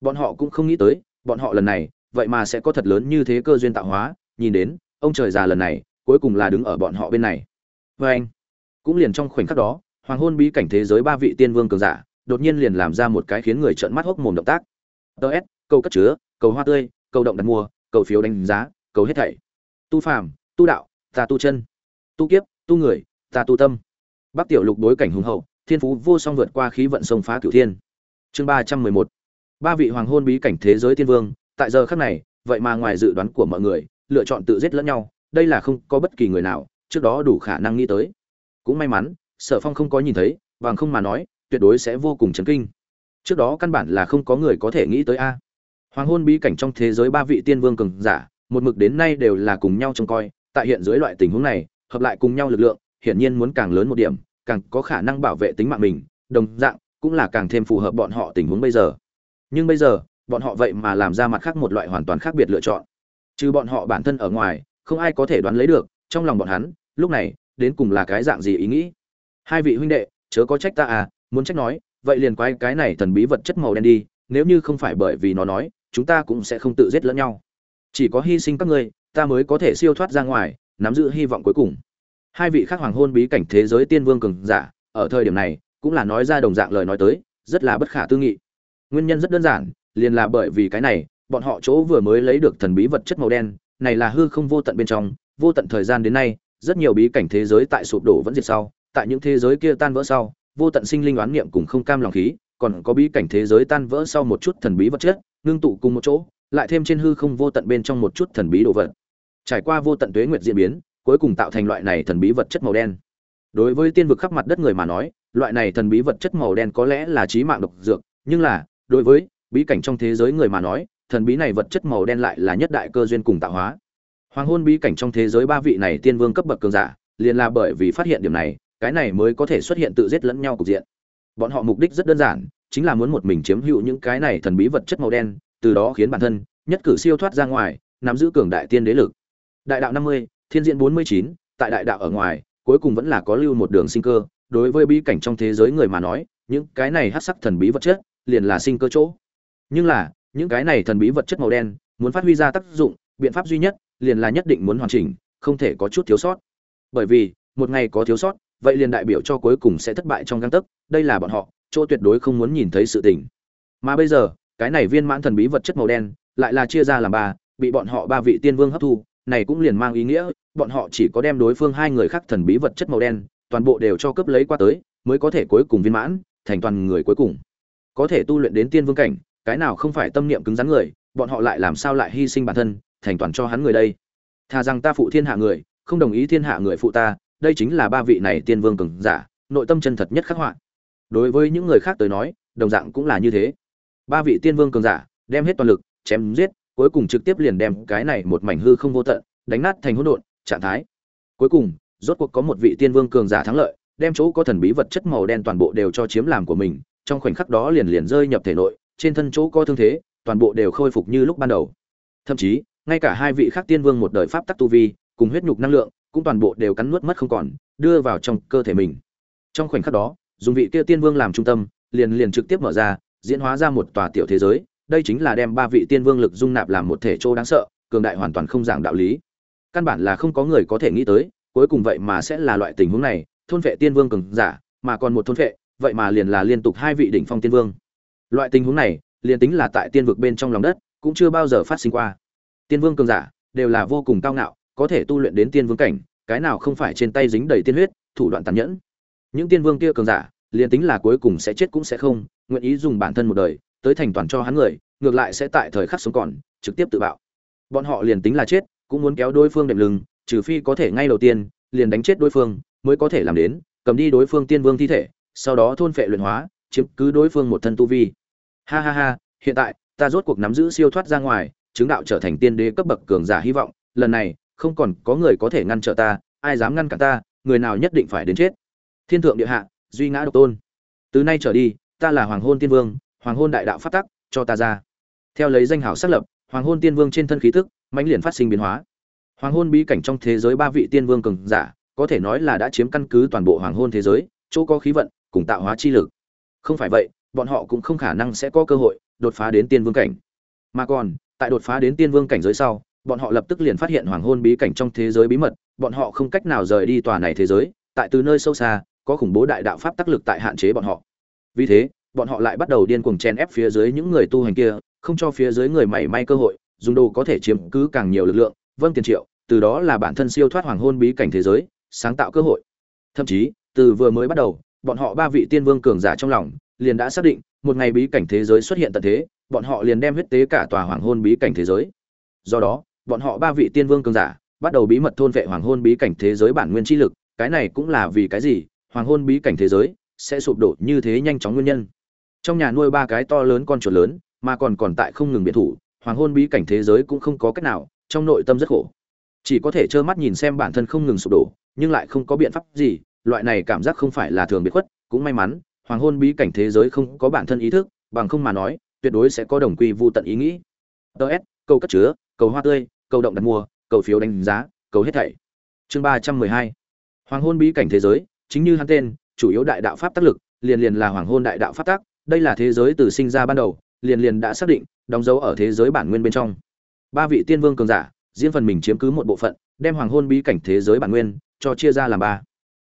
Bọn họ cũng không nghĩ tới, bọn họ lần này, vậy mà sẽ có thật lớn như thế cơ duyên tạo hóa. Nhìn đến, ông trời già lần này, cuối cùng là đứng ở bọn họ bên này. Vê anh, cũng liền trong khoảnh khắc đó, hoàng hôn bí cảnh thế giới ba vị tiên vương cường giả, đột nhiên liền làm ra một cái khiến người trợn mắt hốc mồm động tác. Ts câu cất chứa, cầu hoa tươi, cầu động đặt mua, cầu phiếu đánh giá, cầu hết thảy. Tu phàm, tu đạo, ta tu chân. Tu kiếp, tu người, ta tu tâm bắc tiểu lục đối cảnh hùng hậu, thiên phú vô song vượt qua khí vận sông phá cửu thiên. Chương ba trăm mười một. Ba vị hoàng hôn bí cảnh thế giới tiên vương, tại giờ khắc này, vậy mà ngoài dự đoán của mọi người, lựa chọn tự giết lẫn nhau, đây là không có bất kỳ người nào, trước đó đủ khả năng nghĩ tới. Cũng may mắn, sở phong không có nhìn thấy, bằng không mà nói, tuyệt đối sẽ vô cùng chấn kinh. Trước đó căn bản là không có người có thể nghĩ tới a. Hoàng hôn bí cảnh trong thế giới ba vị tiên vương cường giả, một mực đến nay đều là cùng nhau trông coi, tại hiện dưới loại tình huống này, hợp lại cùng nhau lực lượng hiển nhiên muốn càng lớn một điểm, càng có khả năng bảo vệ tính mạng mình, đồng dạng, cũng là càng thêm phù hợp bọn họ tình huống bây giờ. Nhưng bây giờ, bọn họ vậy mà làm ra mặt khác một loại hoàn toàn khác biệt lựa chọn. Trừ bọn họ bản thân ở ngoài, không ai có thể đoán lấy được, trong lòng bọn hắn, lúc này, đến cùng là cái dạng gì ý nghĩ. Hai vị huynh đệ, chớ có trách ta à muốn trách nói, vậy liền quay cái này thần bí vật chất màu đen đi, nếu như không phải bởi vì nó nói, chúng ta cũng sẽ không tự giết lẫn nhau. Chỉ có hy sinh các ngươi, ta mới có thể siêu thoát ra ngoài, nắm giữ hy vọng cuối cùng hai vị khác hoàng hôn bí cảnh thế giới tiên vương cường giả, ở thời điểm này, cũng là nói ra đồng dạng lời nói tới, rất là bất khả tư nghị. Nguyên nhân rất đơn giản, liền là bởi vì cái này, bọn họ chỗ vừa mới lấy được thần bí vật chất màu đen, này là hư không vô tận bên trong, vô tận thời gian đến nay, rất nhiều bí cảnh thế giới tại sụp đổ vẫn diệt sau, tại những thế giới kia tan vỡ sau, vô tận sinh linh oán niệm cùng không cam lòng khí, còn có bí cảnh thế giới tan vỡ sau một chút thần bí vật chất, ngưng tụ cùng một chỗ, lại thêm trên hư không vô tận bên trong một chút thần bí đồ vật. Trải qua vô tận tuế nguyệt diễn biến cuối cùng tạo thành loại này thần bí vật chất màu đen. Đối với tiên vực khắp mặt đất người mà nói, loại này thần bí vật chất màu đen có lẽ là trí mạng độc dược, nhưng là, đối với bí cảnh trong thế giới người mà nói, thần bí này vật chất màu đen lại là nhất đại cơ duyên cùng tạo hóa. Hoàng hôn bí cảnh trong thế giới ba vị này tiên vương cấp bậc cường giả, liền là bởi vì phát hiện điểm này, cái này mới có thể xuất hiện tự giết lẫn nhau cục diện. Bọn họ mục đích rất đơn giản, chính là muốn một mình chiếm hữu những cái này thần bí vật chất màu đen, từ đó khiến bản thân nhất cử siêu thoát ra ngoài, nắm giữ cường đại tiên đế lực. Đại đạo năm mươi thiên diện bốn mươi chín, tại đại đạo ở ngoài, cuối cùng vẫn là có lưu một đường sinh cơ. Đối với bí cảnh trong thế giới người mà nói, những cái này hắc sắc thần bí vật chất liền là sinh cơ chỗ. Nhưng là, những cái này thần bí vật chất màu đen muốn phát huy ra tác dụng, biện pháp duy nhất liền là nhất định muốn hoàn chỉnh, không thể có chút thiếu sót. Bởi vì, một ngày có thiếu sót, vậy liền đại biểu cho cuối cùng sẽ thất bại trong găng tấc, đây là bọn họ, chỗ tuyệt đối không muốn nhìn thấy sự tình. Mà bây giờ, cái này viên mãn thần bí vật chất màu đen lại là chia ra làm ba, bị bọn họ ba vị tiên vương hấp thu này cũng liền mang ý nghĩa, bọn họ chỉ có đem đối phương hai người khác thần bí vật chất màu đen, toàn bộ đều cho cướp lấy qua tới, mới có thể cuối cùng viên mãn, thành toàn người cuối cùng. Có thể tu luyện đến tiên vương cảnh, cái nào không phải tâm niệm cứng rắn người, bọn họ lại làm sao lại hy sinh bản thân, thành toàn cho hắn người đây? Thà rằng ta phụ thiên hạ người, không đồng ý thiên hạ người phụ ta, đây chính là ba vị này tiên vương cường giả, nội tâm chân thật nhất khắc họa. Đối với những người khác tới nói, đồng dạng cũng là như thế. Ba vị tiên vương cường giả, đem hết toàn lực, chém giết cuối cùng trực tiếp liền đem cái này một mảnh hư không vô tận đánh nát thành hỗn độn, trạng thái. Cuối cùng, rốt cuộc có một vị tiên vương cường giả thắng lợi, đem chỗ có thần bí vật chất màu đen toàn bộ đều cho chiếm làm của mình, trong khoảnh khắc đó liền liền rơi nhập thể nội, trên thân chỗ có thương thế, toàn bộ đều khôi phục như lúc ban đầu. Thậm chí, ngay cả hai vị khác tiên vương một đời pháp tắc tu vi, cùng huyết nhục năng lượng, cũng toàn bộ đều cắn nuốt mất không còn, đưa vào trong cơ thể mình. Trong khoảnh khắc đó, dùng vị kia tiên vương làm trung tâm, liền liền trực tiếp mở ra, diễn hóa ra một tòa tiểu thế giới đây chính là đem ba vị tiên vương lực dung nạp làm một thể chỗ đáng sợ, cường đại hoàn toàn không giảng đạo lý. Căn bản là không có người có thể nghĩ tới, cuối cùng vậy mà sẽ là loại tình huống này, thôn vệ tiên vương cường giả, mà còn một thôn vệ, vậy mà liền là liên tục hai vị đỉnh phong tiên vương. Loại tình huống này, liền tính là tại tiên vực bên trong lòng đất, cũng chưa bao giờ phát sinh qua. Tiên vương cường giả, đều là vô cùng cao ngạo, có thể tu luyện đến tiên vương cảnh, cái nào không phải trên tay dính đầy tiên huyết, thủ đoạn tàn nhẫn. Những tiên vương kia cường giả, liền tính là cuối cùng sẽ chết cũng sẽ không, nguyện ý dùng bản thân một đời, tới thành toàn cho hắn người ngược lại sẽ tại thời khắc sống còn, trực tiếp tự bạo. Bọn họ liền tính là chết, cũng muốn kéo đối phương đệm lưng, trừ phi có thể ngay đầu tiên, liền đánh chết đối phương, mới có thể làm đến, cầm đi đối phương tiên vương thi thể, sau đó thôn phệ luyện hóa, chiếm cứ đối phương một thân tu vi. Ha ha ha, hiện tại, ta rốt cuộc nắm giữ siêu thoát ra ngoài, chứng đạo trở thành tiên đế cấp bậc cường giả hy vọng, lần này, không còn có người có thể ngăn trở ta, ai dám ngăn cản ta, người nào nhất định phải đến chết. Thiên thượng địa hạ, duy ngã độc tôn. Từ nay trở đi, ta là hoàng hôn tiên vương, hoàng hôn đại đạo phát tắc, cho ta ra theo lấy danh hào xác lập, hoàng hôn tiên vương trên thân khí tức, mãnh liền phát sinh biến hóa. Hoàng hôn bí cảnh trong thế giới ba vị tiên vương cường giả, có thể nói là đã chiếm căn cứ toàn bộ hoàng hôn thế giới, chỗ có khí vận, cùng tạo hóa chi lực. Không phải vậy, bọn họ cũng không khả năng sẽ có cơ hội đột phá đến tiên vương cảnh. Mà còn, tại đột phá đến tiên vương cảnh giới sau, bọn họ lập tức liền phát hiện hoàng hôn bí cảnh trong thế giới bí mật, bọn họ không cách nào rời đi tòa này thế giới, tại từ nơi sâu xa, có khủng bố đại đạo pháp tác lực tại hạn chế bọn họ. Vì thế, bọn họ lại bắt đầu điên cuồng chen ép phía dưới những người tu hành kia không cho phía dưới người mảy may cơ hội, dùng đồ có thể chiếm cứ càng nhiều lực lượng vâng tiền triệu, từ đó là bản thân siêu thoát hoàng hôn bí cảnh thế giới, sáng tạo cơ hội. Thậm chí, từ vừa mới bắt đầu, bọn họ ba vị tiên vương cường giả trong lòng, liền đã xác định, một ngày bí cảnh thế giới xuất hiện tận thế, bọn họ liền đem huyết tế cả tòa hoàng hôn bí cảnh thế giới. Do đó, bọn họ ba vị tiên vương cường giả, bắt đầu bí mật thôn vệ hoàng hôn bí cảnh thế giới bản nguyên chi lực, cái này cũng là vì cái gì, hoàng hôn bí cảnh thế giới sẽ sụp đổ như thế nhanh chóng nguyên nhân. Trong nhà nuôi ba cái to lớn con chuột lớn mà còn còn tại không ngừng biệt thủ, hoàng hôn bí cảnh thế giới cũng không có cách nào, trong nội tâm rất khổ. Chỉ có thể trơ mắt nhìn xem bản thân không ngừng sụp đổ, nhưng lại không có biện pháp gì, loại này cảm giác không phải là thường biệt khuất, cũng may mắn, hoàng hôn bí cảnh thế giới không có bản thân ý thức, bằng không mà nói, tuyệt đối sẽ có đồng quy vô tận ý nghĩ. Ts câu cất chứa, cầu hoa tươi, cầu động đặt mua cầu phiếu đánh giá, cầu hết thảy. Chương ba trăm mười hai. Hoàng hôn bí cảnh thế giới, chính như hắn tên, chủ yếu đại đạo pháp tác lực, liền liền là hoàng hôn đại đạo pháp tác đây là thế giới từ sinh ra ban đầu liền liền đã xác định, đóng dấu ở thế giới bản nguyên bên trong. Ba vị tiên vương cường giả, riêng phần mình chiếm cứ một bộ phận, đem hoàng hôn bí cảnh thế giới bản nguyên cho chia ra làm ba.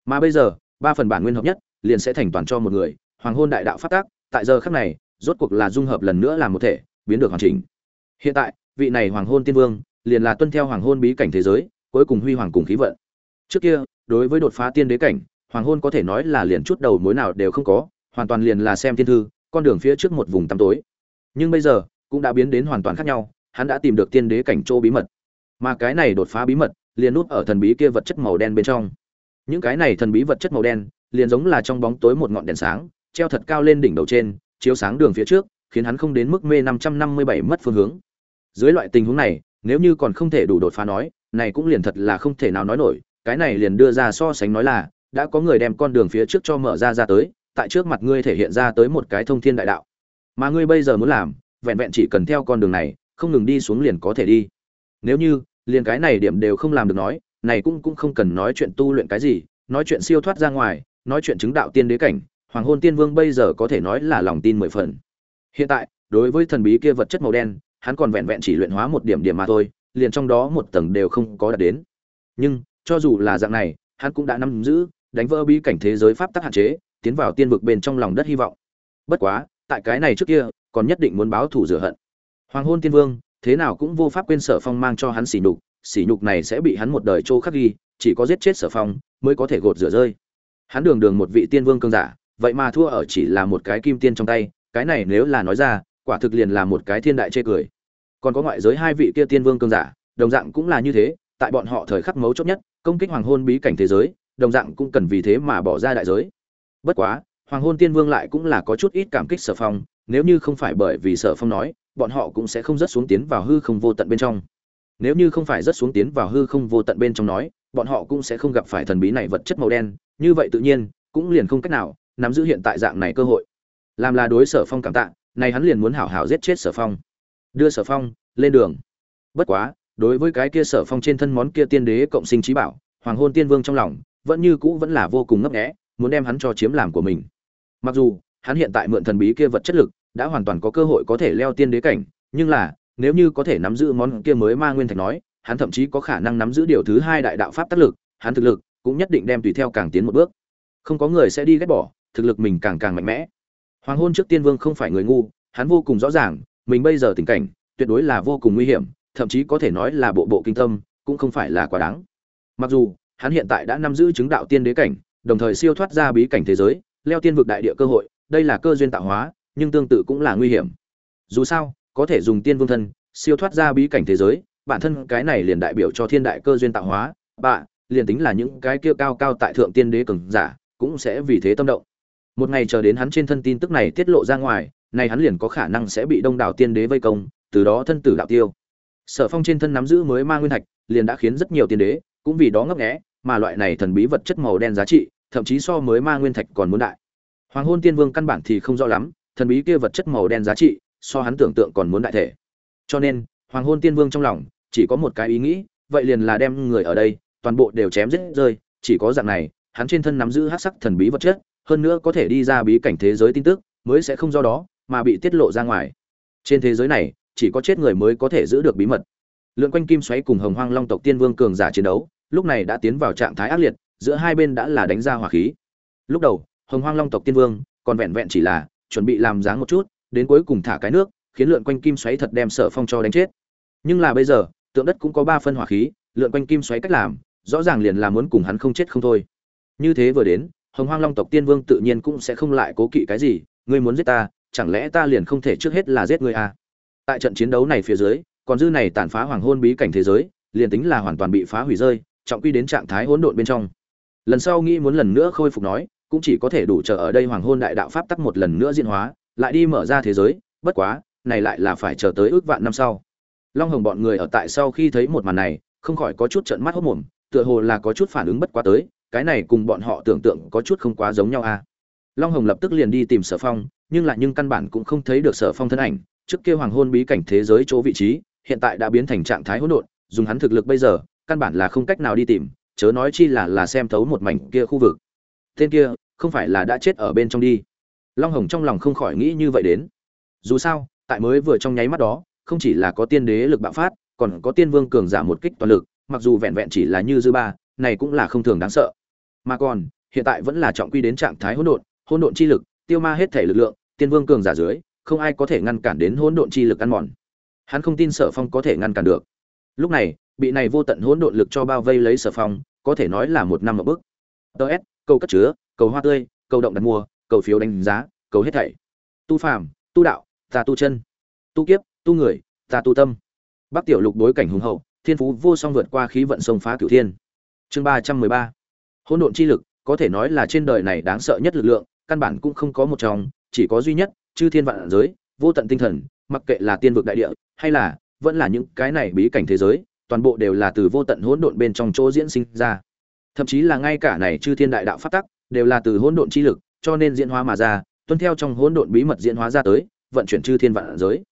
Mà bây giờ, ba phần bản nguyên hợp nhất, liền sẽ thành toàn cho một người, hoàng hôn đại đạo phát tác, tại giờ khắc này, rốt cuộc là dung hợp lần nữa làm một thể, biến được hoàn chỉnh. Hiện tại, vị này hoàng hôn tiên vương, liền là tuân theo hoàng hôn bí cảnh thế giới, cuối cùng huy hoàng cùng khí vận. Trước kia, đối với đột phá tiên đế cảnh, hoàng hôn có thể nói là liền chút đầu mối nào đều không có, hoàn toàn liền là xem thiên thư, con đường phía trước một vùng tăm tối nhưng bây giờ cũng đã biến đến hoàn toàn khác nhau, hắn đã tìm được tiên đế cảnh chỗ bí mật. Mà cái này đột phá bí mật liền nút ở thần bí kia vật chất màu đen bên trong. Những cái này thần bí vật chất màu đen liền giống là trong bóng tối một ngọn đèn sáng, treo thật cao lên đỉnh đầu trên, chiếu sáng đường phía trước, khiến hắn không đến mức mê năm trăm năm mươi bảy mất phương hướng. Dưới loại tình huống này, nếu như còn không thể đủ đột phá nói, này cũng liền thật là không thể nào nói nổi, cái này liền đưa ra so sánh nói là, đã có người đem con đường phía trước cho mở ra ra tới, tại trước mặt ngươi thể hiện ra tới một cái thông thiên đại đạo mà ngươi bây giờ muốn làm, vẹn vẹn chỉ cần theo con đường này, không ngừng đi xuống liền có thể đi. Nếu như, liền cái này điểm đều không làm được nói, này cũng cũng không cần nói chuyện tu luyện cái gì, nói chuyện siêu thoát ra ngoài, nói chuyện chứng đạo tiên đế cảnh, hoàng hôn tiên vương bây giờ có thể nói là lòng tin mười phần. Hiện tại, đối với thần bí kia vật chất màu đen, hắn còn vẹn vẹn chỉ luyện hóa một điểm điểm mà thôi, liền trong đó một tầng đều không có đạt đến. Nhưng, cho dù là dạng này, hắn cũng đã nắm giữ, đánh vỡ bí cảnh thế giới pháp tắc hạn chế, tiến vào tiên vực bên trong lòng đất hy vọng. Bất quá tại cái này trước kia, còn nhất định muốn báo thù rửa hận. Hoàng hôn tiên vương, thế nào cũng vô pháp quên sở phong mang cho hắn sỉ nhục sỉ nhục này sẽ bị hắn một đời trô khắc ghi, chỉ có giết chết sở phong, mới có thể gột rửa rơi. Hắn đường đường một vị tiên vương cương giả, vậy mà thua ở chỉ là một cái kim tiên trong tay, cái này nếu là nói ra, quả thực liền là một cái thiên đại chê cười. Còn có ngoại giới hai vị kia tiên vương cương giả, đồng dạng cũng là như thế, tại bọn họ thời khắc mấu chốt nhất, công kích hoàng hôn bí cảnh thế giới, đồng dạng cũng cần vì thế mà bỏ ra đại giới. Bất quá hoàng hôn tiên vương lại cũng là có chút ít cảm kích sở phong, nếu như không phải bởi vì sở phong nói, bọn họ cũng sẽ không rất xuống tiến vào hư không vô tận bên trong. Nếu như không phải rất xuống tiến vào hư không vô tận bên trong nói, bọn họ cũng sẽ không gặp phải thần bí này vật chất màu đen, như vậy tự nhiên, cũng liền không cách nào nắm giữ hiện tại dạng này cơ hội. Làm là đối sở phong cảm tạ này hắn liền muốn hảo hảo giết chết sở phong. Đưa sở phong lên đường. Bất quá, đối với cái kia sở phong trên thân món kia tiên đế cộng sinh trí bảo, hoàng hôn tiên vương trong lòng vẫn như cũ vẫn là vô cùng ngấp nghẽ muốn đem hắn cho chiếm làm của mình mặc dù, hắn hiện tại mượn thần bí kia vật chất lực, đã hoàn toàn có cơ hội có thể leo tiên đế cảnh, nhưng là, nếu như có thể nắm giữ món kia mới ma nguyên thạch nói, hắn thậm chí có khả năng nắm giữ điều thứ hai đại đạo pháp tác lực, hắn thực lực cũng nhất định đem tùy theo càng tiến một bước. Không có người sẽ đi ghét bỏ, thực lực mình càng càng mạnh mẽ. Hoàng hôn trước tiên vương không phải người ngu, hắn vô cùng rõ ràng, mình bây giờ tình cảnh, tuyệt đối là vô cùng nguy hiểm, thậm chí có thể nói là bộ bộ kinh tâm, cũng không phải là quá đáng. Mặc dù, hắn hiện tại đã nắm giữ chứng đạo tiên đế cảnh, đồng thời siêu thoát ra bí cảnh thế giới leo tiên vực đại địa cơ hội, đây là cơ duyên tạo hóa, nhưng tương tự cũng là nguy hiểm. Dù sao, có thể dùng tiên vương thân, siêu thoát ra bí cảnh thế giới, bản thân cái này liền đại biểu cho thiên đại cơ duyên tạo hóa. Bạ liền tính là những cái kia cao cao tại thượng tiên đế cường giả, cũng sẽ vì thế tâm động. Một ngày chờ đến hắn trên thân tin tức này tiết lộ ra ngoài này hắn liền có khả năng sẽ bị đông đảo tiên đế vây công, từ đó thân tử đạo tiêu. Sở phong trên thân nắm giữ mới ma nguyên thạch liền đã khiến rất nhiều tiên đế, cũng vì đó ngấp nghé, mà loại này thần bí vật chất màu đen giá trị thậm chí so mới ma nguyên thạch còn muốn đại. Hoàng hôn tiên vương căn bản thì không rõ lắm, thần bí kia vật chất màu đen giá trị, so hắn tưởng tượng còn muốn đại thể. Cho nên, hoàng hôn tiên vương trong lòng, chỉ có một cái ý nghĩ, vậy liền là đem người ở đây, toàn bộ đều chém giết rơi, chỉ có dạng này, hắn trên thân nắm giữ hắc sắc thần bí vật chất, hơn nữa có thể đi ra bí cảnh thế giới tin tức, mới sẽ không do đó, mà bị tiết lộ ra ngoài. Trên thế giới này, chỉ có chết người mới có thể giữ được bí mật. Lượn quanh kim xoáy cùng hồng hoang long tộc tiên vương cường giả chiến đấu, lúc này đã tiến vào trạng thái ác liệt giữa hai bên đã là đánh ra hỏa khí. Lúc đầu, hồng hoang long tộc tiên vương, còn vẹn vẹn chỉ là chuẩn bị làm dáng một chút, đến cuối cùng thả cái nước, khiến lượn quanh kim xoáy thật đem sở phong cho đánh chết. Nhưng là bây giờ, tượng đất cũng có ba phân hỏa khí, lượn quanh kim xoáy cách làm, rõ ràng liền là muốn cùng hắn không chết không thôi. Như thế vừa đến, hồng hoang long tộc tiên vương tự nhiên cũng sẽ không lại cố kỵ cái gì, ngươi muốn giết ta, chẳng lẽ ta liền không thể trước hết là giết ngươi à? tại trận chiến đấu này phía dưới, còn dư này tàn phá hoàng hôn bí cảnh thế giới, liền tính là hoàn toàn bị phá hủy rơi, trọng quy đến trạng thái hỗn độn bên trong lần sau nghĩ muốn lần nữa khôi phục nói, cũng chỉ có thể đủ chờ ở đây hoàng hôn đại đạo pháp tắc một lần nữa diễn hóa, lại đi mở ra thế giới, bất quá, này lại là phải chờ tới ước vạn năm sau long hồng bọn người ở tại sau khi thấy một màn này, không khỏi có chút trợn mắt hốt mồm, tựa hồ là có chút phản ứng bất quá tới, cái này cùng bọn họ tưởng tượng có chút không quá giống nhau à. long hồng lập tức liền đi tìm sở phong, nhưng lại nhưng căn bản cũng không thấy được sở phong thân ảnh, trước kia hoàng hôn bí cảnh thế giới chỗ vị trí, hiện tại đã biến thành trạng thái hỗn độn, dùng hắn thực lực bây giờ, căn bản là không cách nào đi tìm chớ nói chi là là xem thấu một mảnh kia khu vực. Tên kia, không phải là đã chết ở bên trong đi. Long hồng trong lòng không khỏi nghĩ như vậy đến. Dù sao, tại mới vừa trong nháy mắt đó, không chỉ là có tiên đế lực bạo phát, còn có tiên vương cường giả một kích toàn lực, mặc dù vẹn vẹn chỉ là như dư ba, này cũng là không thường đáng sợ. Mà còn, hiện tại vẫn là trọng quy đến trạng thái hỗn độn hỗn độn chi lực, tiêu ma hết thể lực lượng, tiên vương cường giả dưới, không ai có thể ngăn cản đến hỗn độn chi lực ăn mòn. Hắn không tin sở phong có thể ngăn cản được. Lúc này, bị này vô tận hỗn độn lực cho bao vây lấy sở phong có thể nói là một năm một bước. DS, câu cất chứa cầu hoa tươi cầu động đặt mua cầu phiếu đánh giá cầu hết thảy. Tu phàm tu đạo ta tu chân. Tu kiếp tu người ta tu tâm. Bắc tiểu lục đối cảnh hùng hậu thiên phú vô song vượt qua khí vận sông phá cửu thiên. Chương ba trăm mười ba. Hỗn độn chi lực có thể nói là trên đời này đáng sợ nhất lực lượng căn bản cũng không có một trong chỉ có duy nhất chư thiên vạn giới vô tận tinh thần mặc kệ là tiên vực đại địa hay là vẫn là những cái này bí cảnh thế giới toàn bộ đều là từ vô tận hỗn độn bên trong chỗ diễn sinh ra. Thậm chí là ngay cả này chư thiên đại đạo phát tắc, đều là từ hỗn độn chi lực, cho nên diễn hóa mà ra, tuân theo trong hỗn độn bí mật diễn hóa ra tới, vận chuyển chư thiên vạn giới.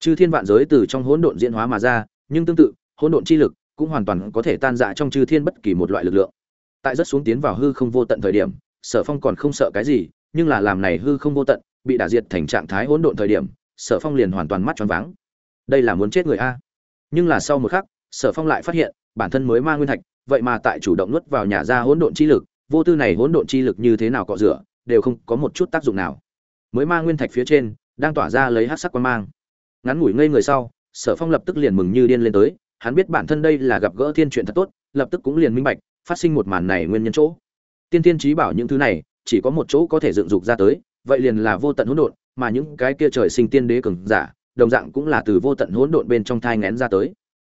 Chư thiên vạn giới từ trong hỗn độn diễn hóa mà ra, nhưng tương tự, hỗn độn chi lực cũng hoàn toàn có thể tan dạ trong chư thiên bất kỳ một loại lực lượng. Tại rất xuống tiến vào hư không vô tận thời điểm, sở phong còn không sợ cái gì, nhưng là làm này hư không vô tận, bị đả diệt thành trạng thái hỗn độn thời điểm, sở phong liền hoàn toàn mắt tròn váng. Đây là muốn chết người a. Nhưng là sau một khắc sở phong lại phát hiện, bản thân mới ma nguyên thạch, vậy mà tại chủ động nuốt vào nhà ra hỗn độn chi lực, vô tư này hỗn độn chi lực như thế nào cọ rửa, đều không có một chút tác dụng nào. Mới ma nguyên thạch phía trên, đang tỏa ra lấy hát sắc quan mang. Ngắn ngủi ngây người sau, sở phong lập tức liền mừng như điên lên tới, hắn biết bản thân đây là gặp gỡ thiên chuyện thật tốt, lập tức cũng liền minh bạch, phát sinh một màn này nguyên nhân chỗ. Tiên tiên trí bảo những thứ này, chỉ có một chỗ có thể dựng dục ra tới, vậy liền là vô tận hỗn độn, mà những cái kia trời sinh tiên đế cường giả, đồng dạng cũng là từ vô tận hỗn độn bên trong thai ngén ra tới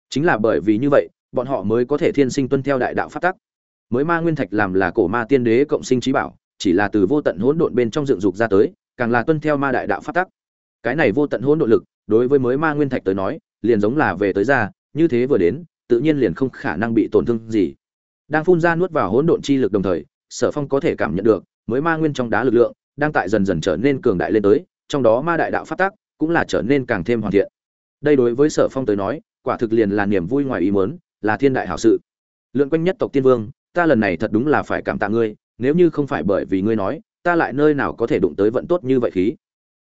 chính là bởi vì như vậy, bọn họ mới có thể thiên sinh tuân theo đại đạo phát tắc. Mới ma nguyên thạch làm là cổ ma tiên đế cộng sinh trí bảo, chỉ là từ vô tận hỗn độn bên trong dựng dục ra tới, càng là tuân theo ma đại đạo phát tắc. Cái này vô tận hỗn độn lực, đối với mới ma nguyên thạch tới nói, liền giống là về tới ra, như thế vừa đến, tự nhiên liền không khả năng bị tổn thương gì. Đang phun ra nuốt vào hỗn độn chi lực đồng thời, sở phong có thể cảm nhận được, mới ma nguyên trong đá lực lượng, đang tại dần dần trở nên cường đại lên tới, trong đó ma đại đạo phát tác cũng là trở nên càng thêm hoàn thiện. Đây đối với sở phong tới nói quả thực liền là niềm vui ngoài ý muốn, là thiên đại hảo sự. Lượn quanh nhất tộc tiên vương, ta lần này thật đúng là phải cảm tạ ngươi, nếu như không phải bởi vì ngươi nói, ta lại nơi nào có thể đụng tới vận tốt như vậy khí.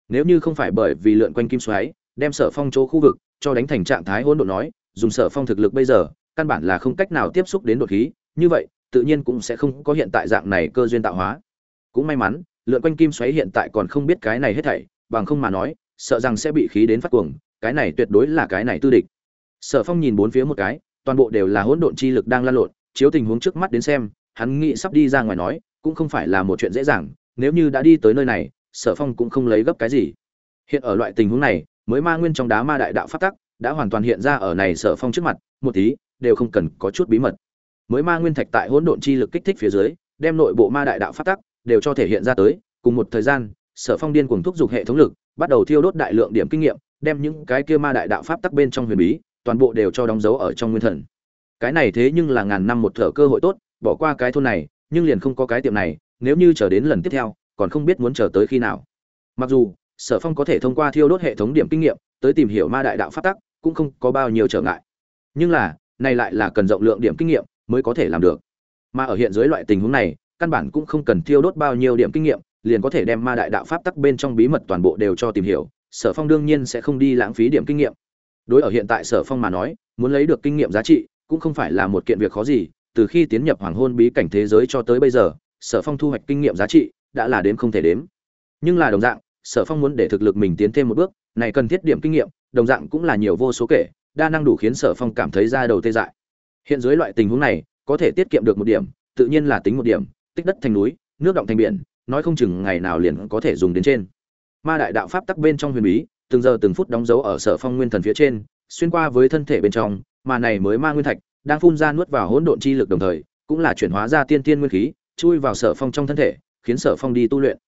Nếu như không phải bởi vì lượn quanh kim xoáy, đem sở phong chỗ khu vực, cho đánh thành trạng thái hỗn độn nói, dùng sở phong thực lực bây giờ, căn bản là không cách nào tiếp xúc đến đột khí, như vậy, tự nhiên cũng sẽ không có hiện tại dạng này cơ duyên tạo hóa. Cũng may mắn, lượn quanh kim xoáy hiện tại còn không biết cái này hết thảy, bằng không mà nói, sợ rằng sẽ bị khí đến phát cuồng, cái này tuyệt đối là cái này tư địch sở phong nhìn bốn phía một cái, toàn bộ đều là hỗn độn chi lực đang lan lộn, chiếu tình huống trước mắt đến xem, hắn nghĩ sắp đi ra ngoài nói, cũng không phải là một chuyện dễ dàng, nếu như đã đi tới nơi này, sở phong cũng không lấy gấp cái gì. Hiện ở loại tình huống này, mới ma nguyên trong đá ma đại đạo phát tắc, đã hoàn toàn hiện ra ở này sở phong trước mặt, một tí, đều không cần có chút bí mật. Mới ma nguyên thạch tại hỗn độn chi lực kích thích phía dưới, đem nội bộ ma đại đạo phát tắc, đều cho thể hiện ra tới, cùng một thời gian, sở phong điên cuồng thúc giục hệ thống lực, bắt đầu thiêu đốt đại lượng điểm kinh nghiệm, đem những cái kia ma đại đạo pháp tắc bên trong huyền bí toàn bộ đều cho đóng dấu ở trong nguyên thần. Cái này thế nhưng là ngàn năm một thở cơ hội tốt, bỏ qua cái thôn này, nhưng liền không có cái tiệm này, nếu như chờ đến lần tiếp theo, còn không biết muốn chờ tới khi nào. Mặc dù, sở phong có thể thông qua thiêu đốt hệ thống điểm kinh nghiệm, tới tìm hiểu ma đại đạo pháp tắc, cũng không có bao nhiêu trở ngại. Nhưng là, này lại là cần rộng lượng điểm kinh nghiệm mới có thể làm được. Mà ở hiện dưới loại tình huống này, căn bản cũng không cần thiêu đốt bao nhiêu điểm kinh nghiệm, liền có thể đem ma đại đạo pháp tắc bên trong bí mật toàn bộ đều cho tìm hiểu, sở phong đương nhiên sẽ không đi lãng phí điểm kinh nghiệm đối ở hiện tại sở phong mà nói, muốn lấy được kinh nghiệm giá trị, cũng không phải là một kiện việc khó gì, từ khi tiến nhập hoàng hôn bí cảnh thế giới cho tới bây giờ, sở phong thu hoạch kinh nghiệm giá trị đã là đếm không thể đếm. Nhưng là đồng dạng, sở phong muốn để thực lực mình tiến thêm một bước, này cần thiết điểm kinh nghiệm, đồng dạng cũng là nhiều vô số kể, đa năng đủ khiến sở phong cảm thấy ra đầu tê dại. Hiện dưới loại tình huống này, có thể tiết kiệm được một điểm, tự nhiên là tính một điểm, tích đất thành núi, nước động thành biển, nói không chừng ngày nào liền có thể dùng đến trên. Ma đại đạo pháp tắc bên trong huyền bí từng giờ từng phút đóng dấu ở sở phong nguyên thần phía trên, xuyên qua với thân thể bên trong, mà này mới ma nguyên thạch, đang phun ra nuốt vào hỗn độn chi lực đồng thời, cũng là chuyển hóa ra tiên tiên nguyên khí, chui vào sở phong trong thân thể, khiến sở phong đi tu luyện.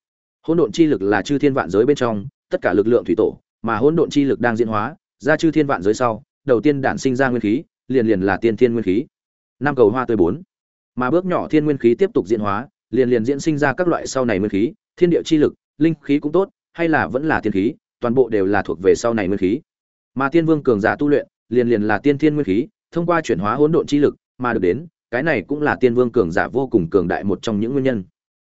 Hỗn độn chi lực là chư thiên vạn giới bên trong, tất cả lực lượng thủy tổ, mà hỗn độn chi lực đang diễn hóa, ra chư thiên vạn giới sau, đầu tiên đản sinh ra nguyên khí, liền liền là tiên thiên nguyên khí. Năm cầu hoa tươi bốn. Mà bước nhỏ thiên nguyên khí tiếp tục diễn hóa, liền liền diễn sinh ra các loại sau này nguyên khí, thiên địa chi lực, linh khí cũng tốt, hay là vẫn là thiên khí toàn bộ đều là thuộc về sau này nguyên khí. Mà tiên vương cường giả tu luyện, liền liền là tiên thiên nguyên khí, thông qua chuyển hóa hỗn độn chi lực mà được đến, cái này cũng là tiên vương cường giả vô cùng cường đại một trong những nguyên nhân.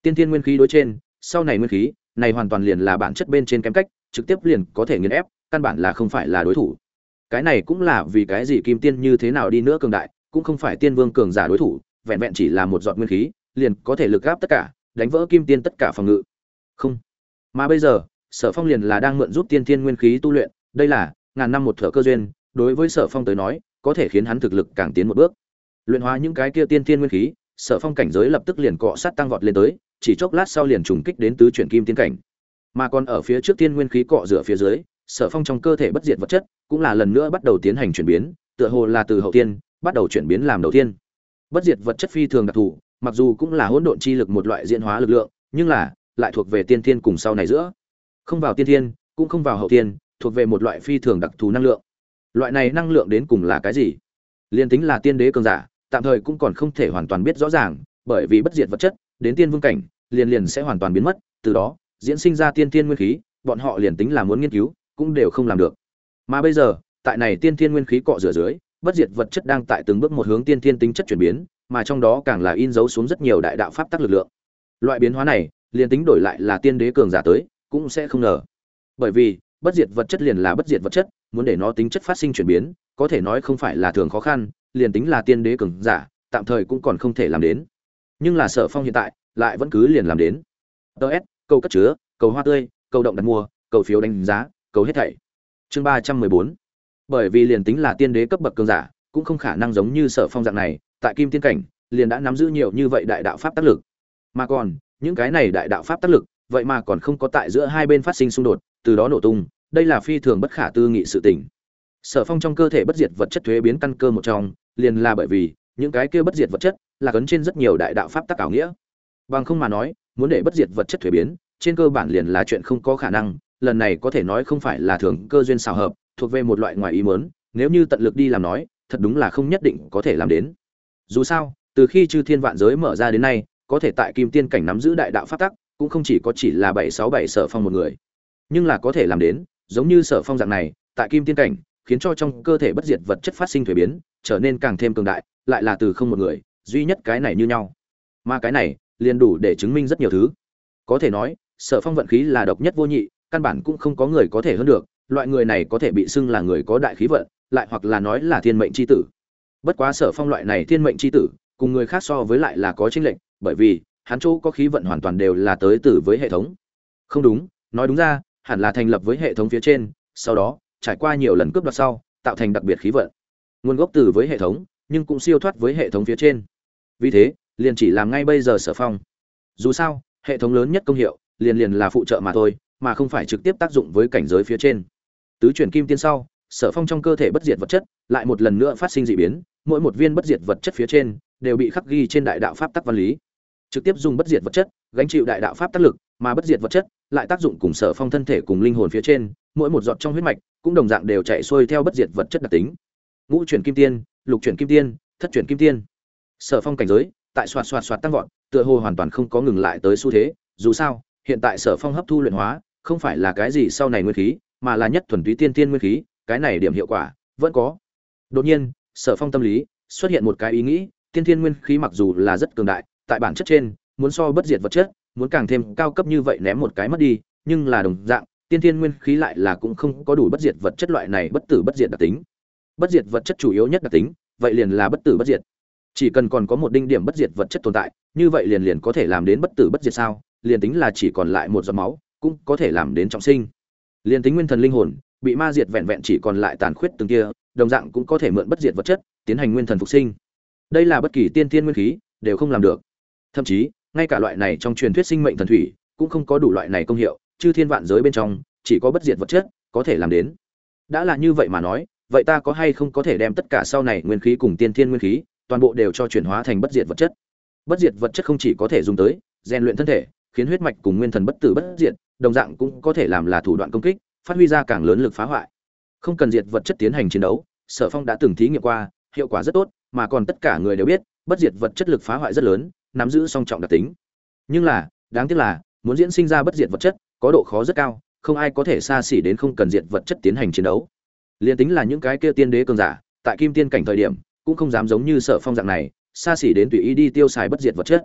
Tiên thiên nguyên khí đối trên, sau này nguyên khí, này hoàn toàn liền là bản chất bên trên kém cách, trực tiếp liền có thể nghiền ép, căn bản là không phải là đối thủ. Cái này cũng là vì cái gì kim tiên như thế nào đi nữa cường đại, cũng không phải tiên vương cường giả đối thủ, vẹn vẹn chỉ là một giọt nguyên khí, liền có thể lực gáp tất cả, đánh vỡ kim tiên tất cả phòng ngự. Không. Mà bây giờ sở phong liền là đang mượn giúp tiên Thiên nguyên khí tu luyện, đây là ngàn năm một thở cơ duyên, đối với sở phong tới nói, có thể khiến hắn thực lực càng tiến một bước. Luyện hóa những cái kia tiên Thiên nguyên khí, sở phong cảnh giới lập tức liền cọ sát tăng vọt lên tới, chỉ chốc lát sau liền trùng kích đến tứ chuyển kim tiên cảnh. Mà còn ở phía trước tiên nguyên khí cọ rửa phía dưới, sở phong trong cơ thể bất diệt vật chất cũng là lần nữa bắt đầu tiến hành chuyển biến, tựa hồ là từ hậu tiên bắt đầu chuyển biến làm đầu tiên. Bất diệt vật chất phi thường đặc thù, mặc dù cũng là hỗn độn chi lực một loại diễn hóa lực lượng, nhưng là lại thuộc về tiên thiên cùng sau này giữa không vào tiên thiên, cũng không vào hậu tiên thuộc về một loại phi thường đặc thù năng lượng. Loại này năng lượng đến cùng là cái gì? Liên tính là tiên đế cường giả, tạm thời cũng còn không thể hoàn toàn biết rõ ràng, bởi vì bất diệt vật chất, đến tiên vương cảnh, liền liền sẽ hoàn toàn biến mất, từ đó, diễn sinh ra tiên tiên nguyên khí, bọn họ liền tính là muốn nghiên cứu, cũng đều không làm được. Mà bây giờ, tại này tiên tiên nguyên khí cọ rửa dưới, bất diệt vật chất đang tại từng bước một hướng tiên tiên tính chất chuyển biến, mà trong đó càng là in dấu xuống rất nhiều đại đạo pháp tắc lực lượng. Loại biến hóa này, liền tính đổi lại là tiên đế cường giả tới cũng sẽ không ngờ. Bởi vì bất diệt vật chất liền là bất diệt vật chất muốn để nó tính chất phát sinh chuyển biến có thể nói không phải là thường khó khăn liền tính là tiên đế cường giả tạm thời cũng còn không thể làm đến. Nhưng là sở phong hiện tại lại vẫn cứ liền làm đến. DS, câu cất chứa cầu hoa tươi cầu động đặt mua cầu phiếu đánh giá cầu hết thảy. Chương ba trăm mười bốn. Bởi vì liền tính là tiên đế cấp bậc cường giả cũng không khả năng giống như sở phong dạng này tại kim tiên cảnh liền đã nắm giữ nhiều như vậy đại đạo pháp tác lực. Mà còn những cái này đại đạo pháp tác lực vậy mà còn không có tại giữa hai bên phát sinh xung đột, từ đó nổ tung, đây là phi thường bất khả tư nghị sự tình. Sở phong trong cơ thể bất diệt vật chất thuế biến căn cơ một trong, liền là bởi vì, những cái kia bất diệt vật chất là cấn trên rất nhiều đại đạo pháp tác ảo nghĩa. Bằng không mà nói, muốn để bất diệt vật chất thuế biến, trên cơ bản liền là chuyện không có khả năng, lần này có thể nói không phải là thường cơ duyên xào hợp, thuộc về một loại ngoài ý mớn nếu như tận lực đi làm nói, thật đúng là không nhất định có thể làm đến. Dù sao, từ khi chư thiên vạn giới mở ra đến nay, có thể tại kim tiên cảnh nắm giữ đại đạo pháp tắc cũng không chỉ có chỉ là bảy sáu bảy sở phong một người, nhưng là có thể làm đến, giống như sở phong dạng này, tại kim tiên cảnh, khiến cho trong cơ thể bất diệt vật chất phát sinh thuế biến, trở nên càng thêm cường đại, lại là từ không một người, duy nhất cái này như nhau. Mà cái này, liền đủ để chứng minh rất nhiều thứ. Có thể nói, sở phong vận khí là độc nhất vô nhị, căn bản cũng không có người có thể hơn được, loại người này có thể bị xưng là người có đại khí vận, lại hoặc là nói là thiên mệnh c h i tử. Bất quá sở phong loại này thiên mệnh c h i tử, cùng người khác so với lại là có tranh lệch, bởi vì hắn chỗ có khí vận hoàn toàn đều là tới từ với hệ thống. Không đúng, nói đúng ra, hẳn là thành lập với hệ thống phía trên, sau đó, trải qua nhiều lần cướp đoạt sau, tạo thành đặc biệt khí vận. Nguồn gốc từ với hệ thống, nhưng cũng siêu thoát với hệ thống phía trên. Vì thế, liền chỉ làm ngay bây giờ sở phong. Dù sao, hệ thống lớn nhất công hiệu, liền liền là phụ trợ mà thôi, mà không phải trực tiếp tác dụng với cảnh giới phía trên. Tứ chuyển kim tiên sau, sở phong trong cơ thể bất diệt vật chất, lại một lần nữa phát sinh dị biến, mỗi một viên bất diệt vật chất phía trên, đều bị khắc ghi trên đại đạo pháp tắc văn lý trực tiếp dùng bất diệt vật chất gánh chịu đại đạo pháp tác lực mà bất diệt vật chất lại tác dụng cùng sở phong thân thể cùng linh hồn phía trên mỗi một giọt trong huyết mạch cũng đồng dạng đều chạy xuôi theo bất diệt vật chất đặc tính. Ngũ chuyển kim tiên lục chuyển kim tiên thất chuyển kim tiên. Sở phong cảnh giới tại xoạt xoạt xoạt tăng vọt tựa hồ hoàn toàn không có ngừng lại tới xu thế. Dù sao hiện tại sở phong hấp thu luyện hóa không phải là cái gì sau này nguyên khí mà là nhất thuần túy tiên tiên nguyên khí, cái này điểm hiệu quả vẫn có. Đột nhiên, Sở Phong tâm lý xuất hiện một cái ý nghĩ, tiên tiên nguyên khí mặc dù là rất cường đại, tại bản chất trên, muốn so bất diệt vật chất, muốn càng thêm cao cấp như vậy ném một cái mất đi, nhưng là đồng dạng, tiên thiên nguyên khí lại là cũng không có đủ bất diệt vật chất loại này bất tử bất diệt đặc tính. Bất diệt vật chất chủ yếu nhất đặc tính, vậy liền là bất tử bất diệt. Chỉ cần còn có một đinh điểm bất diệt vật chất tồn tại, như vậy liền liền có thể làm đến bất tử bất diệt sao? Liền tính là chỉ còn lại một giọt máu, cũng có thể làm đến trọng sinh liền tính nguyên thần linh hồn bị ma diệt vẹn vẹn chỉ còn lại tàn khuyết từng kia đồng dạng cũng có thể mượn bất diệt vật chất tiến hành nguyên thần phục sinh đây là bất kỳ tiên tiên nguyên khí đều không làm được thậm chí, ngay cả loại này trong truyền thuyết sinh mệnh thần thủy cũng không có đủ loại này công hiệu, chư thiên vạn giới bên trong, chỉ có bất diệt vật chất có thể làm đến. Đã là như vậy mà nói, vậy ta có hay không có thể đem tất cả sau này nguyên khí cùng tiên thiên nguyên khí, toàn bộ đều cho chuyển hóa thành bất diệt vật chất? Bất diệt vật chất không chỉ có thể dùng tới rèn luyện thân thể, khiến huyết mạch cùng nguyên thần bất tử bất diệt, đồng dạng cũng có thể làm là thủ đoạn công kích, phát huy ra càng lớn lực phá hoại. Không cần diệt vật chất tiến hành chiến đấu, sở phong đã từng thí nghiệm qua, hiệu quả rất tốt, mà còn tất cả người đều biết, bất diệt vật chất lực phá hoại rất lớn nắm giữ song trọng đặc tính. Nhưng là, đáng tiếc là, muốn diễn sinh ra bất diệt vật chất, có độ khó rất cao, không ai có thể xa xỉ đến không cần diệt vật chất tiến hành chiến đấu. Liền tính là những cái kia tiên đế cường giả, tại kim tiên cảnh thời điểm, cũng không dám giống như sở phong dạng này, xa xỉ đến tùy ý đi tiêu xài bất diệt vật chất.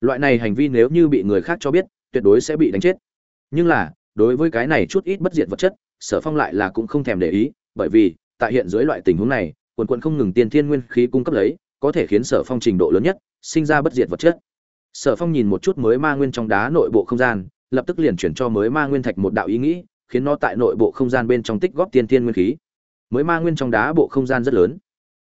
Loại này hành vi nếu như bị người khác cho biết, tuyệt đối sẽ bị đánh chết. Nhưng là, đối với cái này chút ít bất diệt vật chất, sở phong lại là cũng không thèm để ý, bởi vì, tại hiện dưới loại tình huống này, quần quận không ngừng tiên thiên nguyên khí cung cấp lấy, có thể khiến sở phong trình độ lớn nhất sinh ra bất diệt vật chất. Sở phong nhìn một chút mới ma nguyên trong đá nội bộ không gian, lập tức liền chuyển cho mới ma nguyên thạch một đạo ý nghĩ, khiến nó tại nội bộ không gian bên trong tích góp tiên thiên nguyên khí. Mới ma nguyên trong đá bộ không gian rất lớn.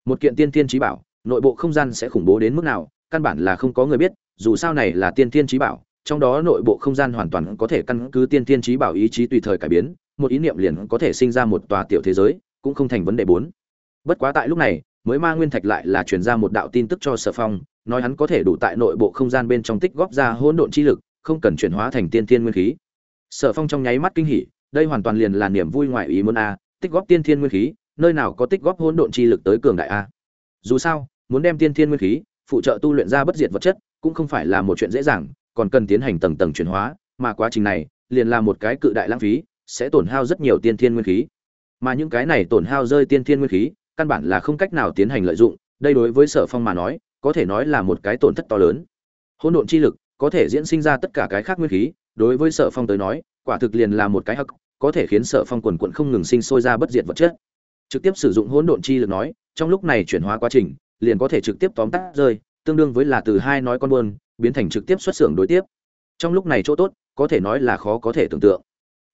Một kiện tiên thiên trí bảo, nội bộ không gian sẽ khủng bố đến mức nào, căn bản là không có người biết, dù sao này là tiên thiên trí bảo, trong đó nội bộ không gian hoàn toàn có thể căn cứ tiên thiên trí bảo ý chí tùy thời cải biến, một ý niệm liền có thể sinh ra một tòa tiểu thế giới, cũng không thành vấn đề bốn. Bất quá tại lúc này, mới ma nguyên thạch lại là truyền ra một đạo tin tức cho sở phong nói hắn có thể đủ tại nội bộ không gian bên trong tích góp ra hỗn độn chi lực, không cần chuyển hóa thành tiên thiên nguyên khí. Sở phong trong nháy mắt kinh hỉ, đây hoàn toàn liền là niềm vui ngoại ý muốn a, tích góp tiên thiên nguyên khí, nơi nào có tích góp hỗn độn chi lực tới cường đại a? Dù sao, muốn đem tiên thiên nguyên khí phụ trợ tu luyện ra bất diệt vật chất, cũng không phải là một chuyện dễ dàng, còn cần tiến hành tầng tầng chuyển hóa, mà quá trình này liền là một cái cự đại lãng phí, sẽ tổn hao rất nhiều tiên thiên nguyên khí. Mà những cái này tổn hao rơi tiên thiên nguyên khí, căn bản là không cách nào tiến hành lợi dụng, đây đối với sở phong mà nói có thể nói là một cái tổn thất to lớn. Hỗn độn chi lực có thể diễn sinh ra tất cả cái khác nguyên khí, đối với sở phong tới nói, quả thực liền là một cái hắc, có thể khiến sở phong quần quận không ngừng sinh sôi ra bất diệt vật chất. Trực tiếp sử dụng hỗn độn chi lực nói, trong lúc này chuyển hóa quá trình, liền có thể trực tiếp tóm tắt rơi, tương đương với là từ hai nói con buôn, biến thành trực tiếp xuất xưởng đối tiếp. Trong lúc này chỗ tốt, có thể nói là khó có thể tưởng tượng.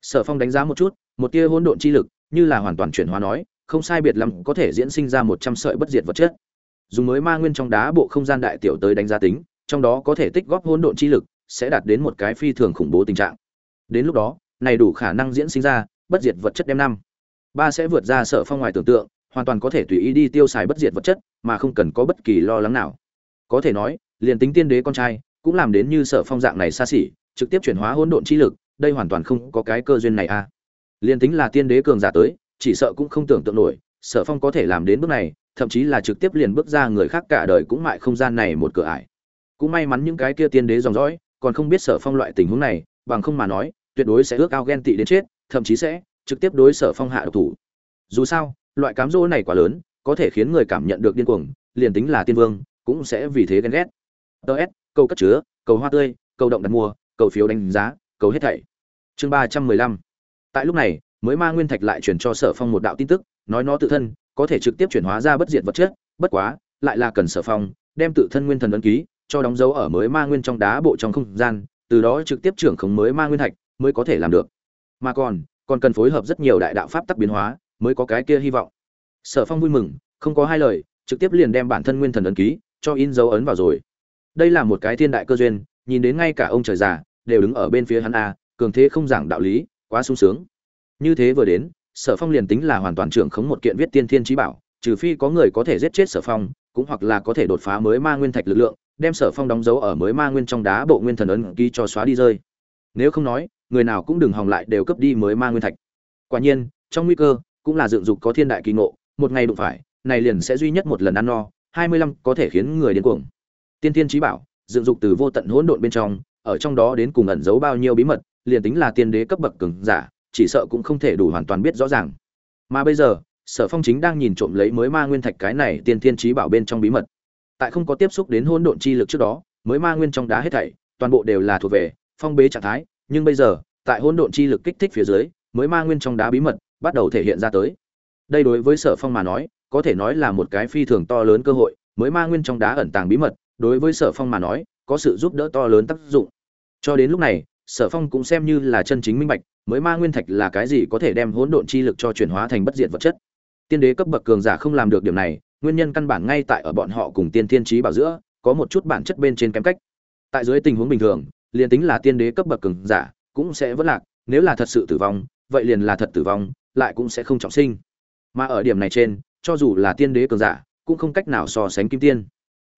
Sở phong đánh giá một chút, một tia hỗn độn chi lực, như là hoàn toàn chuyển hóa nói, không sai biệt lắm có thể diễn sinh ra một trăm sợi bất diệt vật chất dùng mới ma nguyên trong đá bộ không gian đại tiểu tới đánh giá tính, trong đó có thể tích góp hỗn độn chi lực, sẽ đạt đến một cái phi thường khủng bố tình trạng. Đến lúc đó, này đủ khả năng diễn sinh ra bất diệt vật chất đem năm. Ba sẽ vượt ra sở phong ngoài tưởng tượng, hoàn toàn có thể tùy ý đi tiêu xài bất diệt vật chất, mà không cần có bất kỳ lo lắng nào. Có thể nói, liền tính tiên đế con trai, cũng làm đến như sở phong dạng này xa xỉ, trực tiếp chuyển hóa hỗn độn chi lực, đây hoàn toàn không có cái cơ duyên này a à. liền tính là tiên đế cường giả tới, chỉ sợ cũng không tưởng tượng nổi, sở phong có thể làm đến bước này thậm chí là trực tiếp liền bước ra người khác cả đời cũng mại không gian này một cửa ải. Cũng may mắn những cái kia tiên đế dòng dõi, còn không biết sở phong loại tình huống này, bằng không mà nói, tuyệt đối sẽ ước ao ghen tị đến chết, thậm chí sẽ trực tiếp đối sở phong hạ độc thủ. Dù sao, loại cám dỗ này quá lớn, có thể khiến người cảm nhận được điên cuồng, liền tính là tiên vương, cũng sẽ vì thế ghen ghét. Ts câu cất chứa, cầu hoa tươi, cầu động đặt mua cầu phiếu đánh giá, cầu hết thảy. Chương ba trăm mười lăm. Tại lúc này, mới ma nguyên thạch lại truyền cho sở phong một đạo tin tức, nói nó tự thân có thể trực tiếp chuyển hóa ra bất diệt vật chất, bất quá, lại là cần sở phong, đem tự thân nguyên thần ấn ký, cho đóng dấu ở mới ma nguyên trong đá bộ trong không gian, từ đó trực tiếp trưởng khống mới ma nguyên thạch mới có thể làm được. Mà còn còn cần phối hợp rất nhiều đại đạo pháp tắc biến hóa, mới có cái kia hy vọng. Sở phong vui mừng, không có hai lời, trực tiếp liền đem bản thân nguyên thần ấn ký, cho in dấu ấn vào rồi. Đây là một cái thiên đại cơ duyên, nhìn đến ngay cả ông trời già, đều đứng ở bên phía hắn a, cường thế không giảng đạo lý, quá sung sướng. Như thế vừa đến sở phong liền tính là hoàn toàn trưởng khống một kiện viết tiên thiên trí bảo, trừ phi có người có thể giết chết sở phong, cũng hoặc là có thể đột phá mới ma nguyên thạch lực lượng, đem sở phong đóng dấu ở mới ma nguyên trong đá bộ nguyên thần ấn ký cho xóa đi rơi. Nếu không nói, người nào cũng đừng hòng lại đều cấp đi mới ma nguyên thạch. Quả nhiên, trong nguy cơ, cũng là dựng dục có thiên đại kỳ ngộ, một ngày đụng phải, này liền sẽ duy nhất một lần ăn no, hai mươi lăm có thể khiến người điên cuồng. Tiên thiên trí bảo, dựng dục từ vô tận hỗn độn bên trong, ở trong đó đến cùng ẩn giấu bao nhiêu bí mật, liền tính là tiên đế cấp bậc cường giả chỉ sợ cũng không thể đủ hoàn toàn biết rõ ràng. Mà bây giờ, sở phong chính đang nhìn trộm lấy mới ma nguyên thạch cái này tiên thiên trí bảo bên trong bí mật. Tại không có tiếp xúc đến hôn độn chi lực trước đó, mới ma nguyên trong đá hết thảy, toàn bộ đều là thuộc về phong bế trạng thái, nhưng bây giờ, tại hôn độn chi lực kích thích phía dưới, mới ma nguyên trong đá bí mật bắt đầu thể hiện ra tới. Đây đối với sở phong mà nói, có thể nói là một cái phi thường to lớn cơ hội, mới ma nguyên trong đá ẩn tàng bí mật, đối với sở phong mà nói, có sự giúp đỡ to lớn tác dụng. Cho đến lúc này sở phong cũng xem như là chân chính minh bạch, mới ma nguyên thạch là cái gì có thể đem hỗn độn chi lực cho chuyển hóa thành bất diệt vật chất. Tiên đế cấp bậc cường giả không làm được điểm này, nguyên nhân căn bản ngay tại ở bọn họ cùng tiên thiên trí bảo giữa, có một chút bản chất bên trên kém cách. Tại dưới tình huống bình thường, liền tính là tiên đế cấp bậc cường giả, cũng sẽ vất lạc, nếu là thật sự tử vong, vậy liền là thật tử vong, lại cũng sẽ không trọng sinh. Mà ở điểm này trên, cho dù là tiên đế cường giả, cũng không cách nào so sánh kim tiên.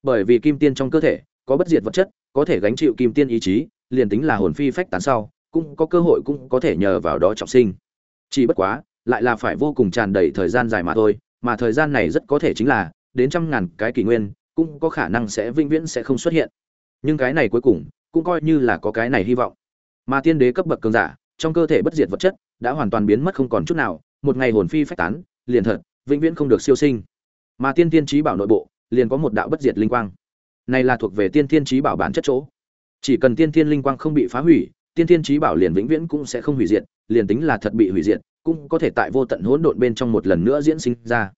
Bởi vì kim tiên trong cơ thể có bất diệt vật chất, có thể gánh chịu kim tiên ý chí liền tính là hồn phi phách tán sau, cũng có cơ hội cũng có thể nhờ vào đó trọng sinh. Chỉ bất quá, lại là phải vô cùng tràn đầy thời gian dài mà thôi, mà thời gian này rất có thể chính là, đến trăm ngàn cái kỷ nguyên, cũng có khả năng sẽ vĩnh viễn sẽ không xuất hiện. Nhưng cái này cuối cùng, cũng coi như là có cái này hy vọng. Mà tiên đế cấp bậc cường giả, trong cơ thể bất diệt vật chất, đã hoàn toàn biến mất không còn chút nào, một ngày hồn phi phách tán, liền thật, vĩnh viễn không được siêu sinh. Mà tiên tiên trí bảo nội bộ, liền có một đạo bất diệt linh quang. Này là thuộc về tiên tiên trí bảo bản chất chỗ chỉ cần tiên thiên linh quang không bị phá hủy, tiên thiên trí bảo liền vĩnh viễn cũng sẽ không hủy diệt, liền tính là thật bị hủy diệt, cũng có thể tại vô tận hỗn độn bên trong một lần nữa diễn sinh ra.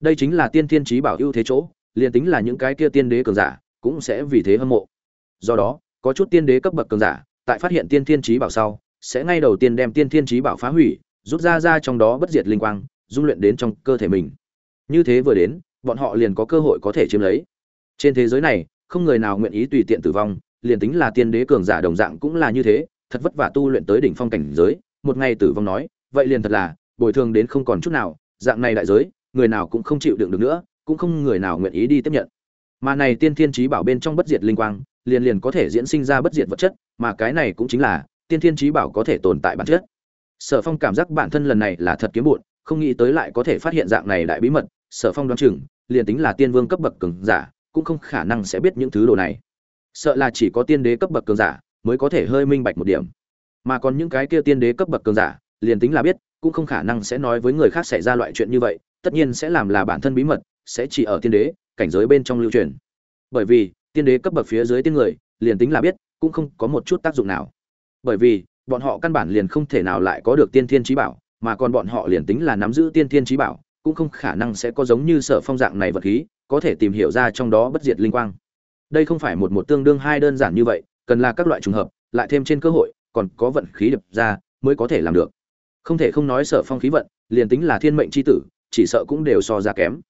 Đây chính là tiên thiên trí bảo ưu thế chỗ, liền tính là những cái kia tiên đế cường giả cũng sẽ vì thế hâm mộ. Do đó, có chút tiên đế cấp bậc cường giả, tại phát hiện tiên thiên trí bảo sau, sẽ ngay đầu tiên đem tiên thiên trí bảo phá hủy, rút ra ra trong đó bất diệt linh quang, dung luyện đến trong cơ thể mình. Như thế vừa đến, bọn họ liền có cơ hội có thể chiếm lấy. Trên thế giới này, không người nào nguyện ý tùy tiện tử vong liền tính là tiên đế cường giả đồng dạng cũng là như thế, thật vất vả tu luyện tới đỉnh phong cảnh giới. Một ngày tử vong nói, vậy liền thật là, bồi thường đến không còn chút nào, dạng này đại giới, người nào cũng không chịu đựng được nữa, cũng không người nào nguyện ý đi tiếp nhận. Mà này tiên thiên trí bảo bên trong bất diệt linh quang, liền liền có thể diễn sinh ra bất diệt vật chất, mà cái này cũng chính là, tiên thiên trí bảo có thể tồn tại bản chất. Sở phong cảm giác bản thân lần này là thật kiếm bụn không nghĩ tới lại có thể phát hiện dạng này đại bí mật. Sở phong đoán chừng, liền tính là tiên vương cấp bậc cường giả, cũng không khả năng sẽ biết những thứ đồ này sợ là chỉ có tiên đế cấp bậc cường giả mới có thể hơi minh bạch một điểm. Mà còn những cái kia tiên đế cấp bậc cường giả, liền tính là biết, cũng không khả năng sẽ nói với người khác xảy ra loại chuyện như vậy, tất nhiên sẽ làm là bản thân bí mật, sẽ chỉ ở tiên đế, cảnh giới bên trong lưu truyền. Bởi vì, tiên đế cấp bậc phía dưới tiên người, liền tính là biết, cũng không có một chút tác dụng nào. Bởi vì, bọn họ căn bản liền không thể nào lại có được tiên thiên trí bảo, mà còn bọn họ liền tính là nắm giữ tiên thiên trí bảo, cũng không khả năng sẽ có giống như sở phong dạng này vật khí, có thể tìm hiểu ra trong đó bất diệt linh quang đây không phải một một tương đương hai đơn giản như vậy, cần là các loại trùng hợp, lại thêm trên cơ hội, còn có vận khí đập ra, mới có thể làm được. Không thể không nói sở phong khí vận, liền tính là thiên mệnh c h i tử, chỉ sợ cũng đều so ra kém.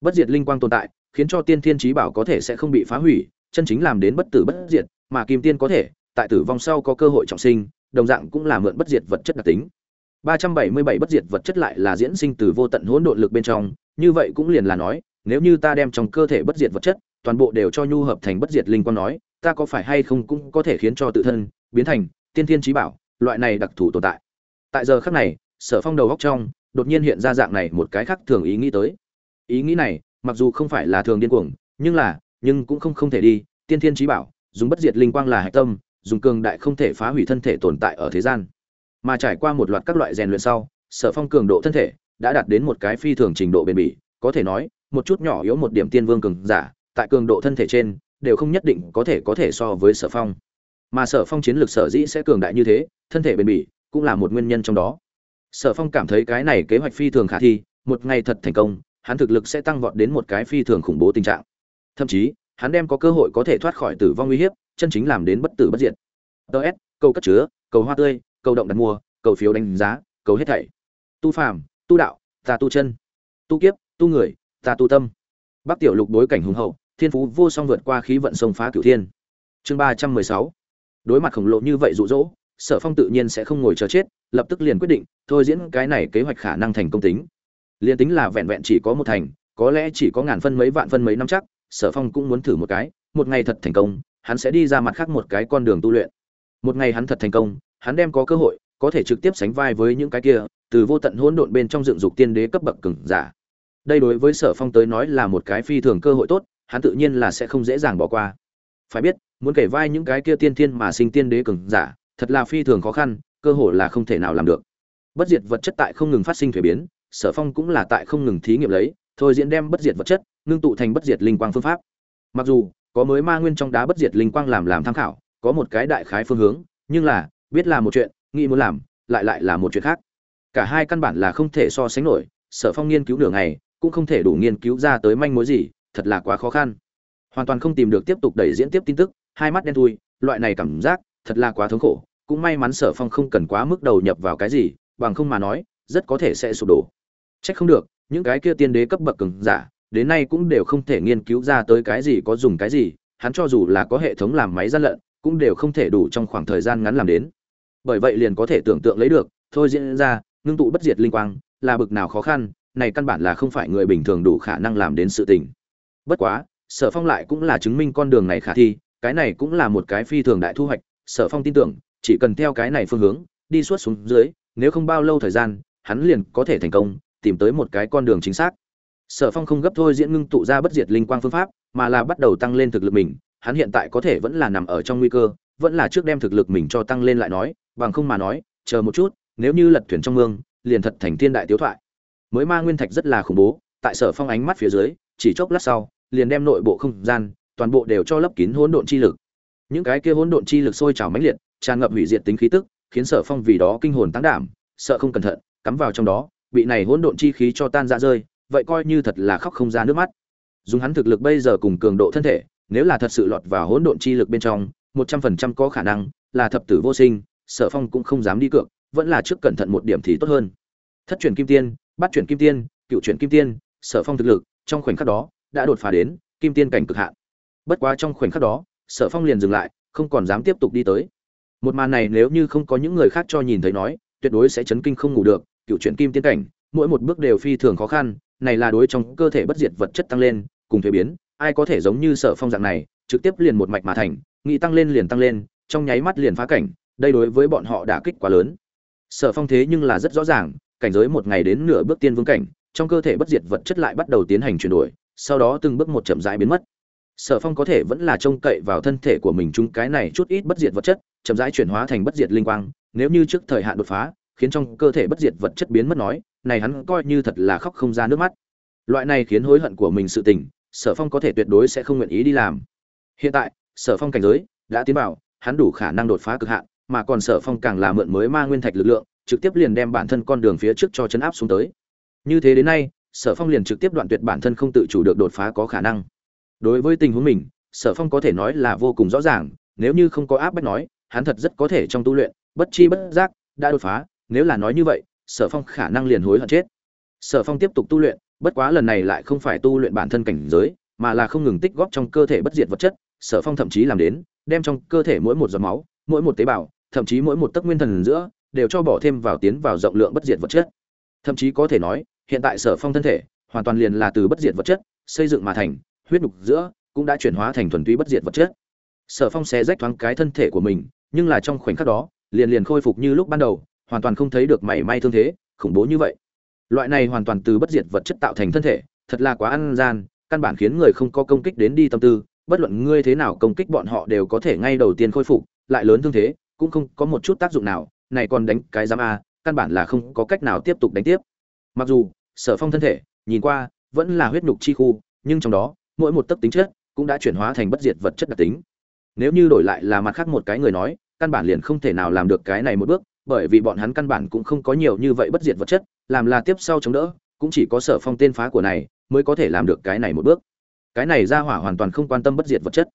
Bất diệt linh quang tồn tại, khiến cho tiên thiên trí bảo có thể sẽ không bị phá hủy, chân chính làm đến bất tử bất diệt, mà kim tiên có thể, tại tử vong sau có cơ hội trọng sinh, đồng dạng cũng là mượn bất diệt vật chất đặc tính. 377 bất diệt vật chất lại là diễn sinh từ vô tận hỗn độn lực bên trong, như vậy cũng liền là nói nếu như ta đem trong cơ thể bất diệt vật chất toàn bộ đều cho nhu hợp thành bất diệt linh quang nói, ta có phải hay không cũng có thể khiến cho tự thân biến thành tiên thiên trí bảo, loại này đặc thù tồn tại. Tại giờ khắc này, sở phong đầu góc trong đột nhiên hiện ra dạng này một cái khác thường ý nghĩ tới. Ý nghĩ này, mặc dù không phải là thường điên cuồng, nhưng là, nhưng cũng không không thể đi. Tiên thiên trí bảo, dùng bất diệt linh quang là hạch tâm, dùng cường đại không thể phá hủy thân thể tồn tại ở thế gian. Mà trải qua một loạt các loại rèn luyện sau, sở phong cường độ thân thể đã đạt đến một cái phi thường trình độ bền bỉ, có thể nói một chút nhỏ yếu một điểm tiên vương cường giả, tại cường độ thân thể trên, đều không nhất định có thể có thể so với sở phong. Mà sở phong chiến lược sở dĩ sẽ cường đại như thế, thân thể bền bỉ, cũng là một nguyên nhân trong đó. Sở phong cảm thấy cái này kế hoạch phi thường khả thi, một ngày thật thành công, hắn thực lực sẽ tăng vọt đến một cái phi thường khủng bố tình trạng. Thậm chí, hắn đem có cơ hội có thể thoát khỏi tử vong uy hiếp, chân chính làm đến bất tử bất diệt. Ts câu cất chứa, cầu hoa tươi, cầu động đặt mua, cầu phiếu đánh giá, cầu hết thảy. Tu phàm, tu đạo, ta tu chân. Tu kiếp, tu người ta tu tâm. Bắc tiểu lục đối cảnh hùng hậu, thiên phú vô song vượt qua khí vận sông phá cửu thiên. Chương ba trăm mười sáu. Đối mặt khổng lồ như vậy rụ rỗ sở phong tự nhiên sẽ không ngồi chờ chết, lập tức liền quyết định, thôi diễn cái này kế hoạch khả năng thành công tính. Liền tính là vẹn vẹn chỉ có một thành, có lẽ chỉ có ngàn phân mấy vạn phân mấy năm chắc, sở phong cũng muốn thử một cái, một ngày thật thành công, hắn sẽ đi ra mặt khác một cái con đường tu luyện. Một ngày hắn thật thành công, hắn đem có cơ hội, có thể trực tiếp sánh vai với những cái kia, từ vô tận hỗn độn bên trong dựng dục tiên đế cấp bậc cường giả đây đối với sở phong tới nói là một cái phi thường cơ hội tốt, hắn tự nhiên là sẽ không dễ dàng bỏ qua. Phải biết, muốn kể vai những cái kia tiên thiên mà sinh tiên đế cường giả, thật là phi thường khó khăn, cơ hội là không thể nào làm được. Bất diệt vật chất tại không ngừng phát sinh thuế biến, sở phong cũng là tại không ngừng thí nghiệm lấy, thôi diễn đem bất diệt vật chất, ngưng tụ thành bất diệt linh quang phương pháp. Mặc dù, có mới ma nguyên trong đá bất diệt linh quang làm làm tham khảo, có một cái đại khái phương hướng, nhưng là, biết là một chuyện, nghĩ muốn làm, lại lại là một chuyện khác. Cả hai căn bản là không thể so sánh nổi, sở phong nghiên cứu nửa ngày cũng không thể đủ nghiên cứu ra tới manh mối gì, thật là quá khó khăn. Hoàn toàn không tìm được tiếp tục đẩy diễn tiếp tin tức, hai mắt đen thui, loại này cảm giác, thật là quá thống khổ. Cũng may mắn sở phong không cần quá mức đầu nhập vào cái gì, bằng không mà nói, rất có thể sẽ sụp đổ. Trách không được, những cái kia tiên đế cấp bậc cường giả, đến nay cũng đều không thể nghiên cứu ra tới cái gì có dùng cái gì, hắn cho dù là có hệ thống làm máy gian lận, cũng đều không thể đủ trong khoảng thời gian ngắn làm đến. Bởi vậy liền có thể tưởng tượng lấy được, thôi diễn ra, ngưng tụ bất diệt linh quang, là bực nào khó khăn này căn bản là không phải người bình thường đủ khả năng làm đến sự tình. Bất quá, sở phong lại cũng là chứng minh con đường này khả thi, cái này cũng là một cái phi thường đại thu hoạch, sở phong tin tưởng, chỉ cần theo cái này phương hướng, đi suốt xuống dưới, nếu không bao lâu thời gian, hắn liền có thể thành công, tìm tới một cái con đường chính xác. Sở phong không gấp thôi diễn ngưng tụ ra bất diệt linh quang phương pháp, mà là bắt đầu tăng lên thực lực mình, hắn hiện tại có thể vẫn là nằm ở trong nguy cơ, vẫn là trước đem thực lực mình cho tăng lên lại nói, bằng không mà nói, chờ một chút, nếu như lật thuyền trong mương, liền thật thành thiên đại tiếu thoại mới ma nguyên thạch rất là khủng bố, tại sở phong ánh mắt phía dưới, chỉ chốc lát sau, liền đem nội bộ không gian, toàn bộ đều cho lấp kín hỗn độn chi lực. Những cái kia hỗn độn chi lực sôi trào mãnh liệt, tràn ngập hủy diệt tính khí tức, khiến sở phong vì đó kinh hồn tăng đảm, sợ không cẩn thận, cắm vào trong đó, bị này hỗn độn chi khí cho tan ra rơi, vậy coi như thật là khóc không ra nước mắt. Dùng hắn thực lực bây giờ cùng cường độ thân thể, nếu là thật sự lọt vào hỗn độn chi lực bên trong, một trăm phần trăm có khả năng là thập tử vô sinh, sở phong cũng không dám đi cược, vẫn là trước cẩn thận một điểm thì tốt hơn. Thất truyền kim tiên bắt chuyển kim tiên, cựu chuyển kim tiên, sở phong thực lực, trong khoảnh khắc đó, đã đột phá đến kim tiên cảnh cực hạn. Bất quá trong khoảnh khắc đó, sở phong liền dừng lại, không còn dám tiếp tục đi tới. Một màn này nếu như không có những người khác cho nhìn thấy nói, tuyệt đối sẽ chấn kinh không ngủ được, cựu chuyển kim tiên cảnh, mỗi một bước đều phi thường khó khăn, này là đối trong cơ thể bất diệt vật chất tăng lên, cùng thuế biến, ai có thể giống như sở phong dạng này, trực tiếp liền một mạch mà thành, nghĩ tăng lên liền tăng lên, trong nháy mắt liền phá cảnh, đây đối với bọn họ đã kích quá lớn. Sở phong thế nhưng là rất rõ ràng cảnh giới một ngày đến nửa bước tiên vương cảnh, trong cơ thể bất diệt vật chất lại bắt đầu tiến hành chuyển đổi, sau đó từng bước một chậm rãi biến mất. Sở phong có thể vẫn là trông cậy vào thân thể của mình chung cái này chút ít bất diệt vật chất, chậm rãi chuyển hóa thành bất diệt linh quang, nếu như trước thời hạn đột phá, khiến trong cơ thể bất diệt vật chất biến mất nói, này hắn coi như thật là khóc không ra nước mắt. Loại này khiến hối hận của mình sự tình, sở phong có thể tuyệt đối sẽ không nguyện ý đi làm. Hiện tại, sở phong cảnh giới đã tiến vào, hắn đủ khả năng đột phá cực hạn, mà còn sở phong càng là mượn mới ma nguyên thạch lực lượng trực tiếp liền đem bản thân con đường phía trước cho chấn áp xuống tới. Như thế đến nay, sở phong liền trực tiếp đoạn tuyệt bản thân không tự chủ được đột phá có khả năng. Đối với tình huống mình, sở phong có thể nói là vô cùng rõ ràng, nếu như không có áp bách nói, hắn thật rất có thể trong tu luyện, bất chi bất giác, đã đột phá. Nếu là nói như vậy, sở phong khả năng liền hối hận chết. Sở phong tiếp tục tu luyện, bất quá lần này lại không phải tu luyện bản thân cảnh giới, mà là không ngừng tích góp trong cơ thể bất diệt vật chất. Sở phong thậm chí làm đến, đem trong cơ thể mỗi một giọt máu, mỗi một tế bào, thậm chí mỗi một tấc nguyên thần giữa đều cho bỏ thêm vào tiến vào rộng lượng bất diệt vật chất. Thậm chí có thể nói, hiện tại sở phong thân thể, hoàn toàn liền là từ bất diệt vật chất, xây dựng mà thành, huyết nhục giữa, cũng đã chuyển hóa thành thuần túy bất diệt vật chất. Sở phong xé rách thoáng cái thân thể của mình, nhưng là trong khoảnh khắc đó, liền liền khôi phục như lúc ban đầu, hoàn toàn không thấy được mảy may thương thế, khủng bố như vậy. Loại này hoàn toàn từ bất diệt vật chất tạo thành thân thể, thật là quá ăn gian, căn bản khiến người không có công kích đến đi tâm tư, bất luận ngươi thế nào công kích bọn họ đều có thể ngay đầu tiên khôi phục, lại lớn thương thế, cũng không có một chút tác dụng nào này còn đánh cái giám a, căn bản là không có cách nào tiếp tục đánh tiếp. Mặc dù, sở phong thân thể, nhìn qua, vẫn là huyết nhục chi khu, nhưng trong đó, mỗi một tấc tính chất cũng đã chuyển hóa thành bất diệt vật chất đặc tính. Nếu như đổi lại là mặt khác một cái người nói, căn bản liền không thể nào làm được cái này một bước, bởi vì bọn hắn căn bản cũng không có nhiều như vậy bất diệt vật chất, làm là tiếp sau chống đỡ, cũng chỉ có sở phong tên phá của này mới có thể làm được cái này một bước. Cái này ra hỏa hoàn toàn không quan tâm bất diệt vật chất.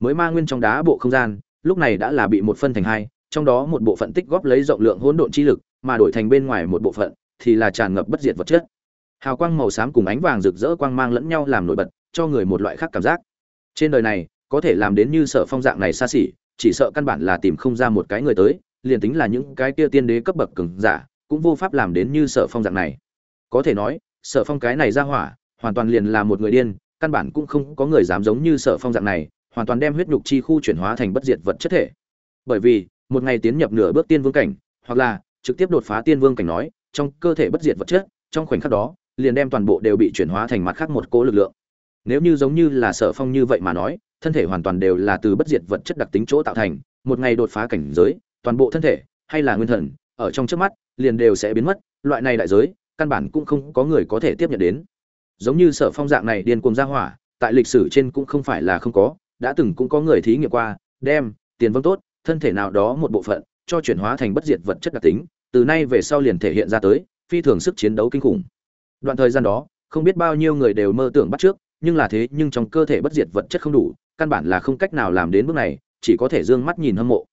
Mới ma nguyên trong đá bộ không gian, lúc này đã là bị một phân thành hai trong đó một bộ phận tích góp lấy rộng lượng hỗn độn chi lực, mà đổi thành bên ngoài một bộ phận thì là tràn ngập bất diệt vật chất. Hào quang màu xám cùng ánh vàng rực rỡ quang mang lẫn nhau làm nổi bật, cho người một loại khác cảm giác. Trên đời này, có thể làm đến như sở phong dạng này xa xỉ, chỉ sợ căn bản là tìm không ra một cái người tới, liền tính là những cái kia tiên đế cấp bậc cường giả, cũng vô pháp làm đến như sở phong dạng này. Có thể nói, sở phong cái này ra hỏa, hoàn toàn liền là một người điên, căn bản cũng không có người dám giống như sở phong dạng này, hoàn toàn đem huyết nhục chi khu chuyển hóa thành bất diệt vật chất thể. Bởi vì một ngày tiến nhập nửa bước tiên vương cảnh, hoặc là trực tiếp đột phá tiên vương cảnh nói, trong cơ thể bất diệt vật chất, trong khoảnh khắc đó, liền đem toàn bộ đều bị chuyển hóa thành mặt khác một cỗ lực lượng. Nếu như giống như là sở phong như vậy mà nói, thân thể hoàn toàn đều là từ bất diệt vật chất đặc tính chỗ tạo thành, một ngày đột phá cảnh giới, toàn bộ thân thể, hay là nguyên thần, ở trong trước mắt, liền đều sẽ biến mất, loại này đại giới, căn bản cũng không có người có thể tiếp nhận đến. Giống như sở phong dạng này điên cuồng ra hỏa, tại lịch sử trên cũng không phải là không có, đã từng cũng có người thí nghiệm qua, đem, tiền vâng tốt thân thể nào đó một bộ phận, cho chuyển hóa thành bất diệt vật chất đặc tính, từ nay về sau liền thể hiện ra tới, phi thường sức chiến đấu kinh khủng. Đoạn thời gian đó, không biết bao nhiêu người đều mơ tưởng bắt trước, nhưng là thế nhưng trong cơ thể bất diệt vật chất không đủ, căn bản là không cách nào làm đến bước này, chỉ có thể d ư ơ n g mắt nhìn hâm mộ.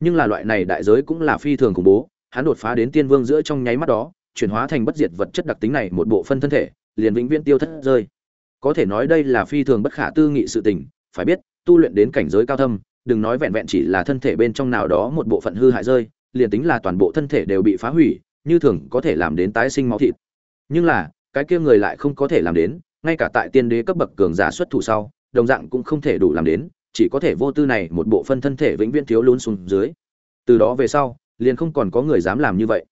Nhưng là loại này đại giới cũng là phi thường khủng bố, hắn đột phá đến tiên vương giữa trong nháy mắt đó, chuyển hóa thành bất diệt vật chất đặc tính này một bộ phân thân thể, liền vĩnh viễn tiêu thất rơi. Có thể nói đây là phi thường bất khả tư nghị sự tình, phải biết, tu luyện đến cảnh giới cao thâm đừng nói vẹn vẹn chỉ là thân thể bên trong nào đó một bộ phận hư hại rơi, liền tính là toàn bộ thân thể đều bị phá hủy, như thường có thể làm đến tái sinh máu thịt. Nhưng là, cái kia người lại không có thể làm đến, ngay cả tại tiên đế cấp bậc cường giả xuất thủ sau, đồng dạng cũng không thể đủ làm đến, chỉ có thể vô tư này một bộ phân thân thể vĩnh viễn thiếu lún xuống dưới. Từ đó về sau, liền không còn có người dám làm như vậy.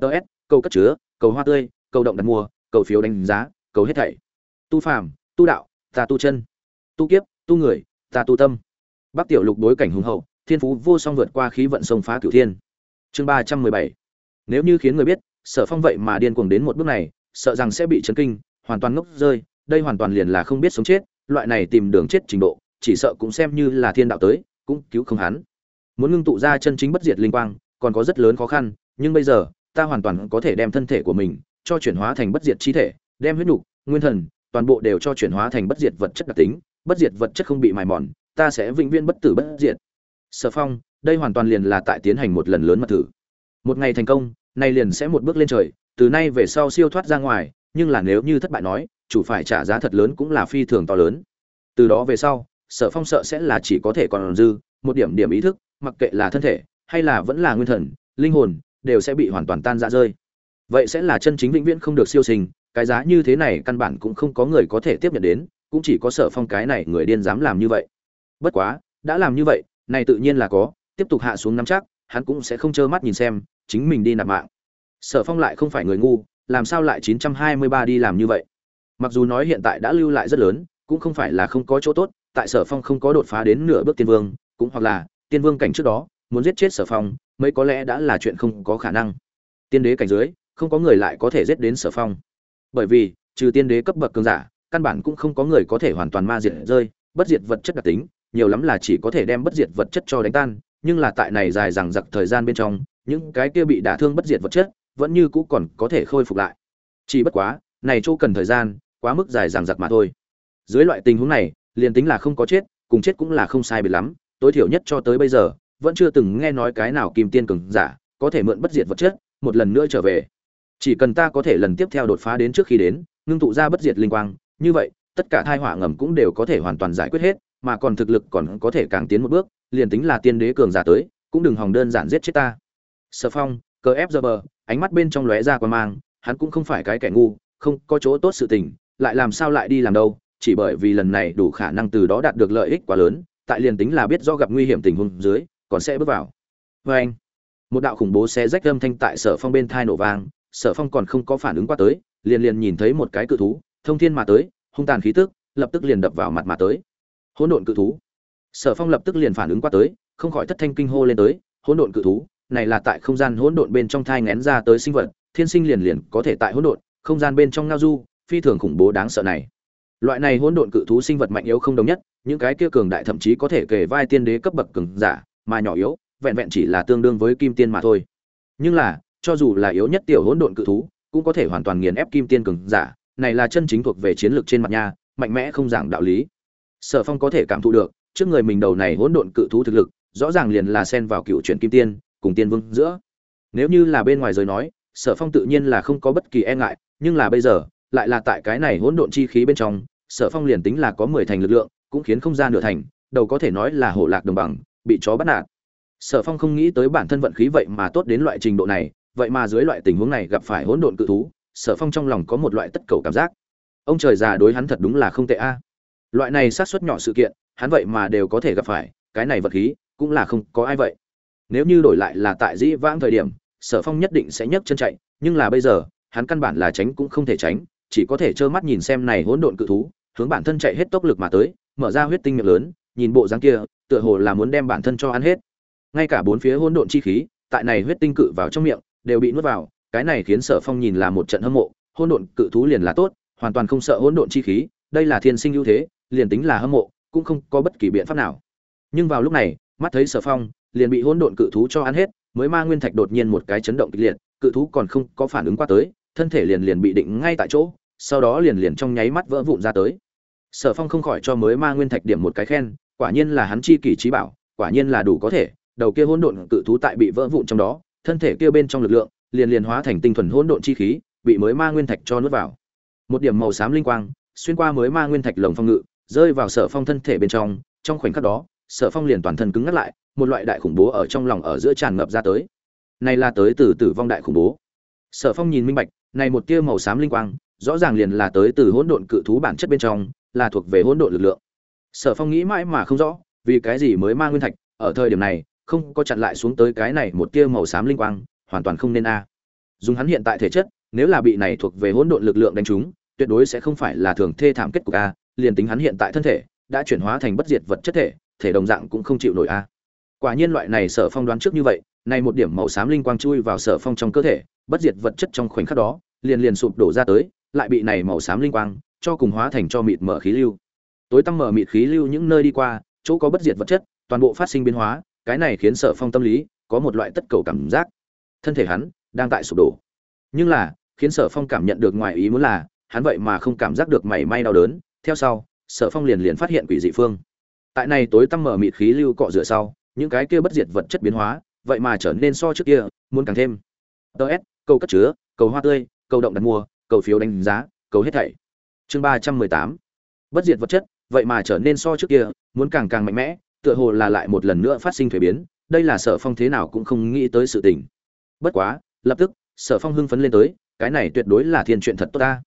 Ts câu cất chứa, cầu hoa tươi, cầu động đặt mua cầu phiếu đánh giá, cầu hết thảy. Tu phàm, tu đạo, ta tu chân. Tu kiếp, tu người, ta tu tâm bắc tiểu lục đối cảnh hùng hậu, thiên phú vô song vượt qua khí vận sông phá cửu thiên. Chương ba trăm mười bảy. Nếu như khiến người biết, sở phong vậy mà điên cuồng đến một bước này, sợ rằng sẽ bị chấn kinh, hoàn toàn ngốc rơi, đây hoàn toàn liền là không biết sống chết, loại này tìm đường chết trình độ, chỉ sợ cũng xem như là thiên đạo tới, cũng cứu không hắn. Muốn ngưng tụ ra chân chính bất diệt linh quang, còn có rất lớn khó khăn, nhưng bây giờ, ta hoàn toàn có thể đem thân thể của mình, cho chuyển hóa thành bất diệt chi thể, đem huyết nục, nguyên thần, toàn bộ đều cho chuyển hóa thành bất diệt vật chất đặc tính, bất diệt vật chất không bị mài mòn ta sẽ vĩnh viễn bất tử bất diệt. Sở phong, đây hoàn toàn liền là tại tiến hành một lần lớn mật thử. Một ngày thành công, nay liền sẽ một bước lên trời, từ nay về sau siêu thoát ra ngoài, nhưng là nếu như thất bại nói, chủ phải trả giá thật lớn cũng là phi thường to lớn. Từ đó về sau, sở phong sợ sẽ là chỉ có thể còn dư, một điểm điểm ý thức, mặc kệ là thân thể, hay là vẫn là nguyên thần, linh hồn, đều sẽ bị hoàn toàn tan ra rơi. Vậy sẽ là chân chính vĩnh viễn không được siêu sinh, cái giá như thế này căn bản cũng không có người có thể tiếp nhận đến, cũng chỉ có sở phong cái này người điên dám làm như vậy bất quá, đã làm như vậy, này tự nhiên là có, tiếp tục hạ xuống nắm chắc, hắn cũng sẽ không trơ mắt nhìn xem, chính mình đi nạp mạng. Sở phong lại không phải người ngu, làm sao lại 923 đi làm như vậy? Mặc dù nói hiện tại đã lưu lại rất lớn, cũng không phải là không có chỗ tốt, tại sở phong không có đột phá đến nửa bước tiên vương, cũng hoặc là, tiên vương cảnh trước đó, muốn giết chết sở phong mới có lẽ đã là chuyện không có khả năng. Tiên đế cảnh dưới, không có người lại có thể giết đến sở phong. Bởi vì, trừ tiên đế cấp bậc cường giả, căn bản cũng không có người có thể hoàn toàn ma diệt rơi, bất diệt vật chất đặc tính nhiều lắm là chỉ có thể đem bất diệt vật chất cho đánh tan, nhưng là tại này dài dằng dặc thời gian bên trong, những cái kia bị đả thương bất diệt vật chất vẫn như cũ còn có thể khôi phục lại. Chỉ bất quá, này chỗ cần thời gian, quá mức dài dằng dặc mà thôi. Dưới loại tình huống này, liền tính là không có chết, cùng chết cũng là không sai biệt lắm, tối thiểu nhất cho tới bây giờ, vẫn chưa từng nghe nói cái nào kim tiên cường giả có thể mượn bất diệt vật chất, một lần nữa trở về. Chỉ cần ta có thể lần tiếp theo đột phá đến trước khi đến, ngưng tụ ra bất diệt linh quang, như vậy, tất cả thai họa ngầm cũng đều có thể hoàn toàn giải quyết hết mà còn thực lực còn có thể càng tiến một bước, liền tính là tiên đế cường giả tới, cũng đừng hòng đơn giản giết chết ta. Sở phong, cờ ép giờ bờ, ánh mắt bên trong lóe ra quan mang, hắn cũng không phải cái kẻ ngu, không có chỗ tốt sự tình, lại làm sao lại đi làm đâu, chỉ bởi vì lần này đủ khả năng từ đó đạt được lợi ích quá lớn, tại liền tính là biết do gặp nguy hiểm tình huống dưới, còn sẽ bước vào. Vê anh, một đạo khủng bố xe rách âm thanh tại sở phong bên thai nổ vang, sở phong còn không có phản ứng qua tới, liền liền nhìn thấy một cái cự thú, thông thiên mà tới, hung tàn khí tức, lập tức liền đập vào mặt mà tới hỗn độn cự thú. Sở phong lập tức liền phản ứng qua tới, không khỏi thất thanh kinh hô lên tới, hỗn độn cự thú, này là tại không gian hỗn độn bên trong thai ngén ra tới sinh vật, thiên sinh liền liền có thể tại hỗn độn, không gian bên trong ngao du, phi thường khủng bố đáng sợ này. Loại này hỗn độn cự thú sinh vật mạnh yếu không đồng nhất, những cái kia cường đại thậm chí có thể kể vai tiên đế cấp bậc cường giả, mà nhỏ yếu, vẹn vẹn chỉ là tương đương với kim tiên mà thôi. Nhưng là, cho dù là yếu nhất tiểu hỗn độn cự thú, cũng có thể hoàn toàn nghiền ép kim tiên cường giả, này là chân chính thuộc về chiến lược trên mặt nha, mạnh mẽ không giảng đạo lý sở phong có thể cảm thụ được, trước người mình đầu này hỗn độn cự thú thực lực, rõ ràng liền là xen vào cựu chuyển kim tiên, cùng tiên vương giữa. Nếu như là bên ngoài giới nói, sở phong tự nhiên là không có bất kỳ e ngại, nhưng là bây giờ, lại là tại cái này hỗn độn chi khí bên trong, sở phong liền tính là có mười thành lực lượng, cũng khiến không ra nửa thành, đầu có thể nói là hổ lạc đồng bằng, bị chó bắt nạt. Sở phong không nghĩ tới bản thân vận khí vậy mà tốt đến loại trình độ này, vậy mà dưới loại tình huống này gặp phải hỗn độn cự thú, sở phong trong lòng có một loại tất cầu cảm giác. Ông trời già đối hắn thật đúng là không tệ a loại này sát xuất nhỏ sự kiện, hắn vậy mà đều có thể gặp phải, cái này vật khí, cũng là không có ai vậy. Nếu như đổi lại là tại dĩ vãng thời điểm, sở phong nhất định sẽ nhấc chân chạy, nhưng là bây giờ, hắn căn bản là tránh cũng không thể tránh, chỉ có thể trơ mắt nhìn xem này hỗn độn cự thú, hướng bản thân chạy hết tốc lực mà tới, mở ra huyết tinh miệng lớn, nhìn bộ dáng kia, tựa hồ là muốn đem bản thân cho ăn hết. Ngay cả bốn phía hỗn độn chi khí, tại này huyết tinh cự vào trong miệng, đều bị nuốt vào, cái này khiến sở phong nhìn là một trận hâm mộ, hỗn độn cự thú liền là tốt, hoàn toàn không sợ hỗn độn chi khí, đây là thiên sinh ưu thế liền tính là hâm mộ, cũng không có bất kỳ biện pháp nào. Nhưng vào lúc này, mắt thấy sở phong liền bị hỗn độn cự thú cho ăn hết, mới ma nguyên thạch đột nhiên một cái chấn động kịch liệt, cự thú còn không có phản ứng qua tới, thân thể liền liền bị định ngay tại chỗ, sau đó liền liền trong nháy mắt vỡ vụn ra tới. Sở phong không khỏi cho mới ma nguyên thạch điểm một cái khen, quả nhiên là hắn chi kỷ trí bảo, quả nhiên là đủ có thể, đầu kia hỗn độn cự thú tại bị vỡ vụn trong đó, thân thể kia bên trong lực lượng, liền liền hóa thành tinh thuần hỗn độn chi khí, bị mới ma nguyên thạch cho nuốt vào. Một điểm màu xám linh quang, xuyên qua mới ma nguyên thạch lồng phong ngự rơi vào sở phong thân thể bên trong trong khoảnh khắc đó, sở phong liền toàn thân cứng ngắt lại, một loại đại khủng bố ở trong lòng ở giữa tràn ngập ra tới. Này là tới từ tử vong đại khủng bố. Sở phong nhìn minh bạch, này một tia màu xám linh quang, rõ ràng liền là tới từ hỗn độn cự thú bản chất bên trong, là thuộc về hỗn độn lực lượng. Sở phong nghĩ mãi mà không rõ, vì cái gì mới ma nguyên thạch, ở thời điểm này, không có chặn lại xuống tới cái này một tia màu xám linh quang, hoàn toàn không nên a. Dùng hắn hiện tại thể chất, nếu là bị này thuộc về hỗn độn lực lượng đánh trúng, tuyệt đối sẽ không phải là thường thê thảm kết cục a liền tính hắn hiện tại thân thể đã chuyển hóa thành bất diệt vật chất thể thể đồng dạng cũng không chịu nổi a. Quả nhiên loại này sở phong đoán trước như vậy, nay một điểm màu xám linh quang chui vào sở phong trong cơ thể, bất diệt vật chất trong khoảnh khắc đó, liền liền sụp đổ ra tới, lại bị này màu xám linh quang cho cùng hóa thành cho mịt mở khí lưu. Tối tăm mở mịt khí lưu những nơi đi qua, chỗ có bất diệt vật chất, toàn bộ phát sinh biến hóa, cái này khiến sở phong tâm lý có một loại tất cầu cảm giác. Thân thể hắn đang tại sụp đổ. Nhưng là, khiến sở phong cảm nhận được ngoài ý muốn là, hắn vậy mà không cảm giác được mảy may đau đớn theo sau, sở phong liền liền phát hiện quỷ dị phương. Tại này tối tăm mở mịt khí lưu cọ rửa sau, những cái kia bất diệt vật chất biến hóa, vậy mà trở nên so trước kia, muốn càng thêm. Ts câu cất chứa, cầu hoa tươi, cầu động đặt mua, cầu phiếu đánh giá, cầu hết thảy. Chương ba trăm mười tám. Bất diệt vật chất, vậy mà trở nên so trước kia, muốn càng càng mạnh mẽ, tựa hồ là lại một lần nữa phát sinh thuế biến. Đây là sở phong thế nào cũng không nghĩ tới sự tình. Bất quá, lập tức, sở phong hưng phấn lên tới, cái này tuyệt đối là thiên chuyện thật tốt ta.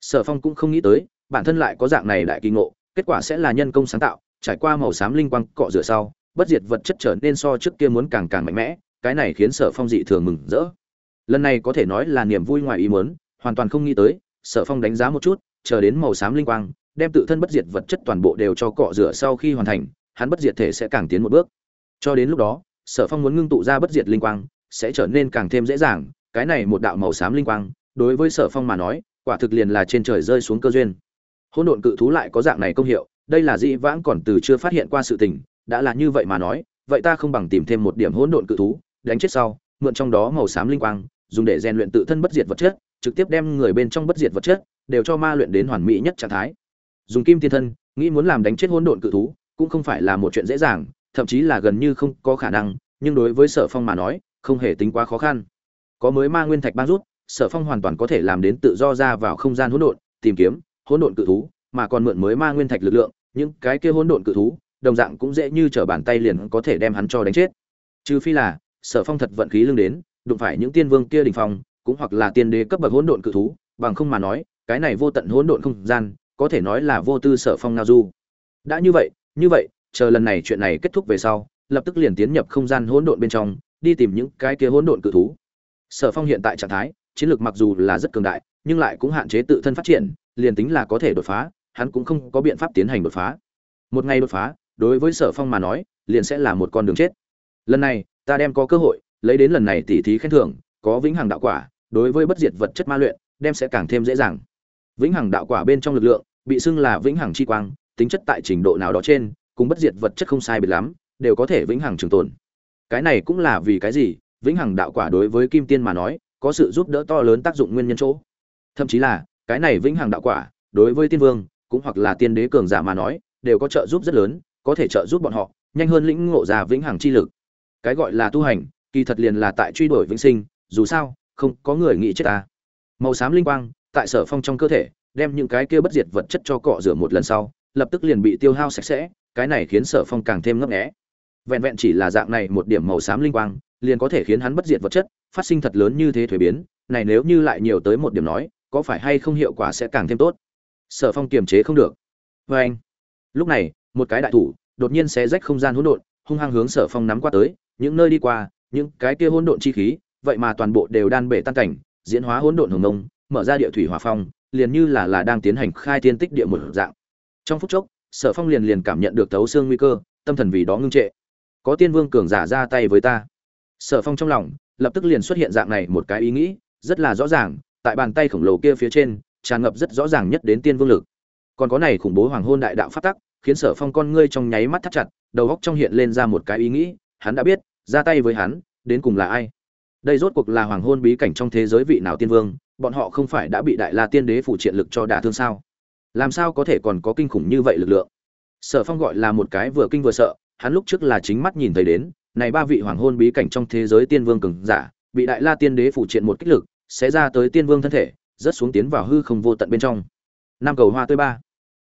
Sở phong cũng không nghĩ tới bản thân lại có dạng này đại kỳ ngộ, kết quả sẽ là nhân công sáng tạo, trải qua màu xám linh quang cọ rửa sau, bất diệt vật chất trở nên so trước kia muốn càng càng mạnh mẽ, cái này khiến sở phong dị thường mừng rỡ. Lần này có thể nói là niềm vui ngoài ý muốn, hoàn toàn không nghĩ tới, sở phong đánh giá một chút, chờ đến màu xám linh quang, đem tự thân bất diệt vật chất toàn bộ đều cho cọ rửa sau khi hoàn thành, hắn bất diệt thể sẽ càng tiến một bước. Cho đến lúc đó, sở phong muốn ngưng tụ ra bất diệt linh quang, sẽ trở nên càng thêm dễ dàng, cái này một đạo màu xám linh quang, đối với sở phong mà nói, quả thực liền là trên trời rơi xuống cơ duyên hỗn độn cự thú lại có dạng này công hiệu, đây là dĩ vãng còn từ chưa phát hiện qua sự tình, đã là như vậy mà nói, vậy ta không bằng tìm thêm một điểm hỗn độn cự thú, đánh chết sau, mượn trong đó màu xám linh quang, dùng để rèn luyện tự thân bất diệt vật chất, trực tiếp đem người bên trong bất diệt vật chất đều cho ma luyện đến hoàn mỹ nhất trạng thái. Dùng kim tiên thân, nghĩ muốn làm đánh chết hỗn độn cự thú, cũng không phải là một chuyện dễ dàng, thậm chí là gần như không có khả năng, nhưng đối với sở phong mà nói, không hề tính quá khó khăn. Có mới ma nguyên thạch ban rút, sở phong hoàn toàn có thể làm đến tự do ra vào không gian hỗn độn, tìm kiếm hỗn độn cự thú, mà còn mượn mới ma nguyên thạch lực lượng, những cái kia hỗn độn cự thú, đồng dạng cũng dễ như trở bàn tay liền có thể đem hắn cho đánh chết. Trừ phi là, sở phong thật vận khí lưng đến, đụng phải những tiên vương kia đỉnh phong, cũng hoặc là tiên đế cấp bậc hỗn độn cự thú, bằng không mà nói, cái này vô tận hỗn độn không gian, có thể nói là vô tư sở phong ngao du. Đã như vậy như vậy, chờ lần này chuyện này kết thúc về sau, lập tức liền tiến nhập không gian hỗn độn bên trong, đi tìm những cái kia hỗn độn cự thú. Sở phong hiện tại trạng thái, chiến lược mặc dù là rất cường đại, nhưng lại cũng hạn chế tự thân phát triển liền tính là có thể đột phá, hắn cũng không có biện pháp tiến hành đột phá. Một ngày đột phá, đối với sở phong mà nói, liền sẽ là một con đường chết. Lần này, ta đem có cơ hội, lấy đến lần này tỉ thí khen thưởng, có vĩnh hằng đạo quả, đối với bất diệt vật chất ma luyện, đem sẽ càng thêm dễ dàng. Vĩnh hằng đạo quả bên trong lực lượng, bị xưng là vĩnh hằng chi quang, tính chất tại trình độ nào đó trên, cùng bất diệt vật chất không sai biệt lắm, đều có thể vĩnh hằng trường tồn. Cái này cũng là vì cái gì? Vĩnh hằng đạo quả đối với kim tiên mà nói, có sự giúp đỡ to lớn tác dụng nguyên nhân chỗ. Thậm chí là cái này vĩnh hằng đạo quả, đối với tiên vương, cũng hoặc là tiên đế cường giả mà nói, đều có trợ giúp rất lớn, có thể trợ giúp bọn họ, nhanh hơn lĩnh ngộ ra vĩnh hằng chi lực. Cái gọi là tu hành, kỳ thật liền là tại truy đuổi vĩnh sinh, dù sao, không có người nghĩ chết ta. Màu xám linh quang, tại sở phong trong cơ thể, đem những cái kia bất diệt vật chất cho cọ rửa một lần sau, lập tức liền bị tiêu hao sạch sẽ, cái này khiến sở phong càng thêm ngấp nghẽ vẹn vẹn chỉ là dạng này một điểm màu xám linh quang, liền có thể khiến hắn bất diệt vật chất, phát sinh thật lớn như thế thuế biến, này nếu như lại nhiều tới một điểm nói có phải hay không hiệu quả sẽ càng thêm tốt? Sở phong kiềm chế không được. Vê anh, lúc này, một cái đại thủ đột nhiên xé rách không gian hỗn độn, hung hăng hướng sở phong nắm qua tới, những nơi đi qua, những cái kia hỗn độn chi khí, vậy mà toàn bộ đều đan bể tan cảnh, diễn hóa hỗn độn hồng nông mở ra địa thủy hỏa phong, liền như là là đang tiến hành khai thiên tích địa một dạng. Trong phút chốc, sở phong liền liền cảm nhận được thấu xương nguy cơ, tâm thần vì đó ngưng trệ. Có tiên vương cường giả ra tay với ta. Sở phong trong lòng lập tức liền xuất hiện dạng này một cái ý nghĩ, rất là rõ ràng tại bàn tay khổng lồ kia phía trên, tràn ngập rất rõ ràng nhất đến tiên vương lực. Còn có này khủng bố hoàng hôn đại đạo phát tắc, khiến sở phong con ngươi trong nháy mắt thắt chặt, đầu góc trong hiện lên ra một cái ý nghĩ, hắn đã biết, ra tay với hắn, đến cùng là ai. Đây rốt cuộc là hoàng hôn bí cảnh trong thế giới vị nào tiên vương, bọn họ không phải đã bị đại la tiên đế phủ triện lực cho đả thương sao? Làm sao có thể còn có kinh khủng như vậy lực lượng? Sở phong gọi là một cái vừa kinh vừa sợ, hắn lúc trước là chính mắt nhìn thấy đến, này ba vị hoàng hôn bí cảnh trong thế giới tiên vương cường giả, bị đại la tiên đế phủ triện một kích lực sẽ ra tới tiên vương thân thể rất xuống tiến vào hư không vô tận bên trong. Năm cầu hoa tươi ba.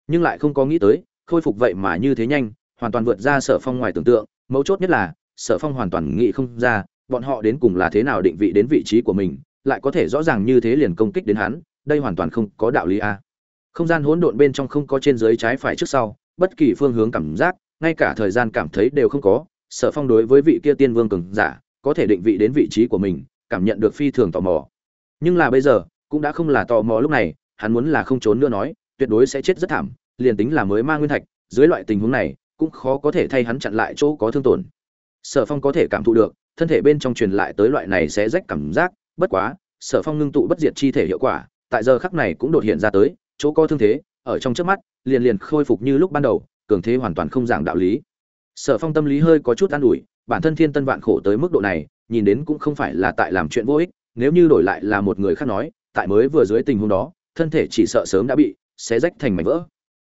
Nhưng lại không có nghĩ tới, khôi phục vậy mà như thế nhanh, hoàn toàn vượt ra sở phong ngoài tưởng tượng, mấu chốt nhất là, sở phong hoàn toàn nghĩ không ra, bọn họ đến cùng là thế nào định vị đến vị trí của mình, lại có thể rõ ràng như thế liền công kích đến hắn, đây hoàn toàn không có đạo lý a. Không gian hỗn độn bên trong không có trên dưới trái phải trước sau, bất kỳ phương hướng cảm giác, ngay cả thời gian cảm thấy đều không có, sở phong đối với vị kia tiên vương cường giả, có thể định vị đến vị trí của mình, cảm nhận được phi thường tò mò nhưng là bây giờ, cũng đã không là tò mò lúc này, hắn muốn là không trốn nữa nói, tuyệt đối sẽ chết rất thảm, liền tính là mới ma nguyên thạch, dưới loại tình huống này, cũng khó có thể thay hắn chặn lại chỗ có thương tổn. Sở phong có thể cảm thụ được, thân thể bên trong truyền lại tới loại này sẽ rách cảm giác, bất quá, sở phong ngưng tụ bất diệt chi thể hiệu quả, tại giờ khắc này cũng đột hiện ra tới, chỗ có thương thế, ở trong trước mắt, liền liền khôi phục như lúc ban đầu, cường thế hoàn toàn không giảng đạo lý. Sở phong tâm lý hơi có chút an ủi, bản thân thiên tân vạn khổ tới mức độ này, nhìn đến cũng không phải là tại làm chuyện vô ích nếu như đổi lại là một người khác nói, tại mới vừa dưới tình huống đó, thân thể chỉ sợ sớm đã bị xé rách thành mảnh vỡ.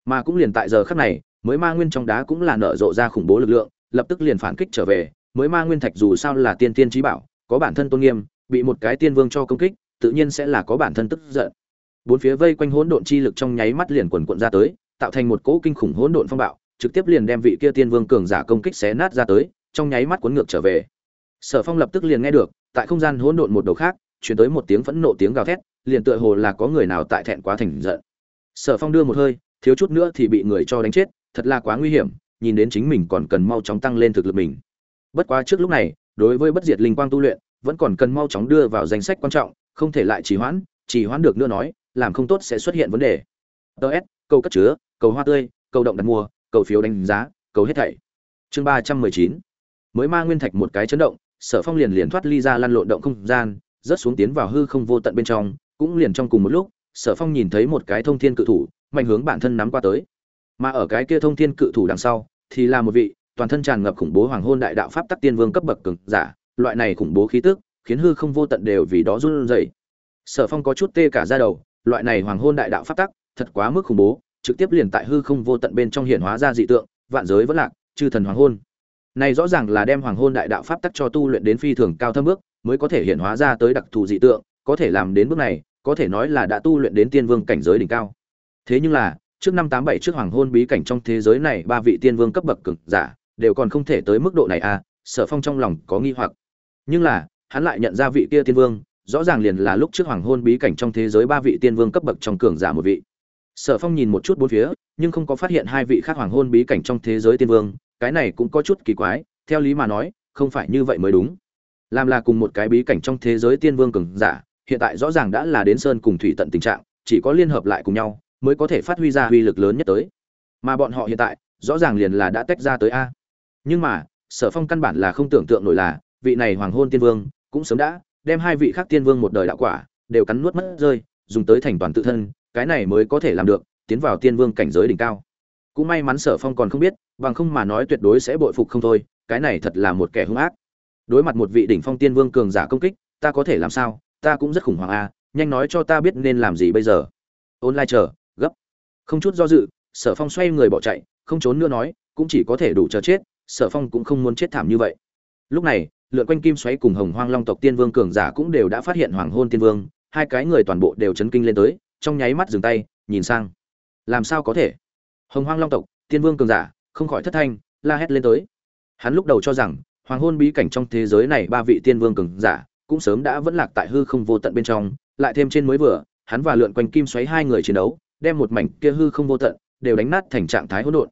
Mà cũng liền tại giờ khắc này, mới ma nguyên trong đá cũng là nở rộ ra khủng bố lực lượng, lập tức liền phản kích trở về. Mới ma nguyên thạch dù sao là tiên tiên trí bảo, có bản thân tôn nghiêm, bị một cái tiên vương cho công kích, tự nhiên sẽ là có bản thân tức giận. Bốn phía vây quanh hỗn độn chi lực trong nháy mắt liền quần cuộn ra tới, tạo thành một cỗ kinh khủng hỗn độn phong bạo, trực tiếp liền đem vị kia tiên vương cường giả công kích xé nát ra tới, trong nháy mắt cuốn ngược trở về. Sở phong lập tức liền nghe được tại không gian hỗn độn một đầu khác, chuyển tới một tiếng phẫn nộ tiếng gào thét, liền tựa hồ là có người nào tại thẹn quá thành giận. Sở phong đưa một hơi, thiếu chút nữa thì bị người cho đánh chết, thật là quá nguy hiểm, nhìn đến chính mình còn cần mau chóng tăng lên thực lực mình. Bất quá trước lúc này, đối với bất diệt linh quang tu luyện, vẫn còn cần mau chóng đưa vào danh sách quan trọng, không thể lại trì hoãn trì hoãn được nữa nói, làm không tốt sẽ xuất hiện vấn đề. Ts câu cất chứa, cầu hoa tươi câu động đặt mua, cầu phiếu đánh giá, cầu hết thảy. Chương ba trăm mười chín. Mới ma nguyên thạch một cái chấn động sở phong liền liền thoát ly ra lăn lộn động không gian, rớt xuống tiến vào hư không vô tận bên trong, cũng liền trong cùng một lúc, sở phong nhìn thấy một cái thông thiên cự thủ, mạnh hướng bản thân nắm qua tới. Mà ở cái kia thông thiên cự thủ đằng sau, thì là một vị toàn thân tràn ngập khủng bố hoàng hôn đại đạo pháp tắc tiên vương cấp bậc cường giả. Loại này khủng bố khí tức, khiến hư không vô tận đều vì đó run rẩy. Sở phong có chút tê cả ra đầu, loại này hoàng hôn đại đạo pháp tắc, thật quá mức khủng bố, trực tiếp liền tại hư không vô tận bên trong hiện hóa ra dị tượng, vạn giới vẫn lạc, chư thần hoàng hôn này rõ ràng là đem hoàng hôn đại đạo pháp tắc cho tu luyện đến phi thường cao thâm bước, mới có thể hiện hóa ra tới đặc thù dị tượng, có thể làm đến bước này, có thể nói là đã tu luyện đến tiên vương cảnh giới đỉnh cao. Thế nhưng là, trước năm tám bảy trước hoàng hôn bí cảnh trong thế giới này, ba vị tiên vương cấp bậc cực giả đều còn không thể tới mức độ này à sở phong trong lòng có nghi hoặc. Nhưng là, hắn lại nhận ra vị kia tiên vương, rõ ràng liền là lúc trước hoàng hôn bí cảnh trong thế giới ba vị tiên vương cấp bậc trong cường giả một vị. Sở phong nhìn một chút bốn phía, nhưng không có phát hiện hai vị khác hoàng hôn bí cảnh trong thế giới tiên vương cái này cũng có chút kỳ quái, theo lý mà nói, không phải như vậy mới đúng. Làm là cùng một cái bí cảnh trong thế giới tiên vương cường giả, hiện tại rõ ràng đã là đến sơn cùng thủy tận tình trạng, chỉ có liên hợp lại cùng nhau, mới có thể phát huy ra uy lực lớn nhất tới. Mà bọn họ hiện tại, rõ ràng liền là đã tách ra tới a. Nhưng mà, sở phong căn bản là không tưởng tượng nổi là, vị này hoàng hôn tiên vương, cũng sớm đã, đem hai vị khác tiên vương một đời đạo quả, đều cắn nuốt mất rơi, dùng tới thành toàn tự thân, cái này mới có thể làm được, tiến vào tiên vương cảnh giới đỉnh cao. Cũng may mắn sở phong còn không biết bằng không mà nói tuyệt đối sẽ bội phục không thôi, cái này thật là một kẻ hung ác. Đối mặt một vị đỉnh phong tiên vương cường giả công kích, ta có thể làm sao? Ta cũng rất khủng hoảng a nhanh nói cho ta biết nên làm gì bây giờ. Ôn lai chờ, gấp. Không chút do dự, sở phong xoay người bỏ chạy, không trốn nữa nói, cũng chỉ có thể đủ chờ chết, sở phong cũng không muốn chết thảm như vậy. Lúc này, lượn quanh kim xoáy cùng hồng hoang long tộc tiên vương cường giả cũng đều đã phát hiện hoàng hôn tiên vương, hai cái người toàn bộ đều chấn kinh lên tới, trong nháy mắt dừng tay, nhìn sang. Làm sao có thể? Hồng hoang long tộc, tiên vương cường giả không khỏi thất thanh, la hét lên tới. Hắn lúc đầu cho rằng, hoàng hôn bí cảnh trong thế giới này ba vị tiên vương cường giả cũng sớm đã vẫn lạc tại hư không vô tận bên trong, lại thêm trên mới vừa, hắn và lượn quanh kim xoáy hai người chiến đấu, đem một mảnh kia hư không vô tận đều đánh nát thành trạng thái hỗn độn.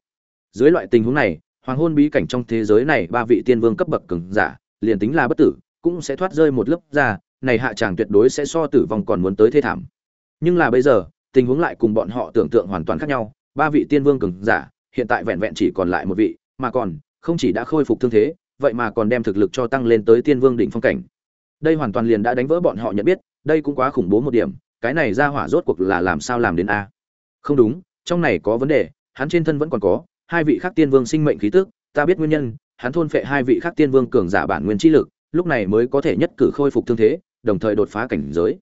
Dưới loại tình huống này, hoàng hôn bí cảnh trong thế giới này ba vị tiên vương cấp bậc cường giả, liền tính là bất tử, cũng sẽ thoát rơi một lớp ra, này hạ chàng tuyệt đối sẽ so tử vong còn muốn tới thê thảm. Nhưng là bây giờ, tình huống lại cùng bọn họ tưởng tượng hoàn toàn khác nhau, ba vị tiên vương cường giả hiện tại vẹn vẹn chỉ còn lại một vị, mà còn, không chỉ đã khôi phục thương thế, vậy mà còn đem thực lực cho tăng lên tới tiên vương đỉnh phong cảnh. Đây hoàn toàn liền đã đánh vỡ bọn họ nhận biết, đây cũng quá khủng bố một điểm, cái này ra hỏa rốt cuộc là làm sao làm đến a? Không đúng, trong này có vấn đề, hắn trên thân vẫn còn có, hai vị khác tiên vương sinh mệnh khí tức, ta biết nguyên nhân, hắn thôn phệ hai vị khác tiên vương cường giả bản nguyên chi lực, lúc này mới có thể nhất cử khôi phục thương thế, đồng thời đột phá cảnh giới.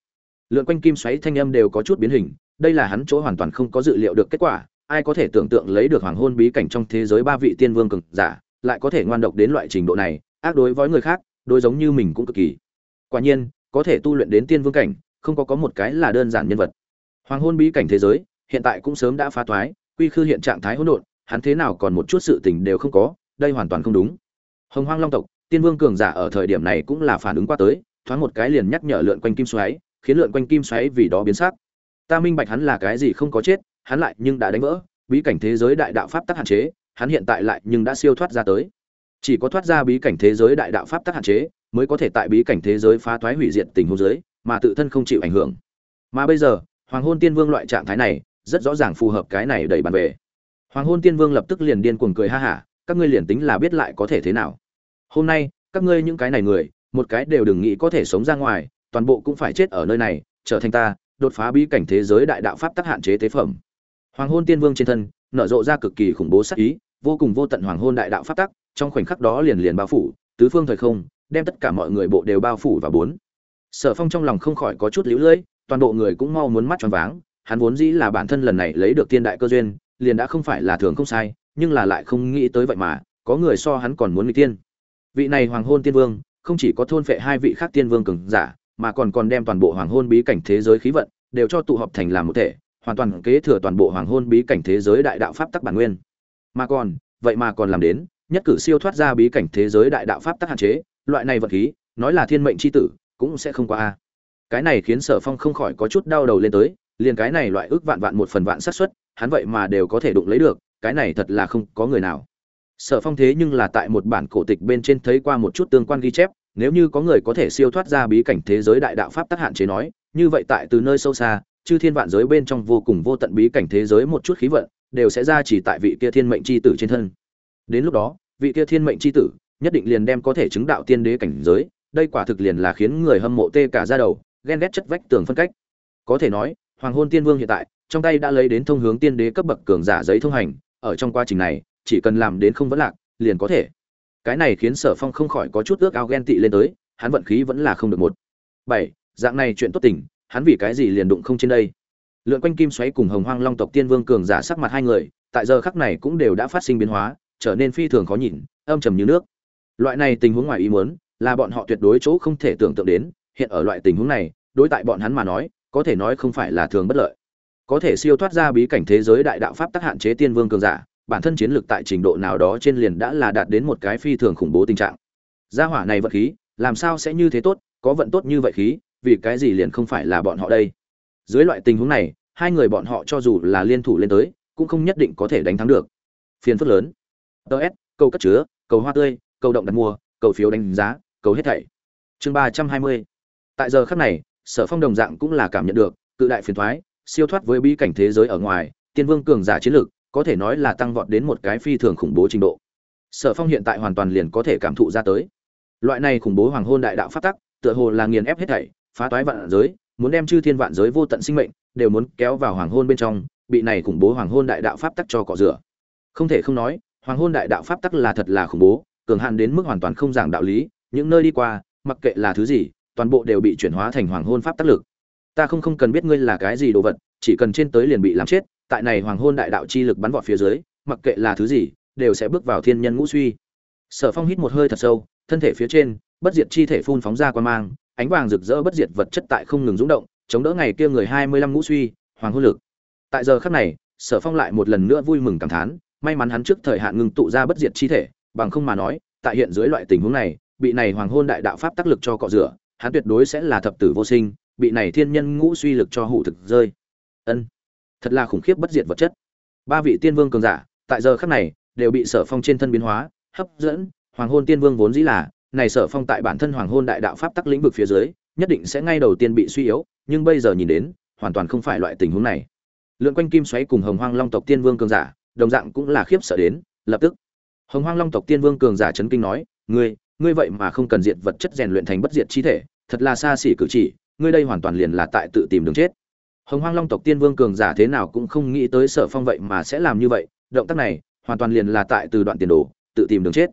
Lượn quanh kim xoáy thanh âm đều có chút biến hình, đây là hắn chỗ hoàn toàn không có dự liệu được kết quả ai có thể tưởng tượng lấy được hoàng hôn bí cảnh trong thế giới ba vị tiên vương cường giả lại có thể ngoan độc đến loại trình độ này ác đối với người khác đối giống như mình cũng cực kỳ. Quả nhiên có thể tu luyện đến tiên vương cảnh không có có một cái là đơn giản nhân vật. Hoàng hôn bí cảnh thế giới hiện tại cũng sớm đã phá thoái, quy khư hiện trạng thái hỗn độn hắn thế nào còn một chút sự tình đều không có đây hoàn toàn không đúng. Hồng hoang long tộc tiên vương cường giả ở thời điểm này cũng là phản ứng qua tới thoáng một cái liền nhắc nhở lượn quanh kim xoáy khiến lượn quanh kim xoáy vì đó biến sắc. Ta minh bạch hắn là cái gì không có chết hắn lại nhưng đã đánh vỡ, bí cảnh thế giới đại đạo pháp tắc hạn chế, hắn hiện tại lại nhưng đã siêu thoát ra tới. Chỉ có thoát ra bí cảnh thế giới đại đạo pháp tắc hạn chế, mới có thể tại bí cảnh thế giới phá thoái hủy diệt tình huống giới mà tự thân không chịu ảnh hưởng. Mà bây giờ, hoàng hôn tiên vương loại trạng thái này, rất rõ ràng phù hợp cái này đẩy bàn về. Hoàng hôn tiên vương lập tức liền điên cuồng cười ha hả, các ngươi liền tính là biết lại có thể thế nào. Hôm nay, các ngươi những cái này người, một cái đều đừng nghĩ có thể sống ra ngoài, toàn bộ cũng phải chết ở nơi này, trở thành ta, đột phá bí cảnh thế giới đại đạo pháp tắc hạn chế tế phẩm hoàng hôn tiên vương trên thân, nở rộ ra cực kỳ khủng bố sát ý, vô cùng vô tận hoàng hôn đại đạo pháp tắc, trong khoảnh khắc đó liền liền bao phủ, tứ phương thời không, đem tất cả mọi người bộ đều bao phủ và bốn. Sở phong trong lòng không khỏi có chút liễu lưỡi, toàn bộ người cũng mau muốn mắt tròn váng, hắn vốn dĩ là bản thân lần này lấy được tiên đại cơ duyên, liền đã không phải là thường không sai, nhưng là lại không nghĩ tới vậy mà, có người so hắn còn muốn nghịch tiên vị này hoàng hôn tiên vương, không chỉ có thôn phệ hai vị khác tiên vương cường giả, mà còn còn đem toàn bộ hoàng hôn bí cảnh thế giới khí vận, đều cho tụ họp thành làm một thể hoàn toàn kế thừa toàn bộ hoàng hôn bí cảnh thế giới đại đạo pháp tắc bản nguyên. Mà còn, vậy mà còn làm đến, nhất cử siêu thoát ra bí cảnh thế giới đại đạo pháp tắc hạn chế, loại này vật khí, nói là thiên mệnh c h i tử, cũng sẽ không qua a. Cái này khiến sở phong không khỏi có chút đau đầu lên tới, liền cái này loại ước vạn vạn một phần vạn xác suất, hắn vậy mà đều có thể đụng lấy được, cái này thật là không có người nào. Sở phong thế nhưng là tại một bản cổ tịch bên trên thấy qua một chút tương quan ghi chép, nếu như có người có thể siêu thoát ra bí cảnh thế giới đại đạo pháp tác hạn chế nói, như vậy tại từ nơi sâu xa chư thiên vạn giới bên trong vô cùng vô tận bí cảnh thế giới một chút khí vận, đều sẽ ra chỉ tại vị kia thiên mệnh c h i tử trên thân. Đến lúc đó, vị kia thiên mệnh c h i tử nhất định liền đem có thể chứng đạo tiên đế cảnh giới, đây quả thực liền là khiến người hâm mộ tê cả ra đầu, ghen ghét chất vách tường phân cách. Có thể nói, hoàng hôn tiên vương hiện tại, trong tay đã lấy đến thông hướng tiên đế cấp bậc cường giả giấy thông hành, ở trong quá trình này, chỉ cần làm đến không vấn lạc, liền có thể. Cái này khiến sở phong không khỏi có chút ước ao ghen tị lên tới, hắn vận khí vẫn là không được một. Bảy, dạng này chuyện tốt tình hắn vì cái gì liền đụng không trên đây? Lượn quanh kim xoáy cùng hồng hoang long tộc tiên vương cường giả sắc mặt hai người, tại giờ khắc này cũng đều đã phát sinh biến hóa, trở nên phi thường khó nhìn, âm trầm như nước. Loại này tình huống ngoài ý muốn, là bọn họ tuyệt đối chỗ không thể tưởng tượng đến, hiện ở loại tình huống này, đối tại bọn hắn mà nói, có thể nói không phải là thường bất lợi. Có thể siêu thoát ra bí cảnh thế giới đại đạo pháp tác hạn chế tiên vương cường giả, bản thân chiến lược tại trình độ nào đó trên liền đã là đạt đến một cái phi thường khủng bố tình trạng. Gia hỏa này vận khí, làm sao sẽ như thế tốt, có vận tốt như vậy khí vì cái gì liền không phải là bọn họ đây? Dưới loại tình huống này, hai người bọn họ cho dù là liên thủ lên tới, cũng không nhất định có thể đánh thắng được. Phiền phức lớn. Ts câu cất chứa, cầu hoa tươi, cầu động đặt mua cầu phiếu đánh giá, cầu hết thảy. Chương ba trăm hai mươi. Tại giờ khắc này, sở phong đồng dạng cũng là cảm nhận được, cự đại phiền thoái, siêu thoát với bi cảnh thế giới ở ngoài, tiên vương cường giả chiến lược có thể nói là tăng vọt đến một cái phi thường khủng bố trình độ. Sở phong hiện tại hoàn toàn liền có thể cảm thụ ra tới. Loại này khủng bố hoàng hôn đại đạo phát tắc, tựa hồ là nghiền ép hết thảy phá toái vạn giới, muốn đem chư thiên vạn giới vô tận sinh mệnh đều muốn kéo vào hoàng hôn bên trong, bị này khủng bố hoàng hôn đại đạo pháp tắc cho cọ rửa. Không thể không nói, hoàng hôn đại đạo pháp tắc là thật là khủng bố, cường hạn đến mức hoàn toàn không giảng đạo lý, những nơi đi qua, mặc kệ là thứ gì, toàn bộ đều bị chuyển hóa thành hoàng hôn pháp tác lực. Ta không không cần biết ngươi là cái gì đồ vật, chỉ cần trên tới liền bị làm chết, tại này hoàng hôn đại đạo chi lực bắn vọt phía dưới, mặc kệ là thứ gì, đều sẽ bước vào thiên nhân ngũ suy. Sở phong hít một hơi thật sâu, thân thể phía trên, bất diệt chi thể phun phóng ra qua mang ánh vàng rực rỡ bất diệt vật chất tại không ngừng rung động, chống đỡ ngày kia người hai mươi lăm ngũ suy, hoàng hôn lực. Tại giờ khắc này, sở phong lại một lần nữa vui mừng cảm thán, may mắn hắn trước thời hạn ngừng tụ ra bất diệt chi thể, bằng không mà nói, tại hiện dưới loại tình huống này, bị này hoàng hôn đại đạo pháp tác lực cho cọ rửa, hắn tuyệt đối sẽ là thập tử vô sinh, bị này thiên nhân ngũ suy lực cho hủ thực rơi. Ân, thật là khủng khiếp bất diệt vật chất. Ba vị tiên vương cường giả, tại giờ khắc này, đều bị sở phong trên thân biến hóa, hấp dẫn, hoàng hôn tiên vương vốn dĩ là này sở phong tại bản thân hoàng hôn đại đạo pháp tắc lĩnh vực phía dưới, nhất định sẽ ngay đầu tiên bị suy yếu, nhưng bây giờ nhìn đến, hoàn toàn không phải loại tình huống này. Lượn quanh kim xoáy cùng hồng hoang long tộc tiên vương cường giả, đồng dạng cũng là khiếp sợ đến, lập tức. Hồng hoang long tộc tiên vương cường giả chấn kinh nói, ngươi ngươi vậy mà không cần diệt vật chất rèn luyện thành bất diệt chi thể, thật là xa xỉ cử chỉ, ngươi đây hoàn toàn liền là tại tự tìm đường chết. Hồng hoang long tộc tiên vương cường giả thế nào cũng không nghĩ tới sở phong vậy mà sẽ làm như vậy, động tác này hoàn toàn liền là tại từ đoạn tiền đồ, tự tìm đường chết.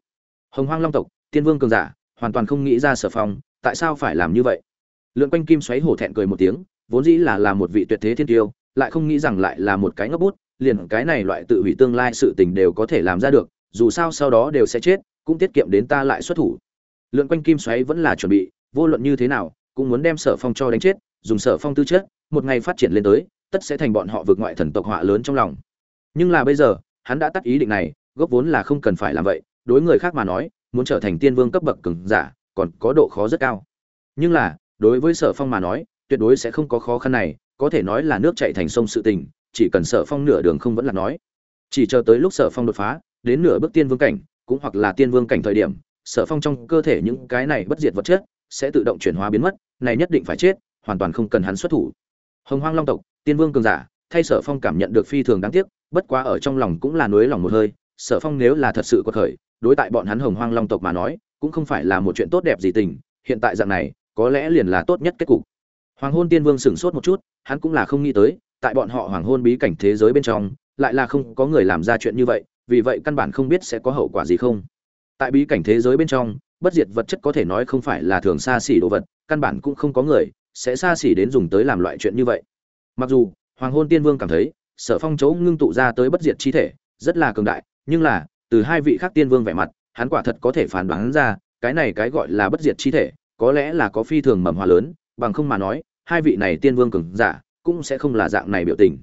Hồng hoang long tộc tiên vương cường giả, hoàn toàn không nghĩ ra sở phong, tại sao phải làm như vậy? Lượn quanh kim xoáy hổ thẹn cười một tiếng, vốn dĩ là là một vị tuyệt thế thiên tiêu, lại không nghĩ rằng lại là một cái ngốc bút, liền cái này loại tự hủy tương lai sự tình đều có thể làm ra được, dù sao sau đó đều sẽ chết, cũng tiết kiệm đến ta lại xuất thủ. Lượn quanh kim xoáy vẫn là chuẩn bị, vô luận như thế nào, cũng muốn đem sở phong cho đánh chết, dùng sở phong tư chất, một ngày phát triển lên tới, tất sẽ thành bọn họ vượt ngoại thần tộc họa lớn trong lòng. Nhưng là bây giờ, hắn đã tắt ý định này, gốc vốn là không cần phải làm vậy, đối người khác mà nói muốn trở thành tiên vương cấp bậc cường giả, còn có độ khó rất cao. Nhưng là, đối với sở phong mà nói, tuyệt đối sẽ không có khó khăn này, có thể nói là nước chạy thành sông sự tình, chỉ cần sở phong nửa đường không vẫn là nói. Chỉ chờ tới lúc sở phong đột phá, đến nửa bước tiên vương cảnh, cũng hoặc là tiên vương cảnh thời điểm, sở phong trong cơ thể những cái này bất diệt vật chất sẽ tự động chuyển hóa biến mất, này nhất định phải chết, hoàn toàn không cần hắn xuất thủ. Hồng hoang long tộc, tiên vương cường giả, thay sở phong cảm nhận được phi thường đáng tiếc, bất quá ở trong lòng cũng là nối lòng một hơi sở phong nếu là thật sự có khởi, đối tại bọn hắn hồng hoang long tộc mà nói, cũng không phải là một chuyện tốt đẹp gì tình, hiện tại dạng này, có lẽ liền là tốt nhất kết cục. Hoàng hôn tiên vương sửng sốt một chút, hắn cũng là không nghĩ tới, tại bọn họ hoàng hôn bí cảnh thế giới bên trong, lại là không có người làm ra chuyện như vậy, vì vậy căn bản không biết sẽ có hậu quả gì không. Tại bí cảnh thế giới bên trong, bất diệt vật chất có thể nói không phải là thường xa xỉ đồ vật, căn bản cũng không có người sẽ xa xỉ đến dùng tới làm loại chuyện như vậy. Mặc dù, hoàng hôn tiên vương cảm thấy, sở phong chỗ ngưng tụ ra tới bất diệt chi thể, rất là cường đại nhưng là, từ hai vị khác tiên vương vẻ mặt, hắn quả thật có thể phán đoán ra, cái này cái gọi là bất diệt chi thể, có lẽ là có phi thường mầm hòa lớn, bằng không mà nói, hai vị này tiên vương cường giả, cũng sẽ không là dạng này biểu tình.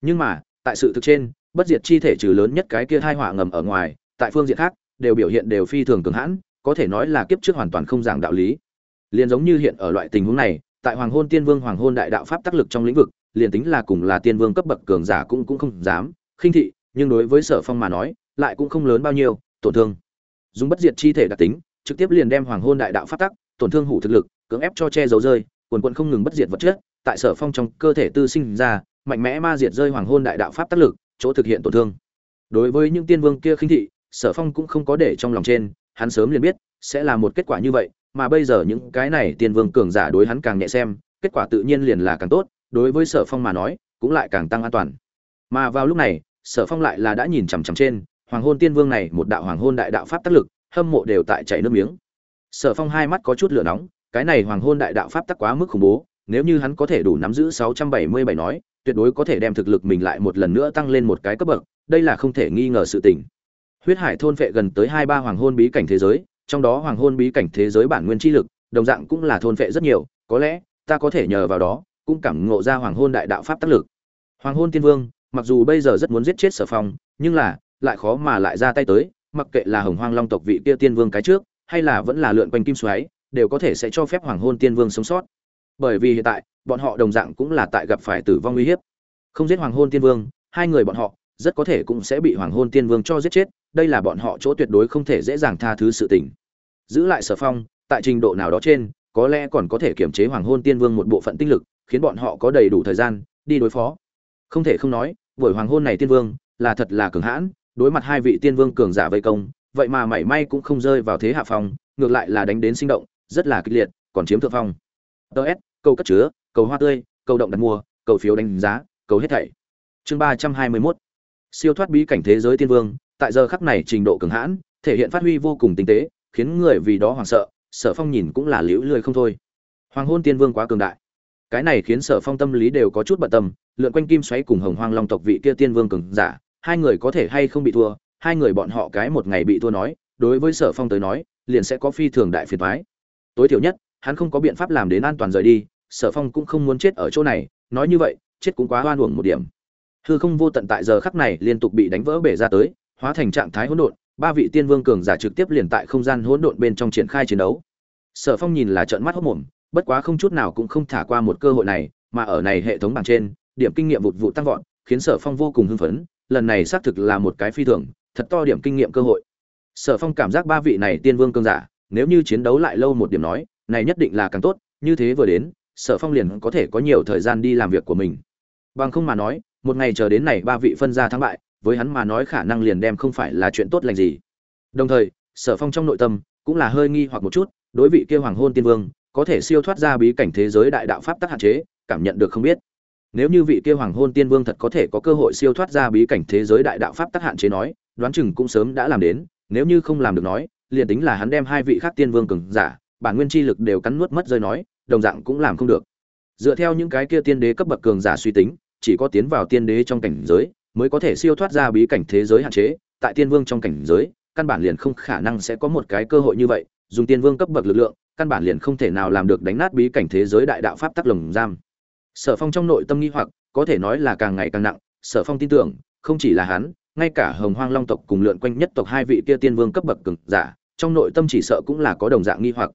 Nhưng mà, tại sự thực trên, bất diệt chi thể trừ lớn nhất cái kia hai họa ngầm ở ngoài, tại phương diện khác, đều biểu hiện đều phi thường cường hãn, có thể nói là kiếp trước hoàn toàn không giảng đạo lý. Liền giống như hiện ở loại tình huống này, tại hoàng hôn tiên vương hoàng hôn đại đạo pháp tác lực trong lĩnh vực, liền tính là cùng là tiên vương cấp bậc cường giả cũng cũng không dám khinh thị nhưng đối với sở phong mà nói, lại cũng không lớn bao nhiêu, tổn thương. Dùng bất diệt chi thể đặc tính, trực tiếp liền đem hoàng hôn đại đạo phát tắc, tổn thương hủ thực lực, cưỡng ép cho che giấu rơi, quần quận không ngừng bất diệt vật chất, tại sở phong trong cơ thể tư sinh ra, mạnh mẽ ma diệt rơi hoàng hôn đại đạo pháp tác lực, chỗ thực hiện tổn thương. Đối với những tiên vương kia khinh thị, sở phong cũng không có để trong lòng trên, hắn sớm liền biết, sẽ là một kết quả như vậy, mà bây giờ những cái này tiên vương cường giả đối hắn càng nhẹ xem, kết quả tự nhiên liền là càng tốt, đối với sở phong mà nói, cũng lại càng tăng an toàn. Mà vào lúc này sở phong lại là đã nhìn chằm chằm trên, hoàng hôn tiên vương này một đạo hoàng hôn đại đạo pháp tác lực, hâm mộ đều tại chảy nước miếng. Sở phong hai mắt có chút lửa nóng, cái này hoàng hôn đại đạo pháp tắc quá mức khủng bố, nếu như hắn có thể đủ nắm giữ 677 nói, tuyệt đối có thể đem thực lực mình lại một lần nữa tăng lên một cái cấp bậc, đây là không thể nghi ngờ sự tình. Huyết hải thôn phệ gần tới hai ba hoàng hôn bí cảnh thế giới, trong đó hoàng hôn bí cảnh thế giới bản nguyên chi lực, đồng dạng cũng là thôn phệ rất nhiều, có lẽ, ta có thể nhờ vào đó, cũng cảm ngộ ra hoàng hôn đại đạo pháp tác lực. Hoàng hôn tiên vương mặc dù bây giờ rất muốn giết chết sở phong, nhưng là, lại khó mà lại ra tay tới, mặc kệ là hồng hoang long tộc vị kia tiên vương cái trước, hay là vẫn là lượn quanh kim xoáy, đều có thể sẽ cho phép hoàng hôn tiên vương sống sót. Bởi vì hiện tại, bọn họ đồng dạng cũng là tại gặp phải tử vong uy hiếp. Không giết hoàng hôn tiên vương, hai người bọn họ, rất có thể cũng sẽ bị hoàng hôn tiên vương cho giết chết, đây là bọn họ chỗ tuyệt đối không thể dễ dàng tha thứ sự tình. Giữ lại sở phong, tại trình độ nào đó trên, có lẽ còn có thể kiểm chế hoàng hôn tiên vương một bộ phận tinh lực, khiến bọn họ có đầy đủ thời gian, đi đối phó. Không thể không nói buổi hoàng hôn này tiên vương là thật là cường hãn, đối mặt hai vị tiên vương cường giả vây công, vậy mà mảy may cũng không rơi vào thế hạ phong, ngược lại là đánh đến sinh động, rất là kịch liệt, còn chiếm thượng phong. Ts câu cất chứa, cầu hoa tươi, cầu động đặt mua cầu phiếu đánh giá, cầu hết thảy. Chương ba trăm hai mươi mốt. Siêu thoát bí cảnh thế giới tiên vương, tại giờ khắc này trình độ cường hãn, thể hiện phát huy vô cùng tinh tế, khiến người vì đó hoảng sợ, sở phong nhìn cũng là liễu lười không thôi. Hoàng hôn tiên vương quá cường đại cái này khiến sở phong tâm lý đều có chút bận tâm, lượn quanh kim xoáy cùng hồng hoang long tộc vị kia tiên vương cường giả, hai người có thể hay không bị thua, hai người bọn họ cái một ngày bị thua nói, đối với sở phong tới nói, liền sẽ có phi thường đại phiền thoái tối thiểu nhất, hắn không có biện pháp làm đến an toàn rời đi, sở phong cũng không muốn chết ở chỗ này, nói như vậy, chết cũng quá hoan uổng một điểm. Hư không vô tận tại giờ khắc này liên tục bị đánh vỡ bể ra tới, hóa thành trạng thái hỗn độn, ba vị tiên vương cường giả trực tiếp liền tại không gian hỗn độn bên trong triển khai chiến đấu. Sở phong nhìn là trợn mắt hốc mồm bất quá không chút nào cũng không thả qua một cơ hội này, mà ở này hệ thống bảng trên, điểm kinh nghiệm vụt vụ tăng vọt, khiến sở phong vô cùng hưng phấn, lần này xác thực là một cái phi thường, thật to điểm kinh nghiệm cơ hội. Sở phong cảm giác ba vị này tiên vương cường giả, nếu như chiến đấu lại lâu một điểm nói, này nhất định là càng tốt, như thế vừa đến, sở phong liền có thể có nhiều thời gian đi làm việc của mình. Bằng không mà nói, một ngày chờ đến này ba vị phân ra thắng bại, với hắn mà nói khả năng liền đem không phải là chuyện tốt lành gì. Đồng thời, sở phong trong nội tâm cũng là hơi nghi hoặc một chút, đối vị kia hoàng hôn tiên vương có thể siêu thoát ra bí cảnh thế giới đại đạo pháp tắc hạn chế, cảm nhận được không biết. Nếu như vị kia hoàng hôn tiên vương thật có thể có cơ hội siêu thoát ra bí cảnh thế giới đại đạo pháp tắc hạn chế nói, đoán chừng cũng sớm đã làm đến, nếu như không làm được nói, liền tính là hắn đem hai vị khác tiên vương cường giả, bản nguyên chi lực đều cắn nuốt mất rơi nói, đồng dạng cũng làm không được. Dựa theo những cái kia tiên đế cấp bậc cường giả suy tính, chỉ có tiến vào tiên đế trong cảnh giới mới có thể siêu thoát ra bí cảnh thế giới hạn chế, tại tiên vương trong cảnh giới, căn bản liền không khả năng sẽ có một cái cơ hội như vậy, dùng tiên vương cấp bậc lực lượng căn bản liền không thể nào làm được đánh nát bí cảnh thế giới đại đạo pháp tắc lồng giam. Sở phong trong nội tâm nghi hoặc, có thể nói là càng ngày càng nặng, sở phong tin tưởng, không chỉ là hắn, ngay cả hồng hoang long tộc cùng lượn quanh nhất tộc hai vị kia tiên vương cấp bậc cường giả, trong nội tâm chỉ sợ cũng là có đồng dạng nghi hoặc.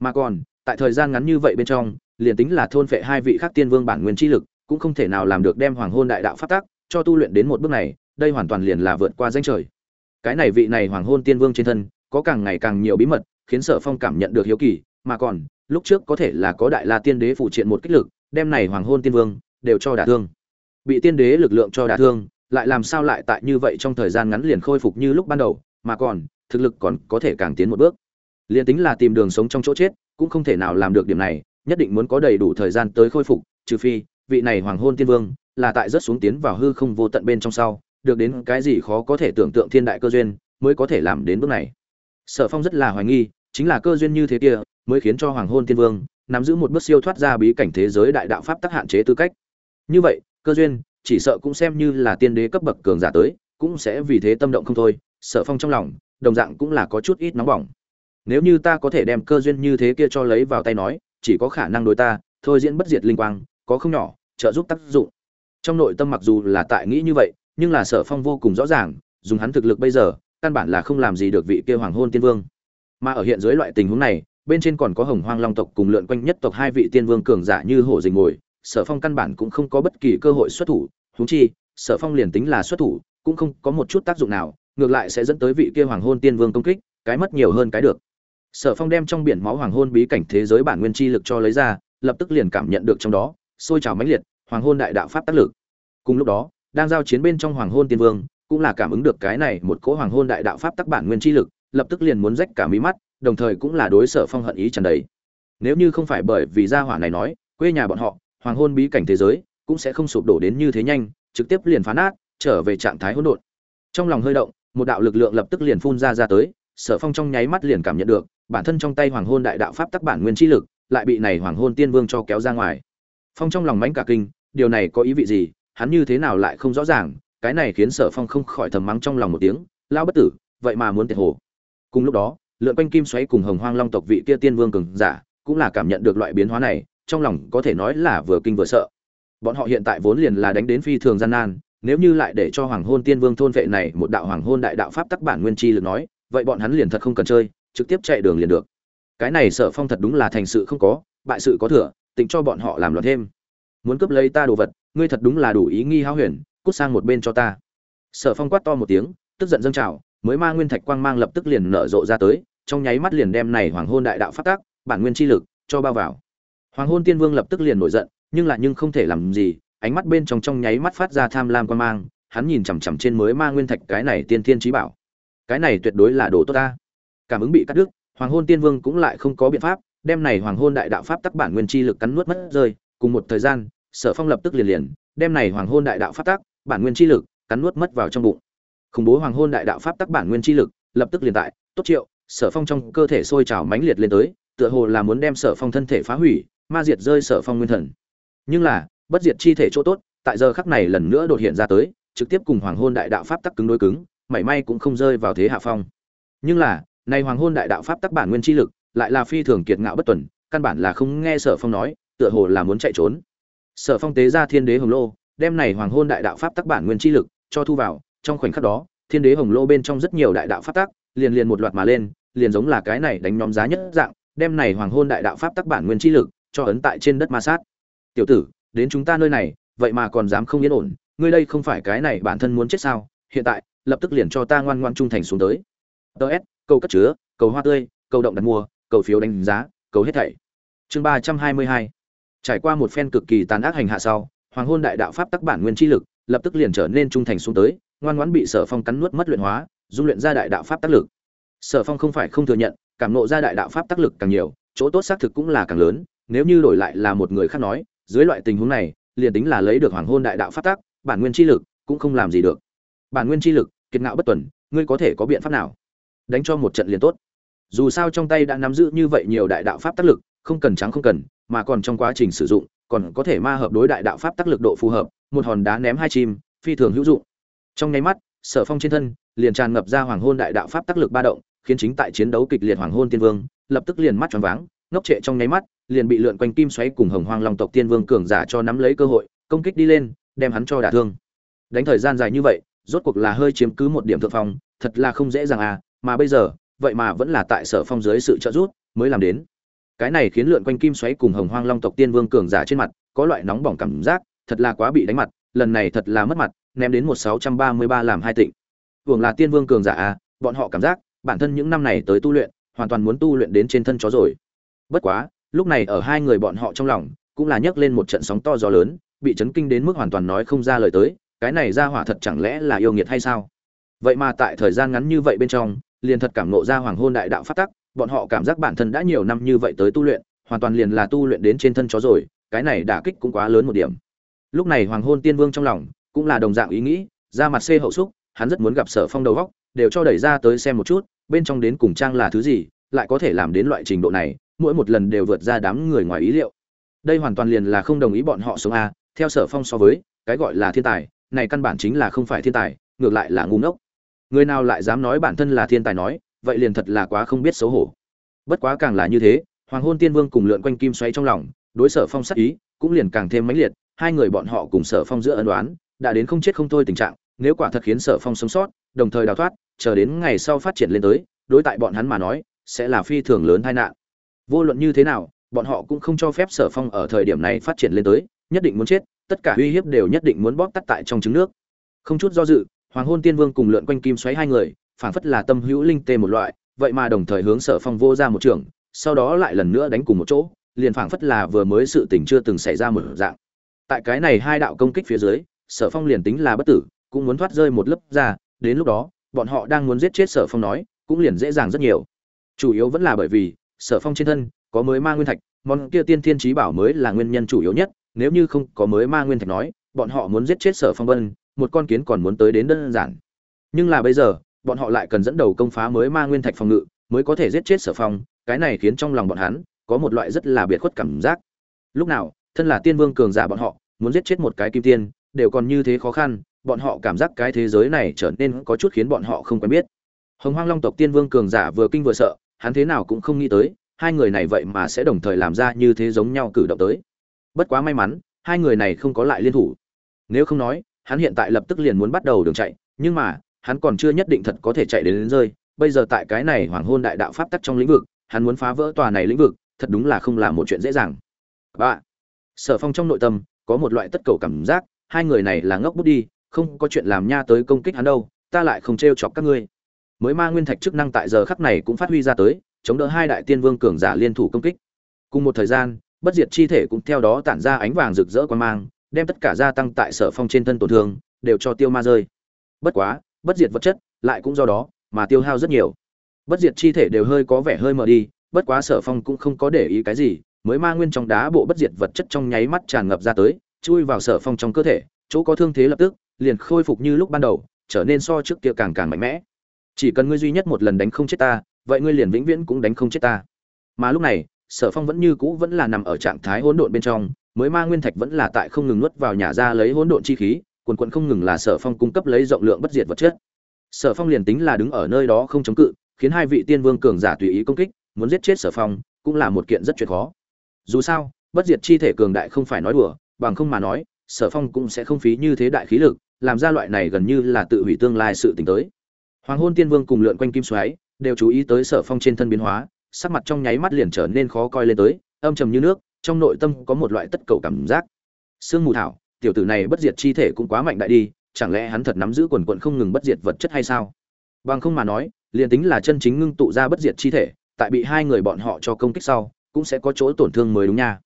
Mà còn, tại thời gian ngắn như vậy bên trong, liền tính là thôn phệ hai vị khác tiên vương bản nguyên chi lực, cũng không thể nào làm được đem hoàng hôn đại đạo phát tác cho tu luyện đến một bước này, đây hoàn toàn liền là vượt qua danh trời. Cái này vị này hoàng hôn tiên vương trên thân, có càng ngày càng nhiều bí mật khiến sở phong cảm nhận được hiếu kỳ, mà còn, lúc trước có thể là có đại la tiên đế phụ triện một kích lực, đem này hoàng hôn tiên vương, đều cho đả thương. Bị tiên đế lực lượng cho đả thương, lại làm sao lại tại như vậy trong thời gian ngắn liền khôi phục như lúc ban đầu, mà còn, thực lực còn có thể càng tiến một bước. Liền tính là tìm đường sống trong chỗ chết, cũng không thể nào làm được điểm này, nhất định muốn có đầy đủ thời gian tới khôi phục, trừ phi, vị này hoàng hôn tiên vương, là tại rất xuống tiến vào hư không vô tận bên trong sau, được đến cái gì khó có thể tưởng tượng thiên đại cơ duyên, mới có thể làm đến bước này. Sở phong rất là hoài nghi chính là cơ duyên như thế kia, mới khiến cho hoàng hôn tiên vương nắm giữ một bước siêu thoát ra bí cảnh thế giới đại đạo pháp tắc hạn chế tư cách. Như vậy, cơ duyên chỉ sợ cũng xem như là tiên đế cấp bậc cường giả tới, cũng sẽ vì thế tâm động không thôi sở phong trong lòng, đồng dạng cũng là có chút ít nóng bỏng. Nếu như ta có thể đem cơ duyên như thế kia cho lấy vào tay nói, chỉ có khả năng đối ta, thôi diễn bất diệt linh quang, có không nhỏ, trợ giúp tác dụng. Trong nội tâm mặc dù là tại nghĩ như vậy, nhưng là sở phong vô cùng rõ ràng, dùng hắn thực lực bây giờ, căn bản là không làm gì được vị kia hoàng hôn tiên vương mà ở hiện dưới loại tình huống này, bên trên còn có hồng hoang long tộc cùng lượn quanh nhất tộc hai vị tiên vương cường giả như hổ dình ngồi, sở phong căn bản cũng không có bất kỳ cơ hội xuất thủ húng chi, sở phong liền tính là xuất thủ, cũng không có một chút tác dụng nào, ngược lại sẽ dẫn tới vị kia hoàng hôn tiên vương công kích, cái mất nhiều hơn cái được. Sở phong đem trong biển máu hoàng hôn bí cảnh thế giới bản nguyên chi lực cho lấy ra, lập tức liền cảm nhận được trong đó, sôi trào mãnh liệt, hoàng hôn đại đạo pháp tác lực. Cùng lúc đó, đang giao chiến bên trong hoàng hôn tiên vương, cũng là cảm ứng được cái này một cỗ hoàng hôn đại đạo pháp tác bản nguyên chi lực lập tức liền muốn rách cả mí mắt, đồng thời cũng là đối sở phong hận ý trần đấy nếu như không phải bởi vì gia hỏa này nói, quê nhà bọn họ, hoàng hôn bí cảnh thế giới, cũng sẽ không sụp đổ đến như thế nhanh, trực tiếp liền phá nát, trở về trạng thái hỗn độn. Trong lòng hơi động, một đạo lực lượng lập tức liền phun ra ra tới, sở phong trong nháy mắt liền cảm nhận được, bản thân trong tay hoàng hôn đại đạo pháp tắc bản nguyên chi lực, lại bị này hoàng hôn tiên vương cho kéo ra ngoài. Phong trong lòng mánh cả kinh, điều này có ý vị gì, hắn như thế nào lại không rõ ràng, cái này khiến sở phong không khỏi thầm mắng trong lòng một tiếng lao bất tử, vậy mà muốn tiệt hồ cùng lúc đó, lượn quanh kim xoáy cùng hồng hoang long tộc vị kia tiên vương cường giả cũng là cảm nhận được loại biến hóa này, trong lòng có thể nói là vừa kinh vừa sợ. Bọn họ hiện tại vốn liền là đánh đến phi thường gian nan, nếu như lại để cho hoàng hôn tiên vương thôn vệ này một đạo hoàng hôn đại đạo pháp tắc bản nguyên chi lực nói, vậy bọn hắn liền thật không cần chơi, trực tiếp chạy đường liền được. Cái này sở phong thật đúng là thành sự không có, bại sự có thừa, tính cho bọn họ làm loạn thêm. Muốn cướp lấy ta đồ vật, ngươi thật đúng là đủ ý nghi háo huyền, cút sang một bên cho ta. Sở phong quát to một tiếng, tức giận dâng trào mới ma nguyên thạch quang mang lập tức liền nở rộ ra tới, trong nháy mắt liền đem này hoàng hôn đại đạo phát tác, bản nguyên chi lực cho bao vào. Hoàng hôn tiên vương lập tức liền nổi giận, nhưng lại nhưng không thể làm gì, ánh mắt bên trong trong nháy mắt phát ra tham lam quang mang, hắn nhìn chằm chằm trên mới ma nguyên thạch cái này tiên thiên trí bảo. Cái này tuyệt đối là đồ tốt ta. Cảm ứng bị cắt đứt, hoàng hôn tiên vương cũng lại không có biện pháp, đem này hoàng hôn đại đạo pháp tắc bản nguyên chi lực cắn nuốt mất rơi, cùng một thời gian, sở phong lập tức liền liền, đem này hoàng hôn đại đạo pháp tắc bản nguyên chi lực cắn nuốt mất vào trong bụng khủng bố hoàng hôn đại đạo pháp tắc bản nguyên chi lực, lập tức liền tại, tốt triệu, sở phong trong cơ thể sôi trào mãnh liệt lên tới, tựa hồ là muốn đem sở phong thân thể phá hủy, ma diệt rơi sở phong nguyên thần. Nhưng là, bất diệt chi thể chỗ tốt, tại giờ khắc này lần nữa đột hiện ra tới, trực tiếp cùng hoàng hôn đại đạo pháp tắc cứng đối cứng, mảy may cũng không rơi vào thế hạ phong. Nhưng là, này hoàng hôn đại đạo pháp tắc bản nguyên chi lực, lại là phi thường kiệt ngạo bất tuần, căn bản là không nghe sở phong nói, tựa hồ là muốn chạy trốn. Sở phong tế ra thiên đế hồng lô, đem này hoàng hôn đại đạo pháp tắc bản nguyên chi lực, cho thu vào trong khoảnh khắc đó, thiên đế hồng lô bên trong rất nhiều đại đạo pháp tắc liền liền một loạt mà lên, liền giống là cái này đánh nhóm giá nhất dạng, đem này hoàng hôn đại đạo pháp tắc bản nguyên chi lực cho ấn tại trên đất ma sát. Tiểu tử, đến chúng ta nơi này, vậy mà còn dám không yên ổn, ngươi đây không phải cái này bản thân muốn chết sao? Hiện tại, lập tức liền cho ta ngoan ngoan trung thành xuống tới. Ts câu cất chứa, cầu hoa tươi, cầu động đặt mua, cầu phiếu đánh giá, cầu hết thảy. Chương ba trăm hai mươi hai. Trải qua một phen cực kỳ tàn ác hành hạ sau, hoàng hôn đại đạo pháp tắc bản nguyên chi lực lập tức liền trở nên trung thành xuống tới ngoan ngoãn bị sở phong cắn nuốt mất luyện hóa, dung luyện ra đại đạo pháp tác lực. Sở phong không phải không thừa nhận, cảm nộ ra đại đạo pháp tác lực càng nhiều, chỗ tốt xác thực cũng là càng lớn, nếu như đổi lại là một người khác nói, dưới loại tình huống này, liền tính là lấy được hoàng hôn đại đạo pháp tác bản nguyên chi lực cũng không làm gì được. Bản nguyên chi lực, kiệt ngạo bất tuần, ngươi có thể có biện pháp nào? Đánh cho một trận liền tốt. Dù sao trong tay đã nắm giữ như vậy nhiều đại đạo pháp tác lực, không cần trắng không cần, mà còn trong quá trình sử dụng, còn có thể ma hợp đối đại đạo pháp tác lực độ phù hợp, một hòn đá ném hai chim, phi thường hữu dụng trong nháy mắt, sở phong trên thân liền tràn ngập ra hoàng hôn đại đạo pháp tác lực ba động, khiến chính tại chiến đấu kịch liệt hoàng hôn tiên vương lập tức liền mắt tròn váng, ngốc trệ trong nháy mắt liền bị lượn quanh kim xoáy cùng hồng hoang long tộc tiên vương cường giả cho nắm lấy cơ hội, công kích đi lên, đem hắn cho đả thương. Đánh thời gian dài như vậy, rốt cuộc là hơi chiếm cứ một điểm thượng phong, thật là không dễ dàng à mà bây giờ, vậy mà vẫn là tại sở phong dưới sự trợ giúp mới làm đến. Cái này khiến lượn quanh kim xoáy cùng hồng hoang long tộc tiên vương cường giả trên mặt có loại nóng bỏng cảm giác, thật là quá bị đánh mặt, lần này thật là mất mặt ném đến một sáu trăm ba mươi ba làm hai tịnh. Hưởng là tiên vương cường giả à bọn họ cảm giác, bản thân những năm này tới tu luyện, hoàn toàn muốn tu luyện đến trên thân chó rồi. Bất quá, lúc này ở hai người bọn họ trong lòng, cũng là nhấc lên một trận sóng to gió lớn, bị chấn kinh đến mức hoàn toàn nói không ra lời tới, cái này ra hỏa thật chẳng lẽ là yêu nghiệt hay sao? Vậy mà tại thời gian ngắn như vậy bên trong, liền thật cảm nộ ra hoàng hôn đại đạo phát tắc, bọn họ cảm giác bản thân đã nhiều năm như vậy tới tu luyện, hoàn toàn liền là tu luyện đến trên thân chó rồi, cái này đả kích cũng quá lớn một điểm. Lúc này hoàng hôn tiên vương trong lòng cũng là đồng dạng ý nghĩ, ra mặt xê hậu xúc, hắn rất muốn gặp sở phong đầu góc, đều cho đẩy ra tới xem một chút, bên trong đến cùng trang là thứ gì, lại có thể làm đến loại trình độ này, mỗi một lần đều vượt ra đám người ngoài ý liệu. Đây hoàn toàn liền là không đồng ý bọn họ sống a, theo sở phong so với, cái gọi là thiên tài, này căn bản chính là không phải thiên tài, ngược lại là ngu ngốc. Người nào lại dám nói bản thân là thiên tài nói, vậy liền thật là quá không biết xấu hổ. Bất quá càng là như thế, hoàng hôn tiên vương cùng lượn quanh kim xoáy trong lòng, đối sở phong sắc ý, cũng liền càng thêm mãnh liệt, hai người bọn họ cùng sở phong giữa ân đoán đã đến không chết không thôi tình trạng, nếu quả thật khiến sở phong sống sót, đồng thời đào thoát, chờ đến ngày sau phát triển lên tới, đối tại bọn hắn mà nói, sẽ là phi thường lớn tai nạn. Vô luận như thế nào, bọn họ cũng không cho phép sở phong ở thời điểm này phát triển lên tới, nhất định muốn chết, tất cả uy hiếp đều nhất định muốn bóp tắt tại trong trứng nước. Không chút do dự, hoàng hôn tiên vương cùng lượn quanh kim xoáy hai người, phảng phất là tâm hữu linh tê một loại, vậy mà đồng thời hướng sở phong vô ra một trường, sau đó lại lần nữa đánh cùng một chỗ, liền phảng phất là vừa mới sự tình chưa từng xảy ra một dạng. Tại cái này hai đạo công kích phía dưới sở phong liền tính là bất tử, cũng muốn thoát rơi một lớp ra, đến lúc đó, bọn họ đang muốn giết chết sở phong nói, cũng liền dễ dàng rất nhiều. Chủ yếu vẫn là bởi vì, sở phong trên thân, có mới ma nguyên thạch, món kia tiên thiên trí bảo mới là nguyên nhân chủ yếu nhất, nếu như không có mới ma nguyên thạch nói, bọn họ muốn giết chết sở phong vân, một con kiến còn muốn tới đến đơn giản. Nhưng là bây giờ, bọn họ lại cần dẫn đầu công phá mới ma nguyên thạch phòng ngự, mới có thể giết chết sở phong, cái này khiến trong lòng bọn hắn, có một loại rất là biệt khuất cảm giác. Lúc nào, thân là tiên vương cường giả bọn họ, muốn giết chết một cái kim tiên đều còn như thế khó khăn bọn họ cảm giác cái thế giới này trở nên có chút khiến bọn họ không quen biết. Hồng hoang long tộc tiên vương cường giả vừa kinh vừa sợ hắn thế nào cũng không nghĩ tới hai người này vậy mà sẽ đồng thời làm ra như thế giống nhau cử động tới. Bất quá may mắn hai người này không có lại liên thủ. Nếu không nói hắn hiện tại lập tức liền muốn bắt đầu đường chạy nhưng mà hắn còn chưa nhất định thật có thể chạy đến, đến rơi. Bây giờ tại cái này hoàng hôn đại đạo pháp tắc trong lĩnh vực hắn muốn phá vỡ tòa này lĩnh vực thật đúng là không là một chuyện dễ dàng. Ba sở phong trong nội tâm có một loại tất cầu cảm giác hai người này là ngốc bút đi, không có chuyện làm nha tới công kích hắn đâu, ta lại không t chọc các ngươi. Mới ma nguyên thạch chức năng tại giờ khắc này cũng phát huy ra tới, chống đỡ hai đại tiên vương cường giả liên thủ công kích. Cùng một thời gian, bất diệt chi thể cũng theo đó tản ra ánh vàng rực rỡ quan mang, đem tất cả gia tăng tại sở phong trên thân tổn thương, đều cho tiêu ma rơi. Bất quá, bất diệt vật chất lại cũng do đó mà tiêu hao rất nhiều. Bất diệt chi thể đều hơi có vẻ hơi mờ đi, bất quá sở phong cũng không có để ý cái gì, mới ma nguyên trong đá bộ bất diệt vật chất trong nháy mắt tràn ngập ra tới chui vào sở phong trong cơ thể, chỗ có thương thế lập tức, liền khôi phục như lúc ban đầu, trở nên so trước kia càng càng mạnh mẽ. Chỉ cần ngươi duy nhất một lần đánh không chết ta, vậy ngươi liền vĩnh viễn cũng đánh không chết ta. Mà lúc này, sở phong vẫn như cũ vẫn là nằm ở trạng thái hỗn độn bên trong, mới ma nguyên thạch vẫn là tại không ngừng nuốt vào nhà ra lấy hỗn độn chi khí, quần quận không ngừng là sở phong cung cấp lấy rộng lượng bất diệt vật chất. Sở phong liền tính là đứng ở nơi đó không chống cự, khiến hai vị tiên vương cường giả tùy ý công kích, muốn giết chết sở phong, cũng là một kiện rất chuyện khó. Dù sao, bất diệt chi thể cường đại không phải nói đùa bằng không mà nói, sở phong cũng sẽ không phí như thế đại khí lực, làm ra loại này gần như là tự hủy tương lai sự t tới. Hoàng hôn tiên vương cùng lượn quanh kim xoáy, đều chú ý tới sở phong trên thân biến hóa, sắc mặt trong nháy mắt liền trở nên khó coi lên tới, âm trầm như nước, trong nội tâm có một loại tất cầu cảm giác. Sương mù thảo, tiểu tử này bất diệt chi thể cũng quá mạnh đại đi, chẳng lẽ hắn thật nắm giữ quần quận không ngừng bất diệt vật chất hay sao? Bằng không mà nói, liền tính là chân chính ngưng tụ ra bất diệt chi thể, tại bị hai người bọn họ cho công kích sau, cũng sẽ có chỗ tổn thương mới đúng nha.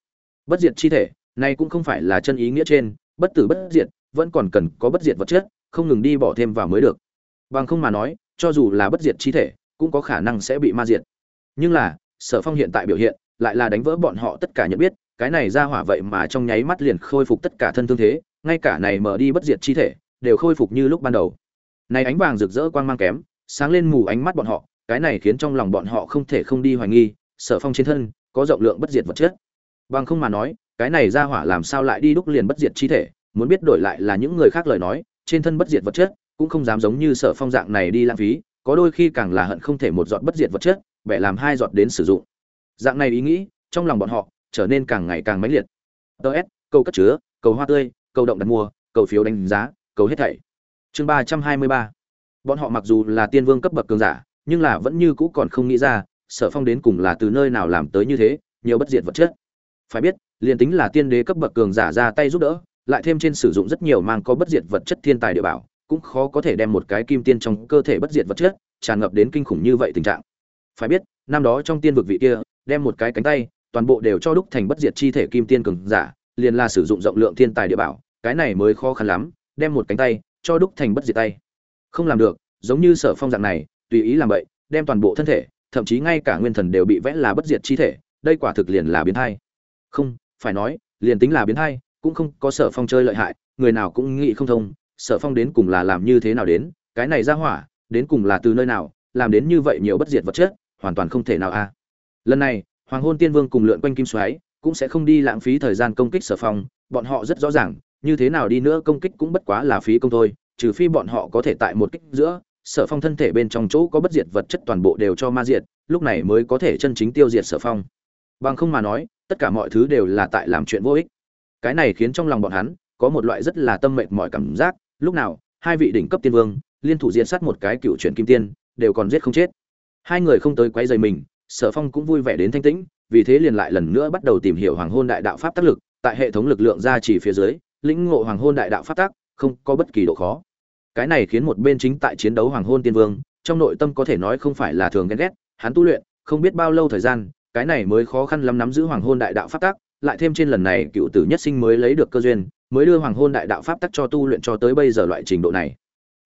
Bất diệt chi thể này cũng không phải là chân ý nghĩa trên, bất tử bất diệt, vẫn còn cần có bất diệt vật chất, không ngừng đi bỏ thêm vào mới được. Bằng không mà nói, cho dù là bất diệt chi thể, cũng có khả năng sẽ bị ma diệt. Nhưng là, sở phong hiện tại biểu hiện, lại là đánh vỡ bọn họ tất cả nhận biết, cái này ra hỏa vậy mà trong nháy mắt liền khôi phục tất cả thân thương thế, ngay cả này mở đi bất diệt chi thể, đều khôi phục như lúc ban đầu. Này ánh vàng rực rỡ quang mang kém, sáng lên mù ánh mắt bọn họ, cái này khiến trong lòng bọn họ không thể không đi hoài nghi, sở phong trên thân, có rộng lượng bất diệt vật chất. Bằng không mà nói cái này ra hỏa làm sao lại đi đúc liền bất diệt chi thể, muốn biết đổi lại là những người khác lời nói, trên thân bất diệt vật chất, cũng không dám giống như sở phong dạng này đi lãng phí, có đôi khi càng là hận không thể một giọt bất diệt vật chất, bẻ làm hai giọt đến sử dụng. Dạng này ý nghĩ, trong lòng bọn họ, trở nên càng ngày càng mãnh liệt. Ts câu cất chứa, cầu hoa tươi, cầu động đặt mua, cầu phiếu đánh giá, cầu hết thảy. Chương ba trăm hai mươi ba. Bọn họ mặc dù là tiên vương cấp bậc cường giả, nhưng là vẫn như cũ còn không nghĩ ra, sở phong đến cùng là từ nơi nào làm tới như thế, nhiều bất diệt vật chất. Phải biết liền tính là tiên đế cấp bậc cường giả ra tay giúp đỡ, lại thêm trên sử dụng rất nhiều mang có bất diệt vật chất thiên tài địa bảo, cũng khó có thể đem một cái kim tiên trong cơ thể bất diệt vật chất tràn ngập đến kinh khủng như vậy tình trạng phải biết, năm đó trong tiên vực vị kia, đem một cái cánh tay, toàn bộ đều cho đúc thành bất diệt chi thể kim tiên cường giả, liền là sử dụng rộng lượng thiên tài địa bảo, cái này mới khó khăn lắm, đem một cánh tay cho đúc thành bất diệt tay không làm được, giống như sở phong dạng này, tùy ý làm vậy, đem toàn bộ thân thể, thậm chí ngay cả nguyên thần đều bị vẽ là bất diệt chi thể, đây quả thực liền là biến thái. không phải nói, liền tính là biến hay cũng không có sở phong chơi lợi hại, người nào cũng nghĩ không thông, sở phong đến cùng là làm như thế nào đến, cái này ra hỏa, đến cùng là từ nơi nào, làm đến như vậy nhiều bất diệt vật chất, hoàn toàn không thể nào a. À. Lần này, hoàng hôn tiên vương cùng lượn quanh kim xoáy, cũng sẽ không đi lãng phí thời gian công kích sở phong, bọn họ rất rõ ràng, như thế nào đi nữa công kích cũng bất quá là phí công thôi, trừ phi bọn họ có thể tại một kích giữa, sở phong thân thể bên trong chỗ có bất diệt vật chất toàn bộ đều cho ma diệt, lúc này mới có thể chân chính tiêu diệt sở phong. Bằng không mà nói tất cả mọi thứ đều là tại làm chuyện vô ích. Cái này khiến trong lòng bọn hắn có một loại rất là tâm mệt mỏi cảm giác, lúc nào, hai vị đỉnh cấp tiên vương, liên thủ diện sát một cái cựu chuyển kim tiên, đều còn giết không chết. Hai người không tới quấy dày mình, sở phong cũng vui vẻ đến thanh tĩnh, vì thế liền lại lần nữa bắt đầu tìm hiểu hoàng hôn đại đạo pháp tác lực, tại hệ thống lực lượng gia chỉ phía dưới, lĩnh ngộ hoàng hôn đại đạo pháp tác không có bất kỳ độ khó. Cái này khiến một bên chính tại chiến đấu hoàng hôn tiên vương, trong nội tâm có thể nói không phải là thường ghen ghét, hắn tu luyện, không biết bao lâu thời gian cái này mới khó khăn lắm nắm giữ hoàng hôn đại đạo pháp tác lại thêm trên lần này cựu tử nhất sinh mới lấy được cơ duyên, mới đưa hoàng hôn đại đạo pháp tắc cho tu luyện cho tới bây giờ loại trình độ này.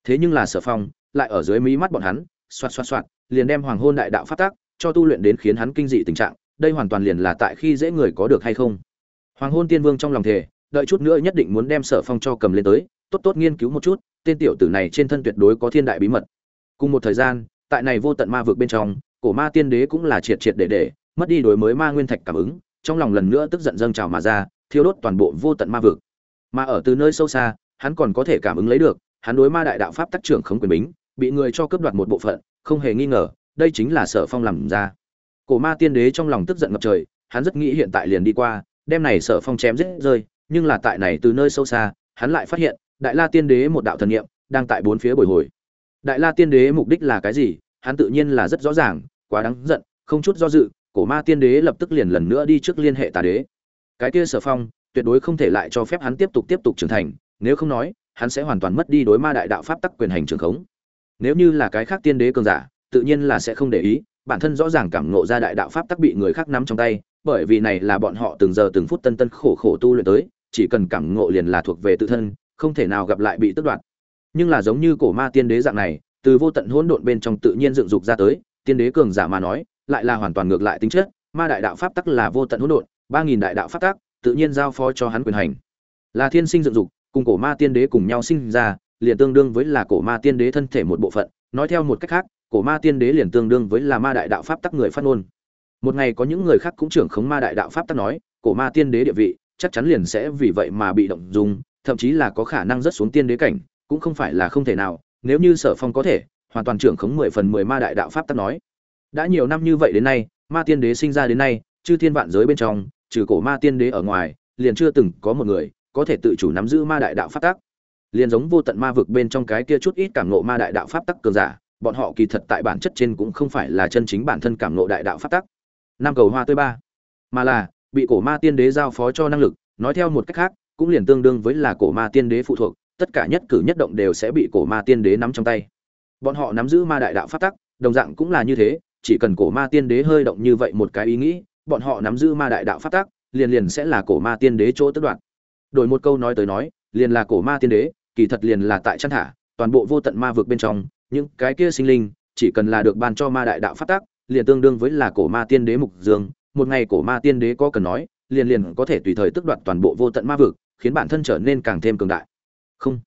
Thế nhưng là sở phong, lại ở dưới mí mắt bọn hắn, xoạt xoạt xoạt, liền đem hoàng hôn đại đạo pháp tắc cho tu luyện đến khiến hắn kinh dị tình trạng, đây hoàn toàn liền là tại khi dễ người có được hay không. Hoàng hôn tiên vương trong lòng thề, đợi chút nữa nhất định muốn đem sở phong cho cầm lên tới, tốt tốt nghiên cứu một chút, tên tiểu tử này trên thân tuyệt đối có thiên đại bí mật. Cùng một thời gian, tại này vô tận ma vực bên trong, cổ ma tiên đế cũng là triệt triệt để để mất đi đối mới ma nguyên thạch cảm ứng, trong lòng lần nữa tức giận dâng trào mà ra, thiêu đốt toàn bộ vô tận ma vực. Mà ở từ nơi sâu xa, hắn còn có thể cảm ứng lấy được, hắn đối ma đại đạo pháp tác trưởng không quyền bính, bị người cho cướp đoạt một bộ phận, không hề nghi ngờ, đây chính là sở phong làm ra. Cổ ma tiên đế trong lòng tức giận ngập trời, hắn rất nghĩ hiện tại liền đi qua, đem này sở phong chém giết rơi, nhưng là tại này từ nơi sâu xa, hắn lại phát hiện, đại la tiên đế một đạo thần niệm, đang tại bốn phía bồi hồi. Đại la tiên đế mục đích là cái gì, hắn tự nhiên là rất rõ ràng, quá đáng giận, không chút do dự cổ ma tiên đế lập tức liền lần nữa đi trước liên hệ tà đế. Cái kia sở phong, tuyệt đối không thể lại cho phép hắn tiếp tục tiếp tục trưởng thành, nếu không nói, hắn sẽ hoàn toàn mất đi đối ma đại đạo pháp tắc quyền hành trường khống. Nếu như là cái khác tiên đế cường giả, tự nhiên là sẽ không để ý, bản thân rõ ràng cảm ngộ ra đại đạo pháp tắc bị người khác nắm trong tay, bởi vì này là bọn họ từng giờ từng phút tân tân khổ khổ tu luyện tới, chỉ cần cảm ngộ liền là thuộc về tự thân, không thể nào gặp lại bị tước đoạt. Nhưng là giống như cổ ma tiên đế dạng này, từ vô tận hỗn độn bên trong tự nhiên dựng dục ra tới, tiên đế cường giả mà nói lại là hoàn toàn ngược lại tính chất, ma đại đạo pháp tắc là vô tận hỗn độn, ba nghìn đại đạo pháp tắc tự nhiên giao phó cho hắn quyền hành. Là thiên sinh dựng dục, cùng cổ ma tiên đế cùng nhau sinh ra, liền tương đương với là cổ ma tiên đế thân thể một bộ phận. Nói theo một cách khác, cổ ma tiên đế liền tương đương với là ma đại đạo pháp tắc người phát ngôn. Một ngày có những người khác cũng trưởng khống ma đại đạo pháp tắc nói, cổ ma tiên đế địa vị, chắc chắn liền sẽ vì vậy mà bị động dùng, thậm chí là có khả năng rất xuống tiên đế cảnh, cũng không phải là không thể nào, nếu như sở phong có thể, hoàn toàn trưởng khống mười phần mười ma đại đạo pháp tắc nói đã nhiều năm như vậy đến nay, ma tiên đế sinh ra đến nay, chư thiên vạn giới bên trong, trừ cổ ma tiên đế ở ngoài, liền chưa từng có một người có thể tự chủ nắm giữ ma đại đạo pháp tắc. Liền giống vô tận ma vực bên trong cái kia chút ít cảm ngộ ma đại đạo pháp tắc cường giả, bọn họ kỳ thật tại bản chất trên cũng không phải là chân chính bản thân cảm ngộ đại đạo pháp tắc. Năm cầu hoa tươi ba. Mà là, bị cổ ma tiên đế giao phó cho năng lực, nói theo một cách khác, cũng liền tương đương với là cổ ma tiên đế phụ thuộc, tất cả nhất cử nhất động đều sẽ bị cổ ma tiên đế nắm trong tay. Bọn họ nắm giữ ma đại đạo pháp tắc, đồng dạng cũng là như thế chỉ cần cổ ma tiên đế hơi động như vậy một cái ý nghĩ bọn họ nắm giữ ma đại đạo phát tác, liền liền sẽ là cổ ma tiên đế chỗ tất đoạn đổi một câu nói tới nói liền là cổ ma tiên đế kỳ thật liền là tại chăn thả toàn bộ vô tận ma vực bên trong những cái kia sinh linh chỉ cần là được ban cho ma đại đạo phát tác, liền tương đương với là cổ ma tiên đế mục dương. Một ngày cổ ma tiên đế có cần nói liền liền có thể tùy thời tức đoạt toàn bộ vô tận ma vực khiến bản thân trở nên càng thêm cường đại. Không.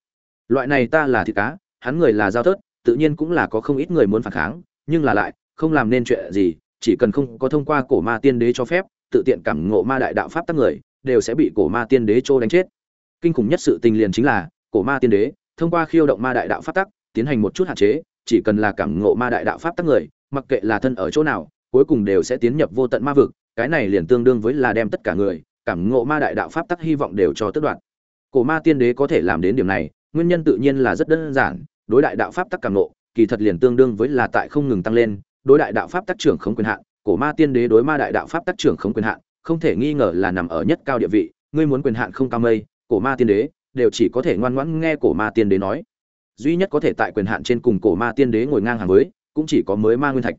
Loại này ta là thịt cá hắn người là giao thớt tự nhiên cũng là có không ít người muốn phản kháng nhưng là lại không làm nên chuyện gì, chỉ cần không có thông qua cổ ma tiên đế cho phép, tự tiện cảm ngộ ma đại đạo pháp tắc người, đều sẽ bị cổ ma tiên đế trô đánh chết. Kinh khủng nhất sự tình liền chính là, cổ ma tiên đế, thông qua khiêu động ma đại đạo pháp tắc, tiến hành một chút hạn chế, chỉ cần là cảm ngộ ma đại đạo pháp tắc người, mặc kệ là thân ở chỗ nào, cuối cùng đều sẽ tiến nhập vô tận ma vực, cái này liền tương đương với là đem tất cả người, cảm ngộ ma đại đạo pháp tắc hy vọng đều cho tất đoạn cổ ma tiên đế có thể làm đến điểm này, nguyên nhân tự nhiên là rất đơn giản, đối đại đạo pháp tắc cảm ngộ, kỳ thật liền tương đương với là tại không ngừng tăng lên đối đại đạo pháp tác trưởng không quyền hạn, cổ ma tiên đế đối ma đại đạo pháp tác trưởng không quyền hạn, không thể nghi ngờ là nằm ở nhất cao địa vị, ngươi muốn quyền hạn không cao mây, cổ ma tiên đế đều chỉ có thể ngoan ngoãn nghe cổ ma tiên đế nói. Duy nhất có thể tại quyền hạn trên cùng cổ ma tiên đế ngồi ngang hàng với, cũng chỉ có mới ma nguyên thạch.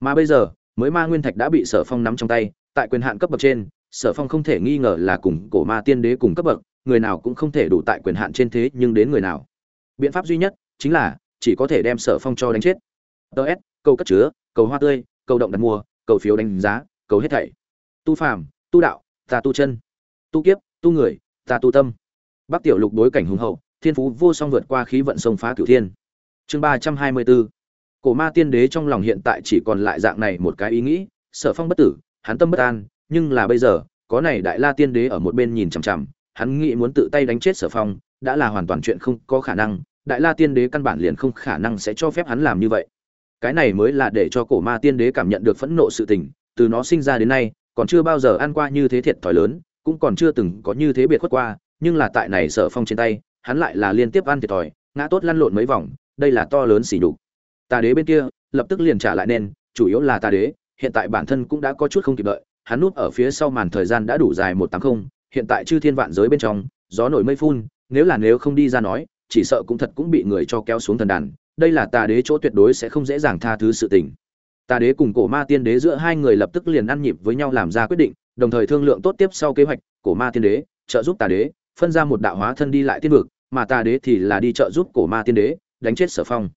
Mà bây giờ, mới ma nguyên thạch đã bị sở phong nắm trong tay, tại quyền hạn cấp bậc trên, sở phong không thể nghi ngờ là cùng cổ ma tiên đế cùng cấp bậc, người nào cũng không thể đủ tại quyền hạn trên thế nhưng đến người nào. Biện pháp duy nhất chính là chỉ có thể đem sở phong cho đánh chết. Ts câu cất chứa cầu hoa tươi, cầu động đặt mua cầu phiếu đánh giá, cầu hết thảy. Tu phàm, tu đạo, ta tu chân. Tu kiếp, tu người, ta tu tâm. Bắc tiểu lục đối cảnh hùng hậu, thiên phú vô song vượt qua khí vận sông phá cửu thiên. Chương ba trăm hai mươi bốn. Cổ ma tiên đế trong lòng hiện tại chỉ còn lại dạng này một cái ý nghĩ, sở phong bất tử, hắn tâm bất an, nhưng là bây giờ, có này đại la tiên đế ở một bên nhìn chằm chằm, hắn nghĩ muốn tự tay đánh chết sở phong, đã là hoàn toàn chuyện không có khả năng, đại la tiên đế căn bản liền không khả năng sẽ cho phép hắn làm như vậy cái này mới là để cho cổ ma tiên đế cảm nhận được phẫn nộ sự tình, từ nó sinh ra đến nay, còn chưa bao giờ ăn qua như thế thiệt thòi lớn, cũng còn chưa từng có như thế biệt khuất qua, nhưng là tại này sở phong trên tay, hắn lại là liên tiếp ăn thiệt thòi, ngã tốt lăn lộn mấy vòng, đây là to lớn xỉ nhục. Tà đế bên kia, lập tức liền trả lại nên, chủ yếu là tà đế, hiện tại bản thân cũng đã có chút không kịp đợi, hắn núp ở phía sau màn thời gian đã đủ dài một tám không, hiện tại chư thiên vạn giới bên trong, gió nổi mây phun, nếu là nếu không đi ra nói, chỉ sợ cũng thật cũng bị người cho kéo xuống thần đàn đây là tà đế chỗ tuyệt đối sẽ không dễ dàng tha thứ sự tình. Tà đế cùng cổ ma tiên đế giữa hai người lập tức liền ăn nhịp với nhau làm ra quyết định, đồng thời thương lượng tốt tiếp sau kế hoạch, cổ ma tiên đế, trợ giúp tà đế, phân ra một đạo hóa thân đi lại tiên vực, mà tà đế thì là đi trợ giúp cổ ma tiên đế, đánh chết sở phong.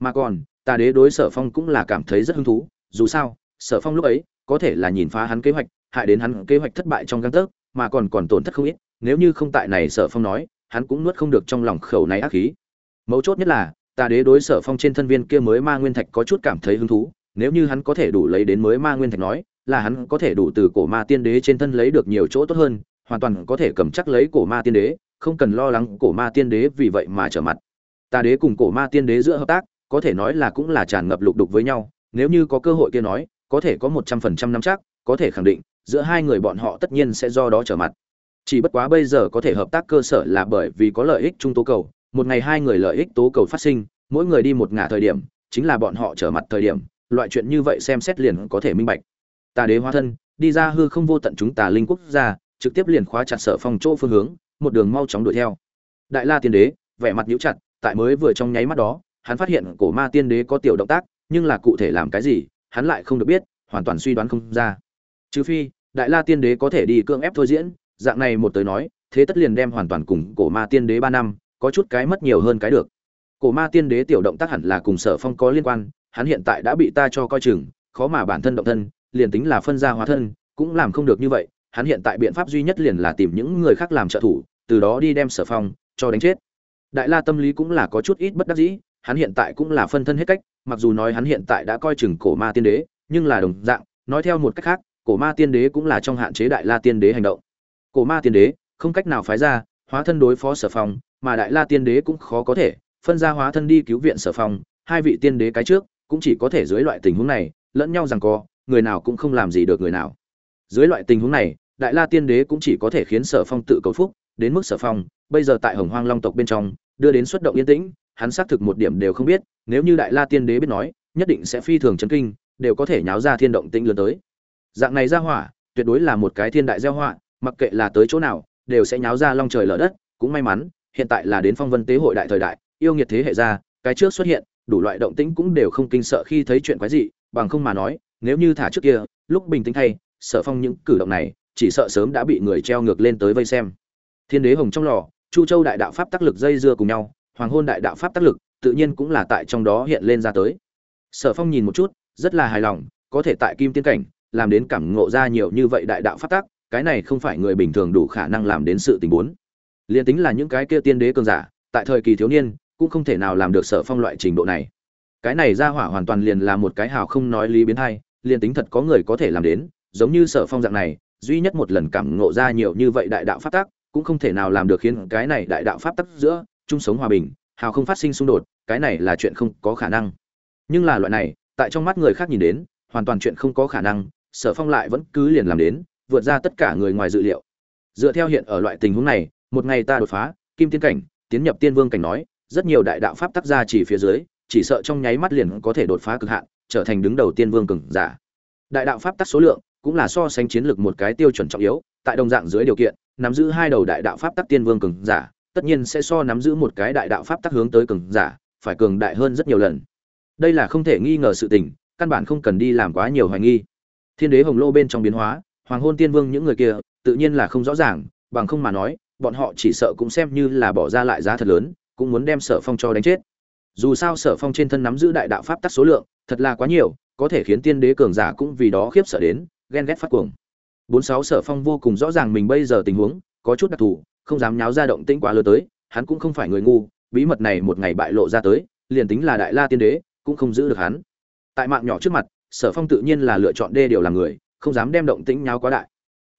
Mà còn, tà đế đối sở phong cũng là cảm thấy rất hứng thú, dù sao, sở phong lúc ấy có thể là nhìn phá hắn kế hoạch, hại đến hắn kế hoạch thất bại trong găng tấc, mà còn còn tổn thất không ít, nếu như không tại này sở phong nói, hắn cũng nuốt không được trong lòng khẩu này ác khí. Mấu chốt nhất là tà đế đối sở phong trên thân viên kia mới ma nguyên thạch có chút cảm thấy hứng thú, nếu như hắn có thể đủ lấy đến mới ma nguyên thạch nói, là hắn có thể đủ từ cổ ma tiên đế trên thân lấy được nhiều chỗ tốt hơn, hoàn toàn có thể cầm chắc lấy cổ ma tiên đế, không cần lo lắng cổ ma tiên đế vì vậy mà trở mặt. Tà đế cùng cổ ma tiên đế giữa hợp tác, có thể nói là cũng là tràn ngập lục đục với nhau, nếu như có cơ hội kia nói, có thể có một trăm phần trăm năm chắc, có thể khẳng định, giữa hai người bọn họ tất nhiên sẽ do đó trở mặt. Chỉ bất quá bây giờ có thể hợp tác cơ sở là bởi vì có lợi ích chung tố cầu một ngày hai người lợi ích tố cầu phát sinh, mỗi người đi một ngả thời điểm, chính là bọn họ trở mặt thời điểm, loại chuyện như vậy xem xét liền có thể minh bạch. Tà đế hóa thân, đi ra hư không vô tận chúng tà linh quốc gia, trực tiếp liền khóa chặt sở phong chỗ phương hướng, một đường mau chóng đuổi theo. Đại la tiên đế, vẻ mặt nhíu chặt, tại mới vừa trong nháy mắt đó, hắn phát hiện cổ ma tiên đế có tiểu động tác, nhưng là cụ thể làm cái gì, hắn lại không được biết, hoàn toàn suy đoán không ra. Trừ phi, đại la tiên đế có thể đi cưỡng ép thôi diễn, dạng này một tới nói, thế tất liền đem hoàn toàn cùng cổ ma tiên đế ba năm có chút cái mất nhiều hơn cái được. Cổ ma tiên đế tiểu động tác hẳn là cùng sở phong có liên quan, hắn hiện tại đã bị ta cho coi chừng, khó mà bản thân động thân, liền tính là phân ra hóa thân, cũng làm không được như vậy, hắn hiện tại biện pháp duy nhất liền là tìm những người khác làm trợ thủ, từ đó đi đem sở phong cho đánh chết. Đại la tâm lý cũng là có chút ít bất đắc dĩ, hắn hiện tại cũng là phân thân hết cách, mặc dù nói hắn hiện tại đã coi chừng cổ ma tiên đế, nhưng là đồng dạng, nói theo một cách khác, cổ ma tiên đế cũng là trong hạn chế đại la tiên đế hành động. Cổ ma tiên đế, không cách nào phái ra, hóa thân đối phó sở phong mà đại la tiên đế cũng khó có thể, phân ra hóa thân đi cứu viện sở phong, hai vị tiên đế cái trước, cũng chỉ có thể dưới loại tình huống này, lẫn nhau rằng co, người nào cũng không làm gì được người nào. Dưới loại tình huống này, đại la tiên đế cũng chỉ có thể khiến sở phong tự cầu phúc, đến mức sở phong, bây giờ tại hồng hoang long tộc bên trong, đưa đến xuất động yên tĩnh, hắn xác thực một điểm đều không biết, nếu như đại la tiên đế biết nói, nhất định sẽ phi thường chấn kinh, đều có thể nháo ra thiên động tĩnh lớn tới. Dạng này ra hỏa, tuyệt đối là một cái thiên đại gieo họa, mặc kệ là tới chỗ nào, đều sẽ nháo ra long trời lở đất, cũng may mắn hiện tại là đến phong vân tế hội đại thời đại, yêu nghiệt thế hệ ra, cái trước xuất hiện, đủ loại động tĩnh cũng đều không kinh sợ khi thấy chuyện quái dị, bằng không mà nói, nếu như thả trước kia, lúc bình tĩnh thay sợ phong những cử động này, chỉ sợ sớm đã bị người treo ngược lên tới vây xem. Thiên đế hồng trong lò, chu châu đại đạo pháp tác lực dây dưa cùng nhau, hoàng hôn đại đạo pháp tác lực, tự nhiên cũng là tại trong đó hiện lên ra tới. Sở phong nhìn một chút, rất là hài lòng, có thể tại kim tiên cảnh, làm đến cảm ngộ ra nhiều như vậy đại đạo pháp tác cái này không phải người bình thường đủ khả năng làm đến sự tình huống liền tính là những cái kia tiên đế cường giả, tại thời kỳ thiếu niên, cũng không thể nào làm được sở phong loại trình độ này. Cái này ra hỏa hoàn toàn liền là một cái hào không nói lý biến thai liền tính thật có người có thể làm đến, giống như sở phong dạng này, duy nhất một lần cảm ngộ ra nhiều như vậy đại đạo pháp tác cũng không thể nào làm được khiến cái này đại đạo pháp tắc giữa, chung sống hòa bình, hào không phát sinh xung đột, cái này là chuyện không có khả năng. Nhưng là loại này, tại trong mắt người khác nhìn đến, hoàn toàn chuyện không có khả năng, sở phong lại vẫn cứ liền làm đến, vượt ra tất cả người ngoài dự liệu. Dựa theo hiện ở loại tình huống này một ngày ta đột phá, kim tiên cảnh, tiến nhập tiên vương cảnh nói, rất nhiều đại đạo pháp tác ra chỉ phía dưới, chỉ sợ trong nháy mắt liền có thể đột phá cực hạn, trở thành đứng đầu tiên vương cường giả. Đại đạo pháp Tác số lượng cũng là so sánh chiến lược một cái tiêu chuẩn trọng yếu, tại đồng dạng dưới điều kiện, nắm giữ hai đầu đại đạo pháp Tác tiên vương cường giả, tất nhiên sẽ so nắm giữ một cái đại đạo pháp Tác hướng tới cường giả, phải cường đại hơn rất nhiều lần. Đây là không thể nghi ngờ sự tình, căn bản không cần đi làm quá nhiều hoài nghi. Thiên đế hồng lô bên trong biến hóa, hoàng hôn tiên vương những người kia, tự nhiên là không rõ ràng, bằng không mà nói bọn họ chỉ sợ cũng xem như là bỏ ra lại giá thật lớn, cũng muốn đem sở phong cho đánh chết. Dù sao sở phong trên thân nắm giữ đại đạo pháp tắc số lượng, thật là quá nhiều, có thể khiến tiên đế cường giả cũng vì đó khiếp sợ đến, ghen ghét phát cuồng. Bốn sáu sở phong vô cùng rõ ràng mình bây giờ tình huống, có chút đặc thù, không dám nháo ra động tĩnh quá lớn tới, hắn cũng không phải người ngu, bí mật này một ngày bại lộ ra tới, liền tính là đại la tiên đế, cũng không giữ được hắn. Tại mạng nhỏ trước mặt, sở phong tự nhiên là lựa chọn đê điều làm người, không dám đem động tĩnh nháo quá đại.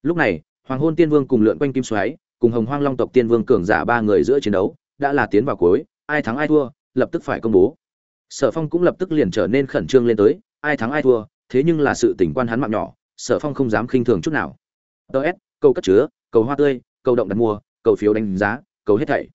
Lúc này, hoàng hôn tiên vương cùng lượn quanh kim xoáy cùng hồng hoang long tộc tiên vương cường giả ba người giữa chiến đấu, đã là tiến vào cuối, ai thắng ai thua, lập tức phải công bố. Sở phong cũng lập tức liền trở nên khẩn trương lên tới, ai thắng ai thua, thế nhưng là sự tình quan hắn mạng nhỏ, sở phong không dám khinh thường chút nào. Ts câu cất chứa, cầu hoa tươi, cầu động đặt mua, cầu phiếu đánh giá, cầu hết thảy.